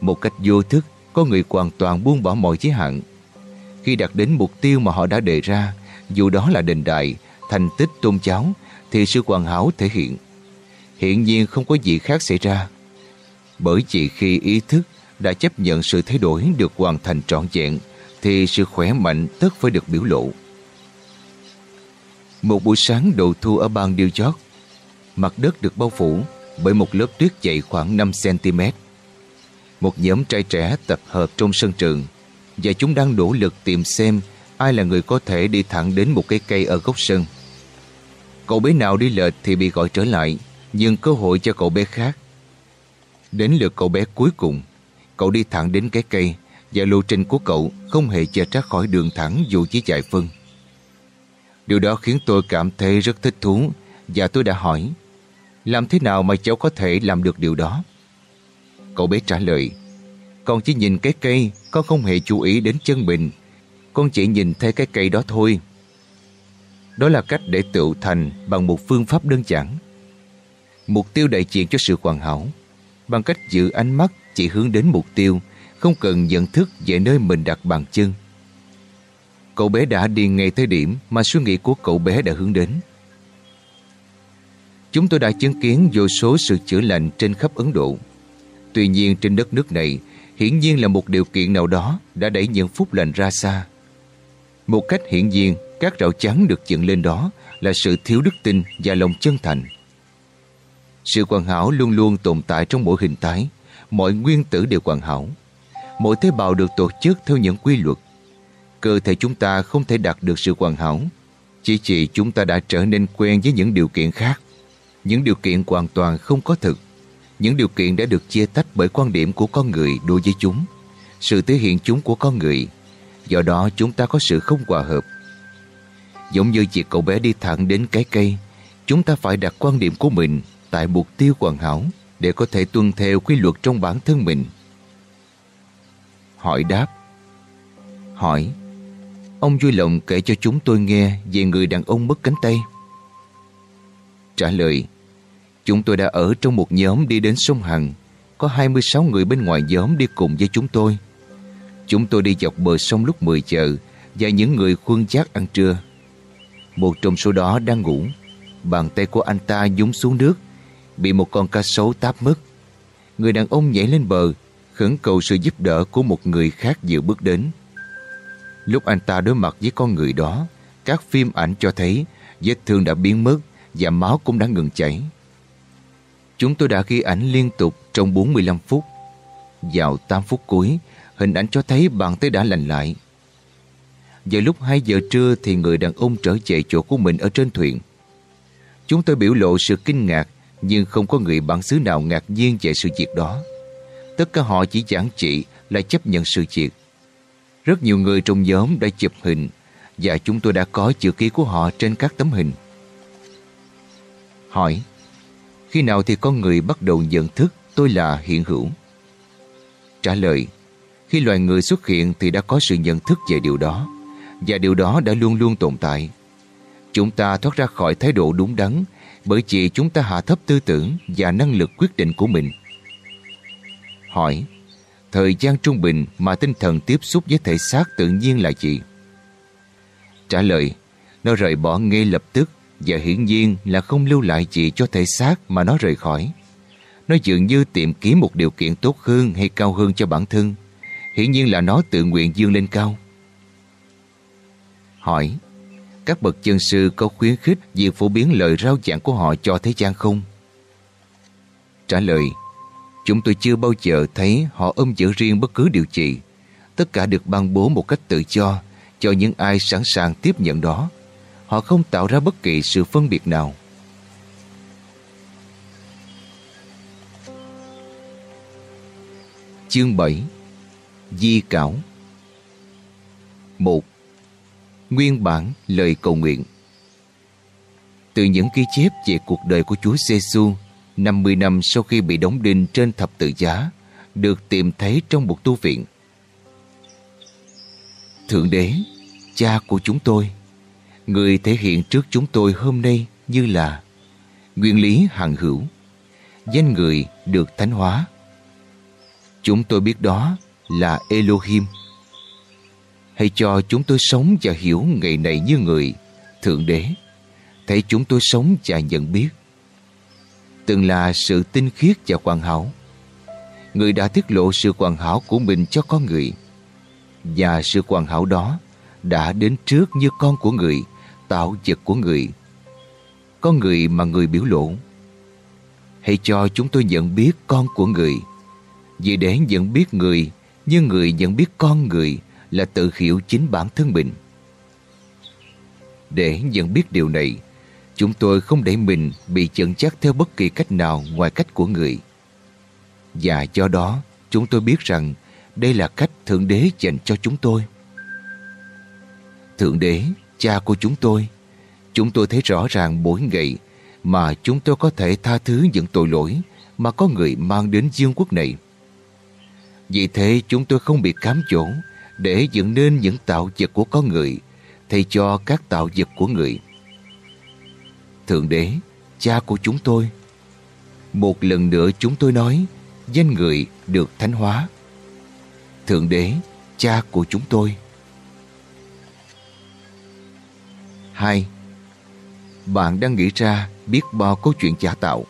Một cách vô thức, có người hoàn toàn buông bỏ mọi giới hạn. Khi đạt đến mục tiêu mà họ đã đề ra, dù đó là đền đại, thành tích tôn giáo, thì sự hoàn hảo thể hiện. Hiện nhiên không có gì khác xảy ra. Bởi chỉ khi ý thức đã chấp nhận sự thay đổi được hoàn thành trọn vẹn, thì sự khỏe mạnh tất phải được biểu lộ. Một buổi sáng đầu thu ở bang New York, mặt đất được bao phủ bởi một lớp tuyết dày khoảng 5cm. Một nhóm trai trẻ tập hợp trong sân trường và chúng đang nỗ lực tìm xem ai là người có thể đi thẳng đến một cái cây ở góc sân. Cậu bé nào đi lệch thì bị gọi trở lại, nhưng cơ hội cho cậu bé khác. Đến lượt cậu bé cuối cùng, cậu đi thẳng đến cái cây và lộ trình của cậu không hề che ra khỏi đường thẳng dù chỉ chạy phân. Điều đó khiến tôi cảm thấy rất thích thú, và tôi đã hỏi, làm thế nào mà cháu có thể làm được điều đó? Cậu bé trả lời, Con chỉ nhìn cái cây, Con không hề chú ý đến chân mình, Con chỉ nhìn thấy cái cây đó thôi. Đó là cách để tự thành Bằng một phương pháp đơn giản. Mục tiêu đại diện cho sự hoàn hảo, Bằng cách giữ ánh mắt Chỉ hướng đến mục tiêu, Không cần nhận thức về nơi mình đặt bàn chân. Cậu bé đã đi ngay tới điểm Mà suy nghĩ của cậu bé đã hướng đến Chúng tôi đã chứng kiến vô số sự chữa lành trên khắp Ấn Độ Tuy nhiên trên đất nước này hiển nhiên là một điều kiện nào đó đã đẩy những phúc lành ra xa. Một cách hiển nhiên, các rào chắn được dựng lên đó là sự thiếu đức tin và lòng chân thành. Sự hoàn hảo luôn luôn tồn tại trong mỗi hình thái, mọi nguyên tử đều hoàn hảo. Mỗi tế bào được tổ chức theo những quy luật. Cơ thể chúng ta không thể đạt được sự hoàn hảo, chỉ chỉ chúng ta đã trở nên quen với những điều kiện khác. Những điều kiện hoàn toàn không có thực những điều kiện đã được chia tách bởi quan điểm của con người đối với chúng, sự thể hiện chúng của con người. Do đó chúng ta có sự không hòa hợp. Giống như việc cậu bé đi thẳng đến cái cây, chúng ta phải đặt quan điểm của mình tại mục tiêu hoàn hảo để có thể tuân theo quy luật trong bản thân mình. Hỏi đáp Hỏi Ông vui lòng kể cho chúng tôi nghe về người đàn ông mất cánh tay. Trả lời Chúng tôi đã ở trong một nhóm đi đến sông Hằng. Có 26 người bên ngoài nhóm đi cùng với chúng tôi. Chúng tôi đi dọc bờ sông lúc 10 giờ và những người khuân chát ăn trưa. Một trong số đó đang ngủ. Bàn tay của anh ta dúng xuống nước, bị một con cá sấu táp mất. Người đàn ông nhảy lên bờ, khẩn cầu sự giúp đỡ của một người khác vừa bước đến. Lúc anh ta đối mặt với con người đó, các phim ảnh cho thấy vết thương đã biến mất và máu cũng đã ngừng chảy. Chúng tôi đã ghi ảnh liên tục trong 45 phút. Vào 8 phút cuối, hình ảnh cho thấy bàn tay đã lành lại. Vào lúc 2 giờ trưa thì người đàn ông trở về chỗ của mình ở trên thuyền. Chúng tôi biểu lộ sự kinh ngạc nhưng không có người bản xứ nào ngạc nhiên về sự việc đó. Tất cả họ chỉ giảng trị là chấp nhận sự việc. Rất nhiều người trong nhóm đã chụp hình và chúng tôi đã có chữ ký của họ trên các tấm hình. Hỏi khi nào thì con người bắt đầu nhận thức tôi là hiện hữu? Trả lời, khi loài người xuất hiện thì đã có sự nhận thức về điều đó, và điều đó đã luôn luôn tồn tại. Chúng ta thoát ra khỏi thái độ đúng đắn bởi vì chúng ta hạ thấp tư tưởng và năng lực quyết định của mình. Hỏi, thời gian trung bình mà tinh thần tiếp xúc với thể xác tự nhiên là gì? Trả lời, nó rời bỏ ngay lập tức và hiển nhiên là không lưu lại gì cho thể xác mà nó rời khỏi. Nó dường như tìm kiếm một điều kiện tốt hơn hay cao hơn cho bản thân. Hiển nhiên là nó tự nguyện dương lên cao. Hỏi, các bậc chân sư có khuyến khích việc phổ biến lời rao giảng của họ cho thế gian không? Trả lời, chúng tôi chưa bao giờ thấy họ ôm giữ riêng bất cứ điều gì. Tất cả được ban bố một cách tự do, cho những ai sẵn sàng tiếp nhận đó. Họ không tạo ra bất kỳ sự phân biệt nào. Chương 7 Di Cảo 1. Nguyên bản lời cầu nguyện Từ những ghi chép về cuộc đời của Chúa Giêsu 50 năm sau khi bị đóng đinh trên thập tự giá được tìm thấy trong một tu viện. Thượng Đế, cha của chúng tôi, người thể hiện trước chúng tôi hôm nay như là nguyên lý hằng hữu, danh người được thánh hóa. Chúng tôi biết đó là Elohim. Hãy cho chúng tôi sống và hiểu ngày này như người, Thượng Đế, thấy chúng tôi sống và nhận biết. Từng là sự tinh khiết và hoàn hảo. Người đã tiết lộ sự hoàn hảo của mình cho con người. Và sự hoàn hảo đó đã đến trước như con của người, tạo vật của người. Con người mà người biểu lộ. Hãy cho chúng tôi nhận biết con của người. Vì để nhận biết người như người nhận biết con người là tự hiểu chính bản thân mình. Để nhận biết điều này, chúng tôi không để mình bị chận chắc theo bất kỳ cách nào ngoài cách của người. Và do đó, chúng tôi biết rằng đây là cách Thượng Đế dành cho chúng tôi. Thượng Đế, cha của chúng tôi, chúng tôi thấy rõ ràng mỗi ngày mà chúng tôi có thể tha thứ những tội lỗi mà có người mang đến dương quốc này. Vì thế chúng tôi không bị cám dỗ để dựng nên những tạo vật của con người thay cho các tạo vật của người. Thượng Đế, cha của chúng tôi. Một lần nữa chúng tôi nói danh người được thánh hóa. Thượng Đế, cha của chúng tôi. 2. Bạn đang nghĩ ra biết bao câu chuyện giả tạo.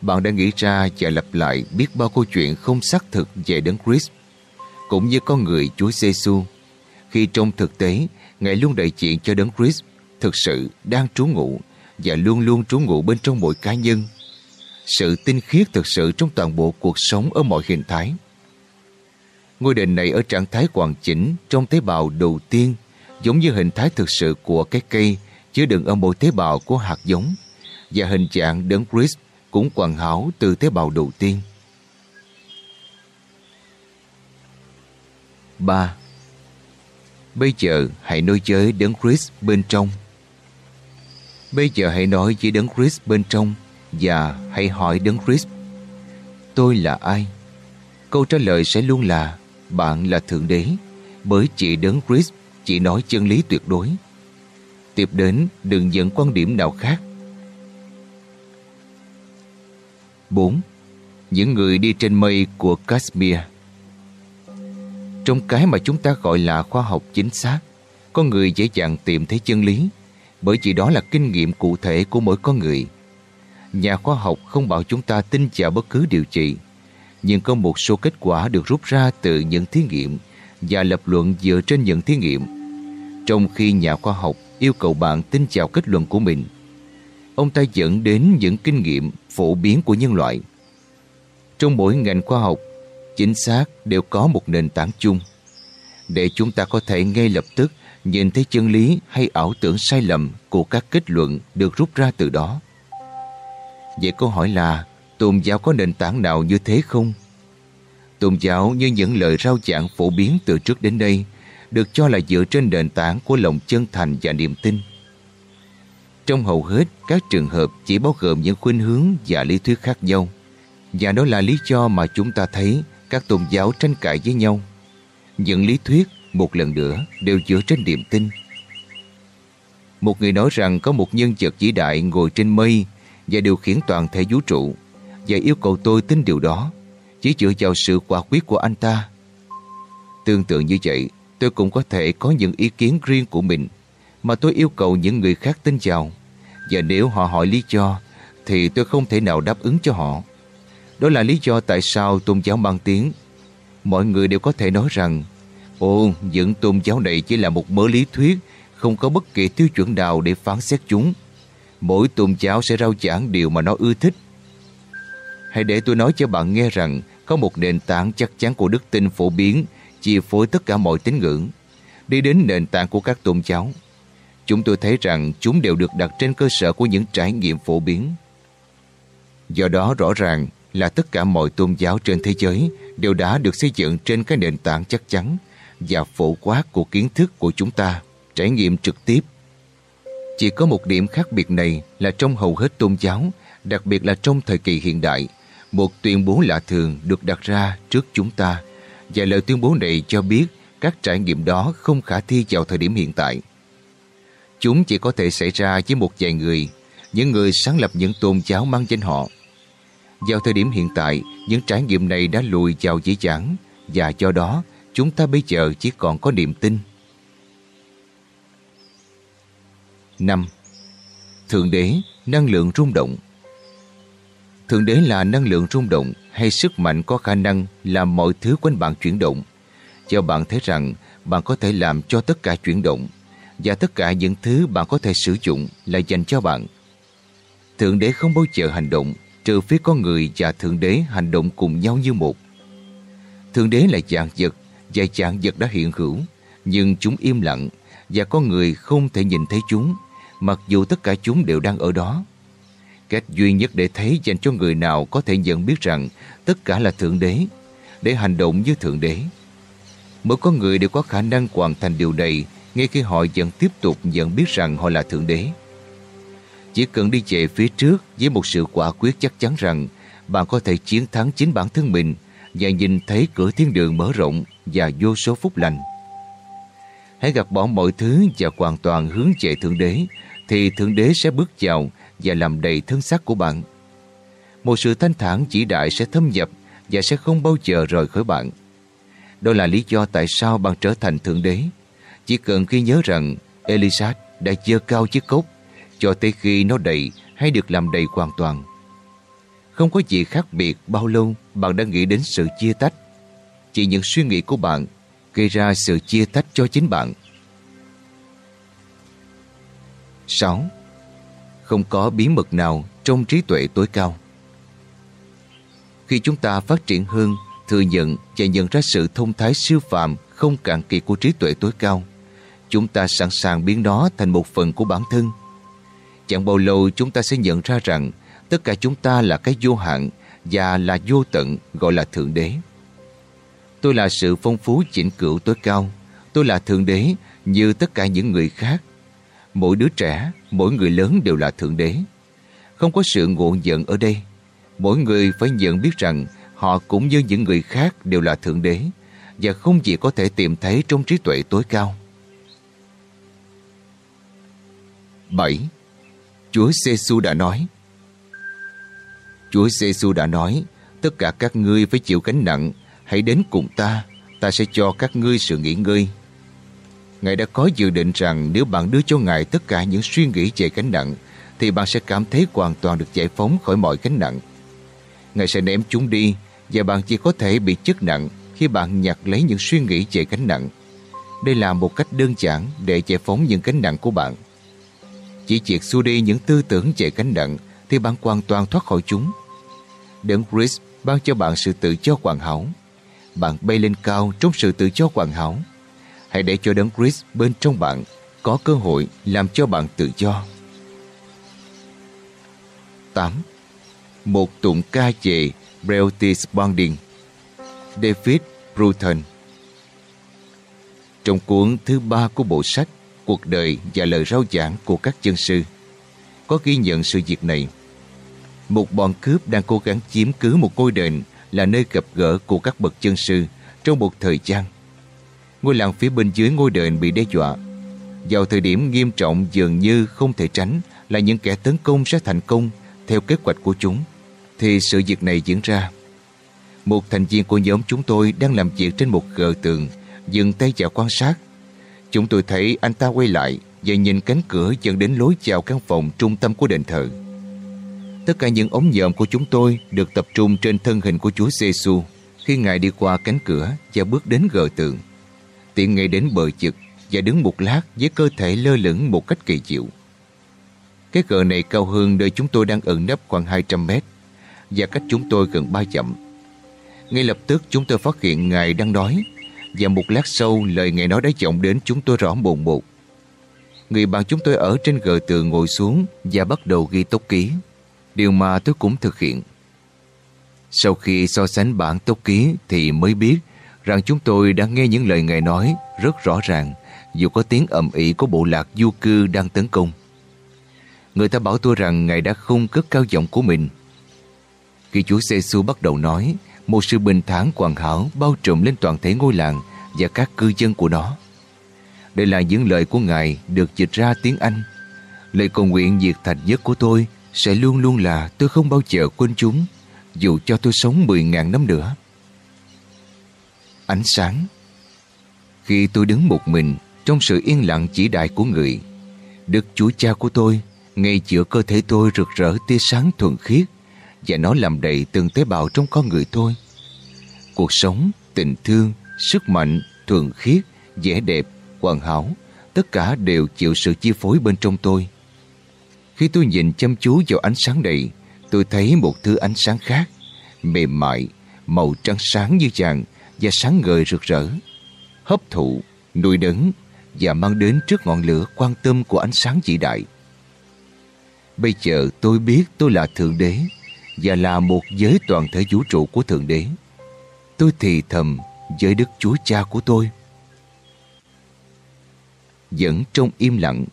Bạn đã nghĩ ra và lặp lại biết bao câu chuyện không xác thực về Đấng Christ, cũng như con người Chúa Giêsu. Khi trong thực tế, Ngài luôn đại diện cho Đấng Christ thực sự đang trú ngụ và luôn luôn trú ngụ bên trong mỗi cá nhân. Sự tinh khiết thực sự trong toàn bộ cuộc sống ở mọi hình thái. Ngôi đền này ở trạng thái hoàn chỉnh trong tế bào đầu tiên, giống như hình thái thực sự của cái cây, chứa đựng ở mỗi tế bào của hạt giống và hình trạng đấng Christ cũng hoàn hảo từ tế bào đầu tiên. 3. Bây giờ hãy nối giới đấng Christ bên trong. Bây giờ hãy nói với đấng Christ bên trong và hãy hỏi đấng Christ. Tôi là ai? Câu trả lời sẽ luôn là bạn là Thượng Đế bởi chỉ đấng Christ chỉ nói chân lý tuyệt đối. Tiếp đến đừng dẫn quan điểm nào khác 4. Những người đi trên mây của Kashmir Trong cái mà chúng ta gọi là khoa học chính xác, con người dễ dàng tìm thấy chân lý, bởi vì đó là kinh nghiệm cụ thể của mỗi con người. Nhà khoa học không bảo chúng ta tin vào bất cứ điều trị nhưng có một số kết quả được rút ra từ những thí nghiệm và lập luận dựa trên những thí nghiệm. Trong khi nhà khoa học yêu cầu bạn tin vào kết luận của mình, ông ta dẫn đến những kinh nghiệm phổ biến của nhân loại. Trong mỗi ngành khoa học, chính xác đều có một nền tảng chung. Để chúng ta có thể ngay lập tức nhìn thấy chân lý hay ảo tưởng sai lầm của các kết luận được rút ra từ đó. Vậy câu hỏi là tôn giáo có nền tảng nào như thế không? Tôn giáo như những lời rao giảng phổ biến từ trước đến đây được cho là dựa trên nền tảng của lòng chân thành và niềm tin. Trong hầu hết các trường hợp chỉ bao gồm những khuynh hướng và lý thuyết khác nhau. Và đó là lý do mà chúng ta thấy các tôn giáo tranh cãi với nhau. Những lý thuyết, một lần nữa, đều dựa trên niềm tin. Một người nói rằng có một nhân vật vĩ đại ngồi trên mây và điều khiển toàn thể vũ trụ và yêu cầu tôi tin điều đó chỉ dựa vào sự quả quyết của anh ta. Tương tự như vậy, tôi cũng có thể có những ý kiến riêng của mình mà tôi yêu cầu những người khác tin vào. Và nếu họ hỏi lý do, thì tôi không thể nào đáp ứng cho họ. Đó là lý do tại sao tôn giáo mang tiếng. Mọi người đều có thể nói rằng Ồ, những tôn giáo này chỉ là một mớ lý thuyết không có bất kỳ tiêu chuẩn nào để phán xét chúng. Mỗi tôn giáo sẽ rao giảng điều mà nó ưa thích. Hãy để tôi nói cho bạn nghe rằng có một nền tảng chắc chắn của đức tin phổ biến chi phối tất cả mọi tín ngưỡng. Đi đến nền tảng của các tôn giáo. Chúng tôi thấy rằng chúng đều được đặt trên cơ sở của những trải nghiệm phổ biến. Do đó rõ ràng là tất cả mọi tôn giáo trên thế giới đều đã được xây dựng trên cái nền tảng chắc chắn và phổ quát của kiến thức của chúng ta, trải nghiệm trực tiếp. Chỉ có một điểm khác biệt này là trong hầu hết tôn giáo, đặc biệt là trong thời kỳ hiện đại, một tuyên bố lạ thường được đặt ra trước chúng ta và lời tuyên bố này cho biết các trải nghiệm đó không khả thi vào thời điểm hiện tại. Chúng chỉ có thể xảy ra với một vài người, những người sáng lập những tôn giáo mang danh họ. Vào thời điểm hiện tại, những trải nghiệm này đã lùi vào dĩ dãn và do đó chúng ta bây giờ chỉ còn có niềm tin. 5. Thượng đế, năng lượng rung động Thượng đế là năng lượng rung động hay sức mạnh có khả năng làm mọi thứ quanh bạn chuyển động. Cho bạn thấy rằng bạn có thể làm cho tất cả chuyển động và tất cả những thứ bạn có thể sử dụng là dành cho bạn. Thượng đế không bao giờ hành động trừ phía con người và Thượng đế hành động cùng nhau như một. Thượng đế là dạng vật và dạng vật đã hiện hữu nhưng chúng im lặng và con người không thể nhìn thấy chúng mặc dù tất cả chúng đều đang ở đó. Cách duy nhất để thấy dành cho người nào có thể nhận biết rằng tất cả là Thượng Đế, để hành động như Thượng Đế. Mỗi con người đều có khả năng hoàn thành điều này ngay khi họ vẫn tiếp tục nhận biết rằng họ là Thượng Đế. Chỉ cần đi về phía trước với một sự quả quyết chắc chắn rằng bạn có thể chiến thắng chính bản thân mình và nhìn thấy cửa thiên đường mở rộng và vô số phúc lành. Hãy gạt bỏ mọi thứ và hoàn toàn hướng về Thượng Đế, thì Thượng Đế sẽ bước vào và làm đầy thân xác của bạn. Một sự thanh thản chỉ đại sẽ thâm nhập và sẽ không bao giờ rời khỏi bạn. Đó là lý do tại sao bạn trở thành Thượng Đế. Chỉ cần khi nhớ rằng Elisat đã dơ cao chiếc cốc cho tới khi nó đầy hay được làm đầy hoàn toàn. Không có gì khác biệt bao lâu bạn đã nghĩ đến sự chia tách. Chỉ những suy nghĩ của bạn gây ra sự chia tách cho chính bạn. 6. Không có bí mật nào trong trí tuệ tối cao. Khi chúng ta phát triển hơn, thừa nhận và nhận ra sự thông thái siêu phàm không cạn kỳ của trí tuệ tối cao, chúng ta sẵn sàng biến nó thành một phần của bản thân. Chẳng bao lâu chúng ta sẽ nhận ra rằng tất cả chúng ta là cái vô hạn và là vô tận gọi là Thượng Đế. Tôi là sự phong phú chỉnh cửu tối cao. Tôi là Thượng Đế như tất cả những người khác. Mỗi đứa trẻ, mỗi người lớn đều là Thượng Đế. Không có sự ngộ nhận ở đây. Mỗi người phải nhận biết rằng họ cũng như những người khác đều là Thượng Đế và không chỉ có thể tìm thấy trong trí tuệ tối cao. 7. Chúa giê đã nói Chúa giê đã nói tất cả các ngươi phải chịu gánh nặng hãy đến cùng ta ta sẽ cho các ngươi sự nghỉ ngơi Ngài đã có dự định rằng nếu bạn đưa cho Ngài tất cả những suy nghĩ về gánh nặng, thì bạn sẽ cảm thấy hoàn toàn được giải phóng khỏi mọi gánh nặng. Ngài sẽ ném chúng đi, và bạn chỉ có thể bị chất nặng khi bạn nhặt lấy những suy nghĩ về gánh nặng. Đây là một cách đơn giản để giải phóng những gánh nặng của bạn. Chỉ triệt xua đi những tư tưởng về gánh nặng thì bạn hoàn toàn thoát khỏi chúng. Đấng Chris ban cho bạn sự tự do hoàn hảo. Bạn bay lên cao trong sự tự do hoàn hảo. Hãy để cho đấng Chris bên trong bạn có cơ hội làm cho bạn tự do. 8. Một tụng ca về Brealty Bonding David Bruton Trong cuốn thứ ba của bộ sách Cuộc đời và lời rao giảng của các chân sư, có ghi nhận sự việc này. Một bọn cướp đang cố gắng chiếm cứ một ngôi đền là nơi gặp gỡ của các bậc chân sư trong một thời gian. Ngôi làng phía bên dưới ngôi đền bị đe dọa. Vào thời điểm nghiêm trọng dường như không thể tránh là những kẻ tấn công sẽ thành công theo kế hoạch của chúng, thì sự việc này diễn ra. Một thành viên của nhóm chúng tôi đang làm việc trên một gờ tường, dừng tay vào quan sát. Chúng tôi thấy anh ta quay lại và nhìn cánh cửa dẫn đến lối vào căn phòng trung tâm của đền thờ tất cả những ống nhòm của chúng tôi được tập trung trên thân hình của Chúa giê -xu khi Ngài đi qua cánh cửa và bước đến gờ tượng. Tiện Ngài đến bờ chực và đứng một lát với cơ thể lơ lửng một cách kỳ diệu. Cái gờ này cao hơn nơi chúng tôi đang ẩn nấp khoảng 200 mét và cách chúng tôi gần 3 dặm. Ngay lập tức chúng tôi phát hiện Ngài đang đói và một lát sau lời Ngài nói đã vọng đến chúng tôi rõ mồn một. Người bạn chúng tôi ở trên gờ tường ngồi xuống và bắt đầu ghi tốc ký. Điều mà tôi cũng thực hiện. Sau khi so sánh bản tốt ký thì mới biết rằng chúng tôi đã nghe những lời Ngài nói rất rõ ràng dù có tiếng ầm ĩ của bộ lạc du cư đang tấn công. Người ta bảo tôi rằng Ngài đã không cất cao giọng của mình. Khi Chúa giê bắt đầu nói, một sự bình thản hoàn hảo bao trùm lên toàn thể ngôi làng và các cư dân của nó. Đây là những lời của Ngài được dịch ra tiếng Anh. Lời cầu nguyện diệt thành nhất của tôi sẽ luôn luôn là tôi không bao giờ quên chúng, dù cho tôi sống 10.000 năm nữa. Ánh sáng Khi tôi đứng một mình trong sự yên lặng chỉ đại của người, Đức Chúa Cha của tôi ngay giữa cơ thể tôi rực rỡ tia sáng thuần khiết và nó làm đầy từng tế bào trong con người tôi. Cuộc sống, tình thương, sức mạnh, thuần khiết, vẻ đẹp, hoàn hảo, tất cả đều chịu sự chi phối bên trong tôi. Khi tôi nhìn chăm chú vào ánh sáng này, tôi thấy một thứ ánh sáng khác, mềm mại, màu trắng sáng như vàng và sáng ngời rực rỡ. Hấp thụ, nuôi đấng và mang đến trước ngọn lửa quan tâm của ánh sáng vĩ đại. Bây giờ tôi biết tôi là Thượng Đế và là một giới toàn thể vũ trụ của Thượng Đế. Tôi thì thầm với Đức Chúa Cha của tôi. Vẫn trong im lặng.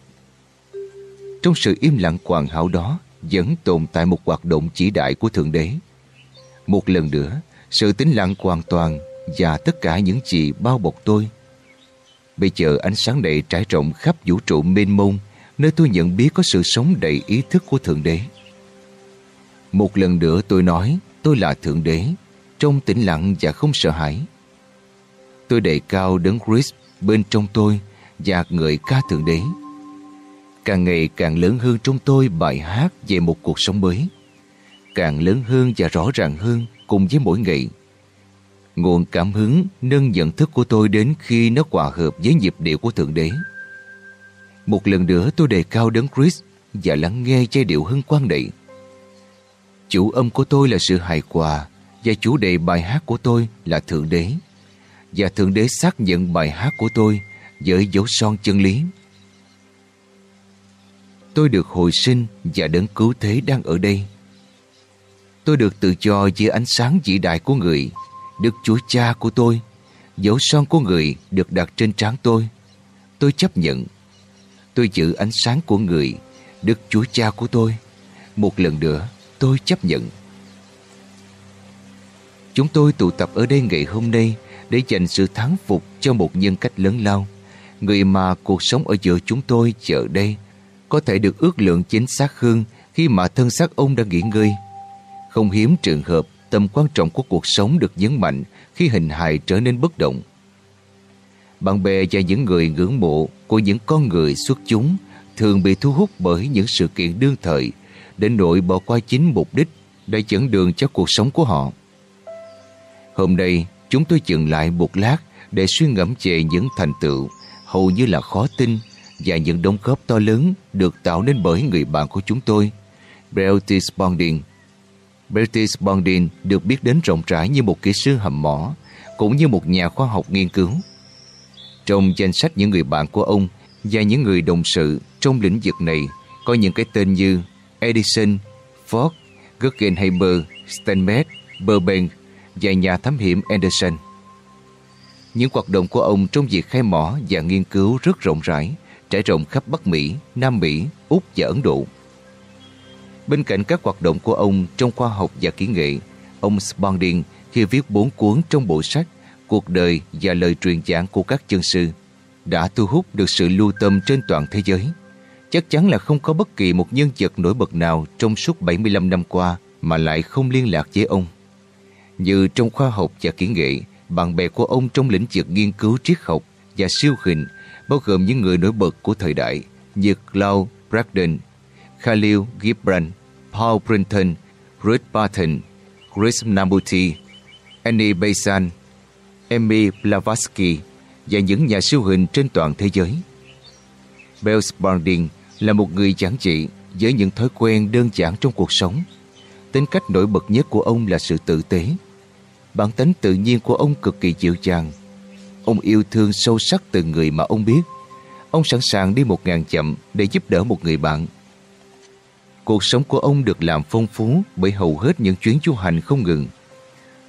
Trong sự im lặng hoàn hảo đó vẫn tồn tại một hoạt động chỉ đại của Thượng Đế. Một lần nữa, sự tĩnh lặng hoàn toàn và tất cả những gì bao bọc tôi. Bây giờ ánh sáng này trải rộng khắp vũ trụ mênh mông nơi tôi nhận biết có sự sống đầy ý thức của Thượng Đế. Một lần nữa tôi nói tôi là Thượng Đế, trong tĩnh lặng và không sợ hãi. Tôi đầy cao đấng Christ bên trong tôi và người ca Thượng Đế. Càng ngày càng lớn hơn trong tôi bài hát về một cuộc sống mới. Càng lớn hơn và rõ ràng hơn cùng với mỗi ngày. Nguồn cảm hứng, nâng nhận thức của tôi đến khi nó hòa hợp với nhịp điệu của Thượng Đế. Một lần nữa tôi đề cao đấng Chris và lắng nghe giai điệu hưng quan này. Chủ âm của tôi là sự hài hòa và chủ đề bài hát của tôi là Thượng Đế. Và Thượng Đế xác nhận bài hát của tôi với dấu son chân lý. Tôi được hồi sinh và đấng cứu thế đang ở đây. Tôi được tự do dưới ánh sáng vĩ đại của người, Đức Chúa Cha của tôi. Dấu son của người được đặt trên trán tôi. Tôi chấp nhận tôi giữ ánh sáng của người, Đức Chúa Cha của tôi. Một lần nữa, tôi chấp nhận. Chúng tôi tụ tập ở đây ngày hôm nay để dành sự thắng phục cho một nhân cách lớn lao, người mà cuộc sống ở giữa chúng tôi chờ đây có thể được ước lượng chính xác hơn khi mà thân xác ông đã nghỉ ngơi. Không hiếm trường hợp tầm quan trọng của cuộc sống được nhấn mạnh khi hình hài trở nên bất động. Bạn bè và những người ngưỡng mộ của những con người xuất chúng thường bị thu hút bởi những sự kiện đương thời đến nỗi bỏ qua chính mục đích để dẫn đường cho cuộc sống của họ. Hôm nay, chúng tôi dừng lại một lát để suy ngẫm về những thành tựu hầu như là khó tin và những đóng góp to lớn được tạo nên bởi người bạn của chúng tôi, Beltis Bondin. Beltis Bondin được biết đến rộng rãi như một kỹ sư hầm mỏ, cũng như một nhà khoa học nghiên cứu. Trong danh sách những người bạn của ông và những người đồng sự trong lĩnh vực này có những cái tên như Edison, Ford, Guggenheimer, Steinmetz, Burbank và nhà thám hiểm Anderson. Những hoạt động của ông trong việc khai mỏ và nghiên cứu rất rộng rãi, trải rộng khắp Bắc Mỹ, Nam Mỹ, Úc và Ấn Độ. Bên cạnh các hoạt động của ông trong khoa học và kỹ nghệ, ông Spalding khi viết bốn cuốn trong bộ sách cuộc đời và lời truyền giảng của các chân sư đã thu hút được sự lưu tâm trên toàn thế giới. Chắc chắn là không có bất kỳ một nhân vật nổi bật nào trong suốt 75 năm qua mà lại không liên lạc với ông. Như trong khoa học và kỹ nghệ, bạn bè của ông trong lĩnh vực nghiên cứu triết học và siêu hình bao gồm những người nổi bật của thời đại như Claude Bragdon, Khalil Gibran, Paul Brinton, Ruth Barton, Chris Namuti, Annie Besant, Emmy Blavatsky và những nhà siêu hình trên toàn thế giới. Bells Bonding là một người giản dị với những thói quen đơn giản trong cuộc sống. Tính cách nổi bật nhất của ông là sự tử tế. Bản tính tự nhiên của ông cực kỳ dịu dàng. Ông yêu thương sâu sắc từng người mà ông biết. Ông sẵn sàng đi một ngàn chậm để giúp đỡ một người bạn. Cuộc sống của ông được làm phong phú bởi hầu hết những chuyến du hành không ngừng.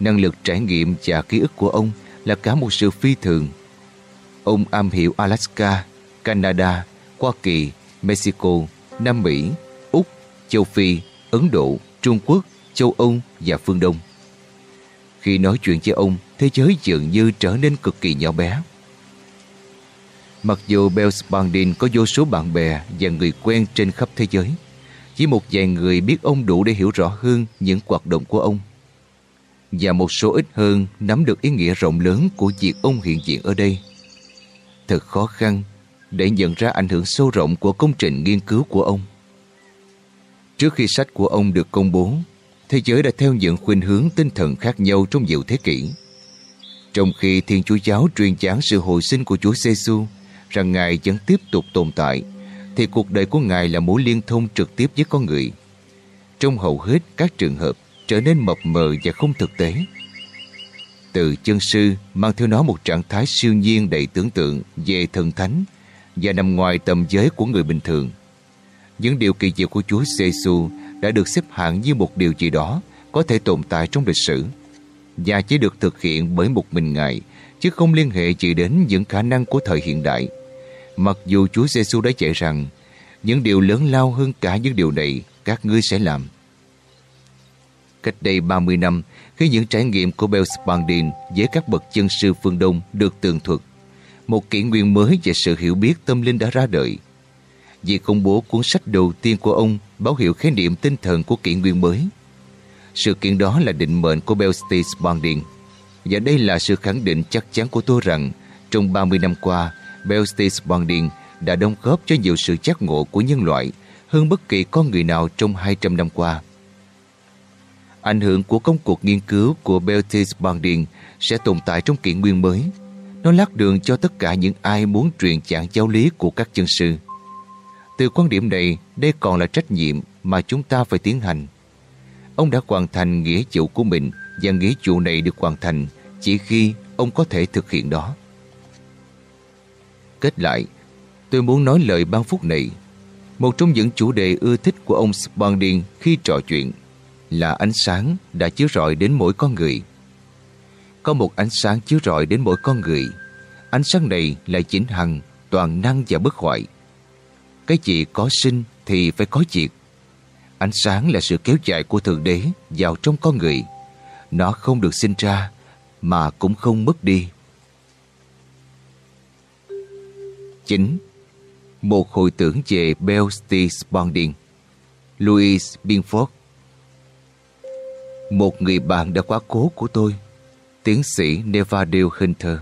Năng lực trải nghiệm và ký ức của ông là cả một sự phi thường. Ông am hiểu Alaska, Canada, Hoa Kỳ, Mexico, Nam Mỹ, Úc, Châu Phi, Ấn Độ, Trung Quốc, châu Âu và phương Đông. Khi nói chuyện với ông, thế giới dường như trở nên cực kỳ nhỏ bé. Mặc dù Bells Bandin có vô số bạn bè và người quen trên khắp thế giới, chỉ một vài người biết ông đủ để hiểu rõ hơn những hoạt động của ông. Và một số ít hơn nắm được ý nghĩa rộng lớn của việc ông hiện diện ở đây. Thật khó khăn để nhận ra ảnh hưởng sâu rộng của công trình nghiên cứu của ông. Trước khi sách của ông được công bố, thế giới đã theo những khuynh hướng tinh thần khác nhau trong nhiều thế kỷ. Trong khi Thiên Chúa Giáo truyền giảng sự hồi sinh của Chúa giê -xu, rằng Ngài vẫn tiếp tục tồn tại, thì cuộc đời của Ngài là mối liên thông trực tiếp với con người. Trong hầu hết các trường hợp trở nên mập mờ và không thực tế. Từ chân sư mang theo nó một trạng thái siêu nhiên đầy tưởng tượng về thần thánh và nằm ngoài tầm giới của người bình thường. Những điều kỳ diệu của Chúa giê -xu đã được xếp hạng như một điều gì đó có thể tồn tại trong lịch sử và chỉ được thực hiện bởi một mình Ngài chứ không liên hệ chỉ đến những khả năng của thời hiện đại. Mặc dù Chúa giê đã dạy rằng những điều lớn lao hơn cả những điều này các ngươi sẽ làm. Cách đây 30 năm, khi những trải nghiệm của Bell với các bậc chân sư phương Đông được tường thuật, một kỷ nguyên mới về sự hiểu biết tâm linh đã ra đời. Việc công bố cuốn sách đầu tiên của ông báo hiệu khái niệm tinh thần của kỷ nguyên mới. Sự kiện đó là định mệnh của Bell State Bonding. Và đây là sự khẳng định chắc chắn của tôi rằng trong 30 năm qua, Bell State Bonding đã đóng góp cho nhiều sự giác ngộ của nhân loại hơn bất kỳ con người nào trong 200 năm qua. Ảnh hưởng của công cuộc nghiên cứu của Beltis Bonding sẽ tồn tại trong kỷ nguyên mới nó lát đường cho tất cả những ai muốn truyền giảng giáo lý của các chân sư. Từ quan điểm này, đây còn là trách nhiệm mà chúng ta phải tiến hành. Ông đã hoàn thành nghĩa vụ của mình và nghĩa vụ này được hoàn thành chỉ khi ông có thể thực hiện đó. Kết lại, tôi muốn nói lời ban phúc này. Một trong những chủ đề ưa thích của ông Spalding khi trò chuyện là ánh sáng đã chiếu rọi đến mỗi con người có một ánh sáng chiếu rọi đến mỗi con người. Ánh sáng này là chính hằng, toàn năng và bất hoại. Cái gì có sinh thì phải có diệt. Ánh sáng là sự kéo dài của Thượng Đế vào trong con người. Nó không được sinh ra, mà cũng không mất đi. 9. Một hồi tưởng về Belsty Stills Bonding, Louis Binford Một người bạn đã quá cố của tôi, tiến sĩ Nevadil Hunter,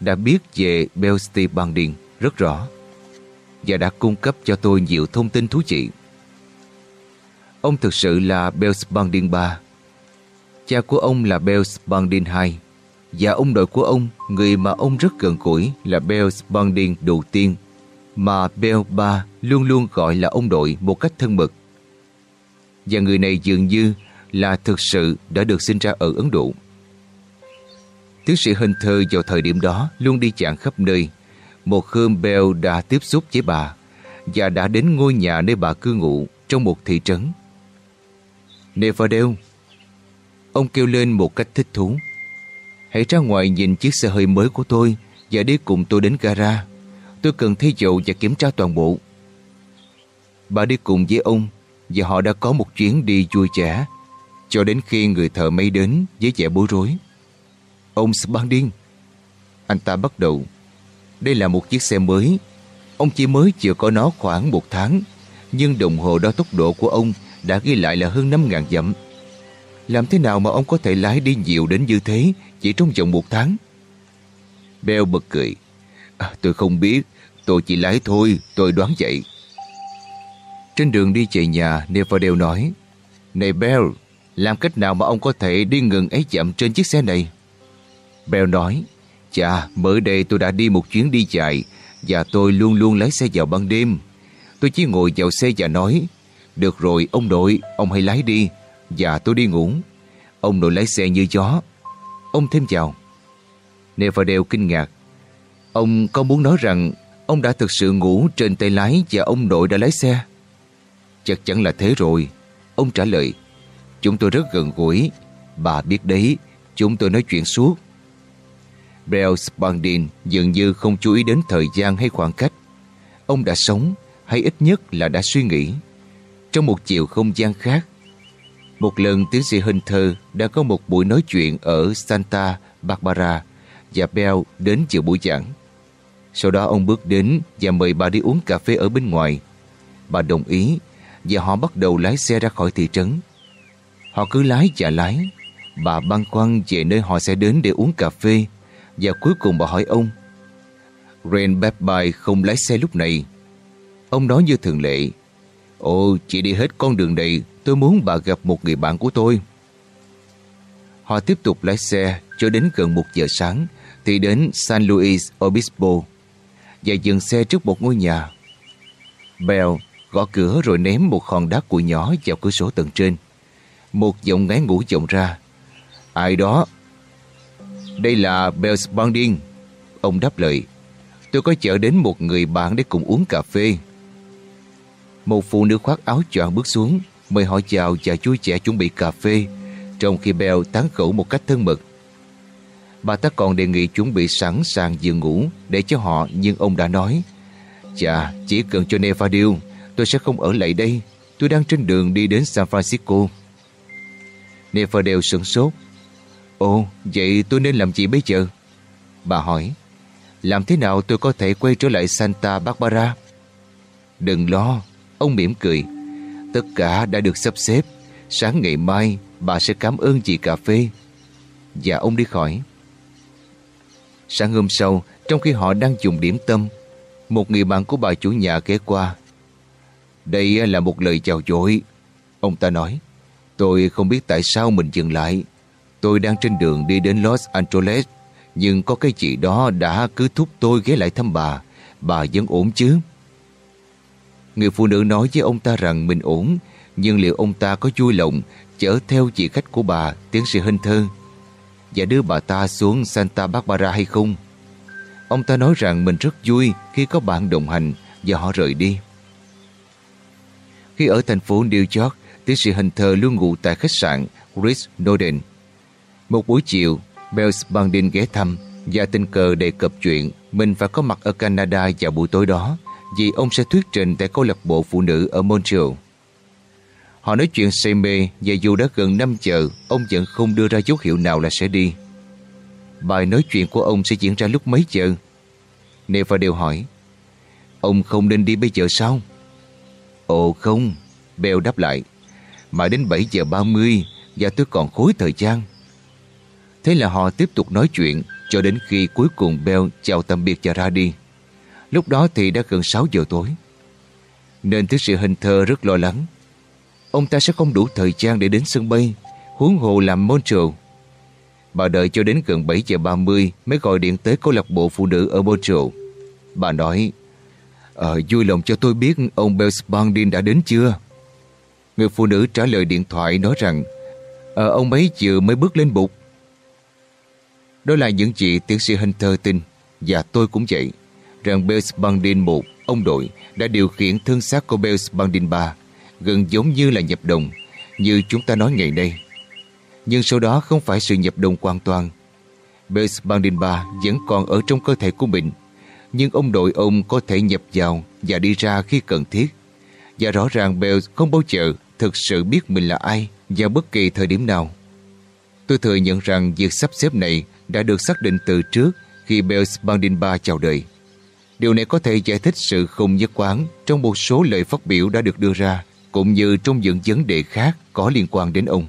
đã biết về Belsty Banding rất rõ và đã cung cấp cho tôi nhiều thông tin thú vị. Ông thực sự là Bells Banding 3. Cha của ông là Bells Banding 2 và ông nội của ông, người mà ông rất gần gũi là Bells Banding đầu tiên mà Bell 3 luôn luôn gọi là ông đội một cách thân mật. Và người này dường như là thực sự đã được sinh ra ở Ấn Độ. Tiến sĩ Hunter vào thời điểm đó luôn đi chạng khắp nơi. Một hôm Bell đã tiếp xúc với bà và đã đến ngôi nhà nơi bà cư ngụ trong một thị trấn. Neverdale Ông kêu lên một cách thích thú. Hãy ra ngoài nhìn chiếc xe hơi mới của tôi và đi cùng tôi đến gara. Tôi cần thay dầu và kiểm tra toàn bộ. Bà đi cùng với ông và họ đã có một chuyến đi vui vẻ cho đến khi người thợ may đến với vẻ bối rối. Ông Spalding. Anh ta bắt đầu. Đây là một chiếc xe mới. Ông chỉ mới chưa có nó khoảng một tháng, nhưng đồng hồ đo tốc độ của ông đã ghi lại là hơn 5.000 dặm. Làm thế nào mà ông có thể lái đi nhiều đến như thế chỉ trong vòng một tháng? Bell bật cười. À, tôi không biết, tôi chỉ lái thôi, tôi đoán vậy. Trên đường đi về nhà, Neverdale nói Này Bell, làm cách nào mà ông có thể đi ngừng ấy chậm trên chiếc xe này? Bell nói Chà, mới đây tôi đã đi một chuyến đi chạy và tôi luôn luôn lái xe vào ban đêm. Tôi chỉ ngồi vào xe và nói được rồi, ông đội, ông hãy lái đi và tôi đi ngủ. Ông nội lái xe như chó. Ông thêm vào. Neverdale kinh ngạc. Ông có muốn nói rằng ông đã thực sự ngủ trên tay lái và ông nội đã lái xe? Chắc chắn là thế rồi. Ông trả lời. Chúng tôi rất gần gũi. Bà biết đấy, chúng tôi nói chuyện suốt. Brell Spandin dường như không chú ý đến thời gian hay khoảng cách. Ông đã sống, hay ít nhất là đã suy nghĩ. Trong một chiều không gian khác, một lần tiến sĩ Hunter đã có một buổi nói chuyện ở Santa Barbara và Bell đến dự buổi giảng. Sau đó ông bước đến và mời bà đi uống cà phê ở bên ngoài. Bà đồng ý và họ bắt đầu lái xe ra khỏi thị trấn. Họ cứ lái và lái. Bà băn khoăn về nơi họ sẽ đến để uống cà phê và cuối cùng bà hỏi ông Rain Bapby không lái xe lúc này. Ông nói như thường lệ Ồ, chỉ đi hết con đường này tôi muốn bà gặp một người bạn của tôi. Họ tiếp tục lái xe cho đến gần một giờ sáng thì đến San Luis Obispo và dừng xe trước một ngôi nhà. Bell gõ cửa rồi ném một hòn đá củi nhỏ vào cửa sổ tầng trên. Một giọng ngái ngủ vọng ra. Ai đó? Đây là Bells Bonding. Ông đáp lời. Tôi có chở đến một người bạn để cùng uống cà phê. Một phụ nữ khoác áo choàng bước xuống, mời họ chào và vui trẻ chuẩn bị cà phê, trong khi Bell tán khẩu một cách thân mật. Bà ta còn đề nghị chuẩn bị sẵn sàng giường ngủ để cho họ nhưng ông đã nói Chà, chỉ cần cho Nevadil, tôi sẽ không ở lại đây. Tôi đang trên đường đi đến San Francisco. Nevadil sửng sốt. Ồ, vậy tôi nên làm gì bây giờ? Bà hỏi, làm thế nào tôi có thể quay trở lại Santa Barbara? Đừng lo, ông mỉm cười. Tất cả đã được sắp xếp. Sáng ngày mai, bà sẽ cảm ơn chị cà phê. Và ông đi khỏi. Sáng hôm sau, trong khi họ đang dùng điểm tâm, một người bạn của bà chủ nhà ghé qua. Đây là một lời chào dối. Ông ta nói, tôi không biết tại sao mình dừng lại. Tôi đang trên đường đi đến Los Angeles, nhưng có cái chị đó đã cứ thúc tôi ghé lại thăm bà. Bà vẫn ổn chứ? Người phụ nữ nói với ông ta rằng mình ổn, nhưng liệu ông ta có vui lòng chở theo chị khách của bà, tiến sĩ Hunter, và đưa bà ta xuống Santa Barbara hay không? Ông ta nói rằng mình rất vui khi có bạn đồng hành và họ rời đi. Khi ở thành phố New York, tiến sĩ Hunter luôn ngủ tại khách sạn Ritz Norden. Một buổi chiều, Bells Bandin ghé thăm và tình cờ đề cập chuyện mình phải có mặt ở Canada vào buổi tối đó vì ông sẽ thuyết trình tại câu lạc bộ phụ nữ ở Montreal. Họ nói chuyện say mê và dù đã gần 5 giờ, ông vẫn không đưa ra dấu hiệu nào là sẽ đi. Bài nói chuyện của ông sẽ diễn ra lúc mấy giờ? Neva đều hỏi. Ông không nên đi bây giờ sao? Ồ không, Bell đáp lại. Mà đến 7 giờ 30 và tôi còn khối thời gian. Thế là họ tiếp tục nói chuyện cho đến khi cuối cùng Bell chào tạm biệt và ra đi. Lúc đó thì đã gần 6 giờ tối. Nên tiến sĩ hình thơ rất lo lắng. Ông ta sẽ không đủ thời gian để đến sân bay, huống hồ làm Montreal. Bà đợi cho đến gần 7 giờ 30 mới gọi điện tới câu lạc bộ phụ nữ ở Montreal. Bà nói, Ờ, vui lòng cho tôi biết ông Bellspandin đã đến chưa? Người phụ nữ trả lời điện thoại nói rằng, Ờ, ông ấy vừa mới bước lên bục. Đó là những gì tiến sĩ Hunter tin, và tôi cũng vậy rằng Bells Bandin 1, ông đội, đã điều khiển thương xác của Bells Bandin 3, gần giống như là nhập đồng, như chúng ta nói ngày nay. Nhưng sau đó không phải sự nhập đồng hoàn toàn. Bells Bandin 3 vẫn còn ở trong cơ thể của mình, nhưng ông đội ông có thể nhập vào và đi ra khi cần thiết. Và rõ ràng Bells không bao giờ thực sự biết mình là ai vào bất kỳ thời điểm nào. Tôi thừa nhận rằng việc sắp xếp này đã được xác định từ trước khi Bells Bandin 3 chào đời. Điều này có thể giải thích sự không nhất quán trong một số lời phát biểu đã được đưa ra, cũng như trong những vấn đề khác có liên quan đến ông.